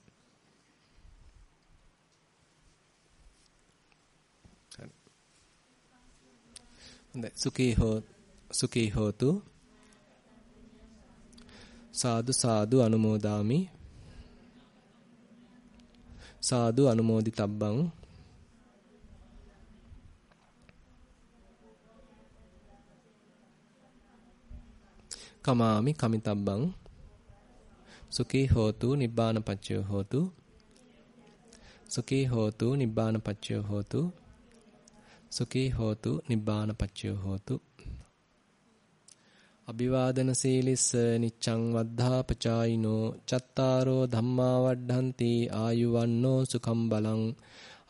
හොඳයි සුඛී හෝ සුඛී හෝතු සාදු සාදු අනුමෝදාමි. සාදු අනුමෝදිතබ්බං. කමාමි කමිතබ්බං. සුඛී හෝතු නිබ්බාන පච්චය හෝතු. සුඛී හෝතු නිබ්බාන පච්චය හෝතු. සුඛී හෝතු නිබ්බාන පච්චය හෝතු. අභිවාදන සීලිස්ස නිච්ඡං වද්ධාපචායිනෝ චත්තාරෝ ධම්මා වඩ්ඩಂತಿ ආයුවන්නෝ සුඛම් බලං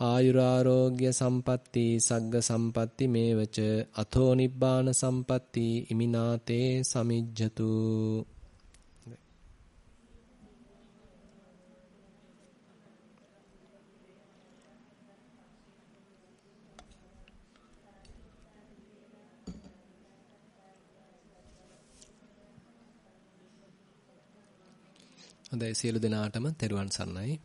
ආයුරාෝග්‍ය සම්පatti සග්ග සම්පatti මේවච අතෝ නිබ්බාන සම්පatti ඉමිනාතේ සමිජ්ජතු හොඳයි සියලු දෙනාටම තෙරුවන් සරණයි.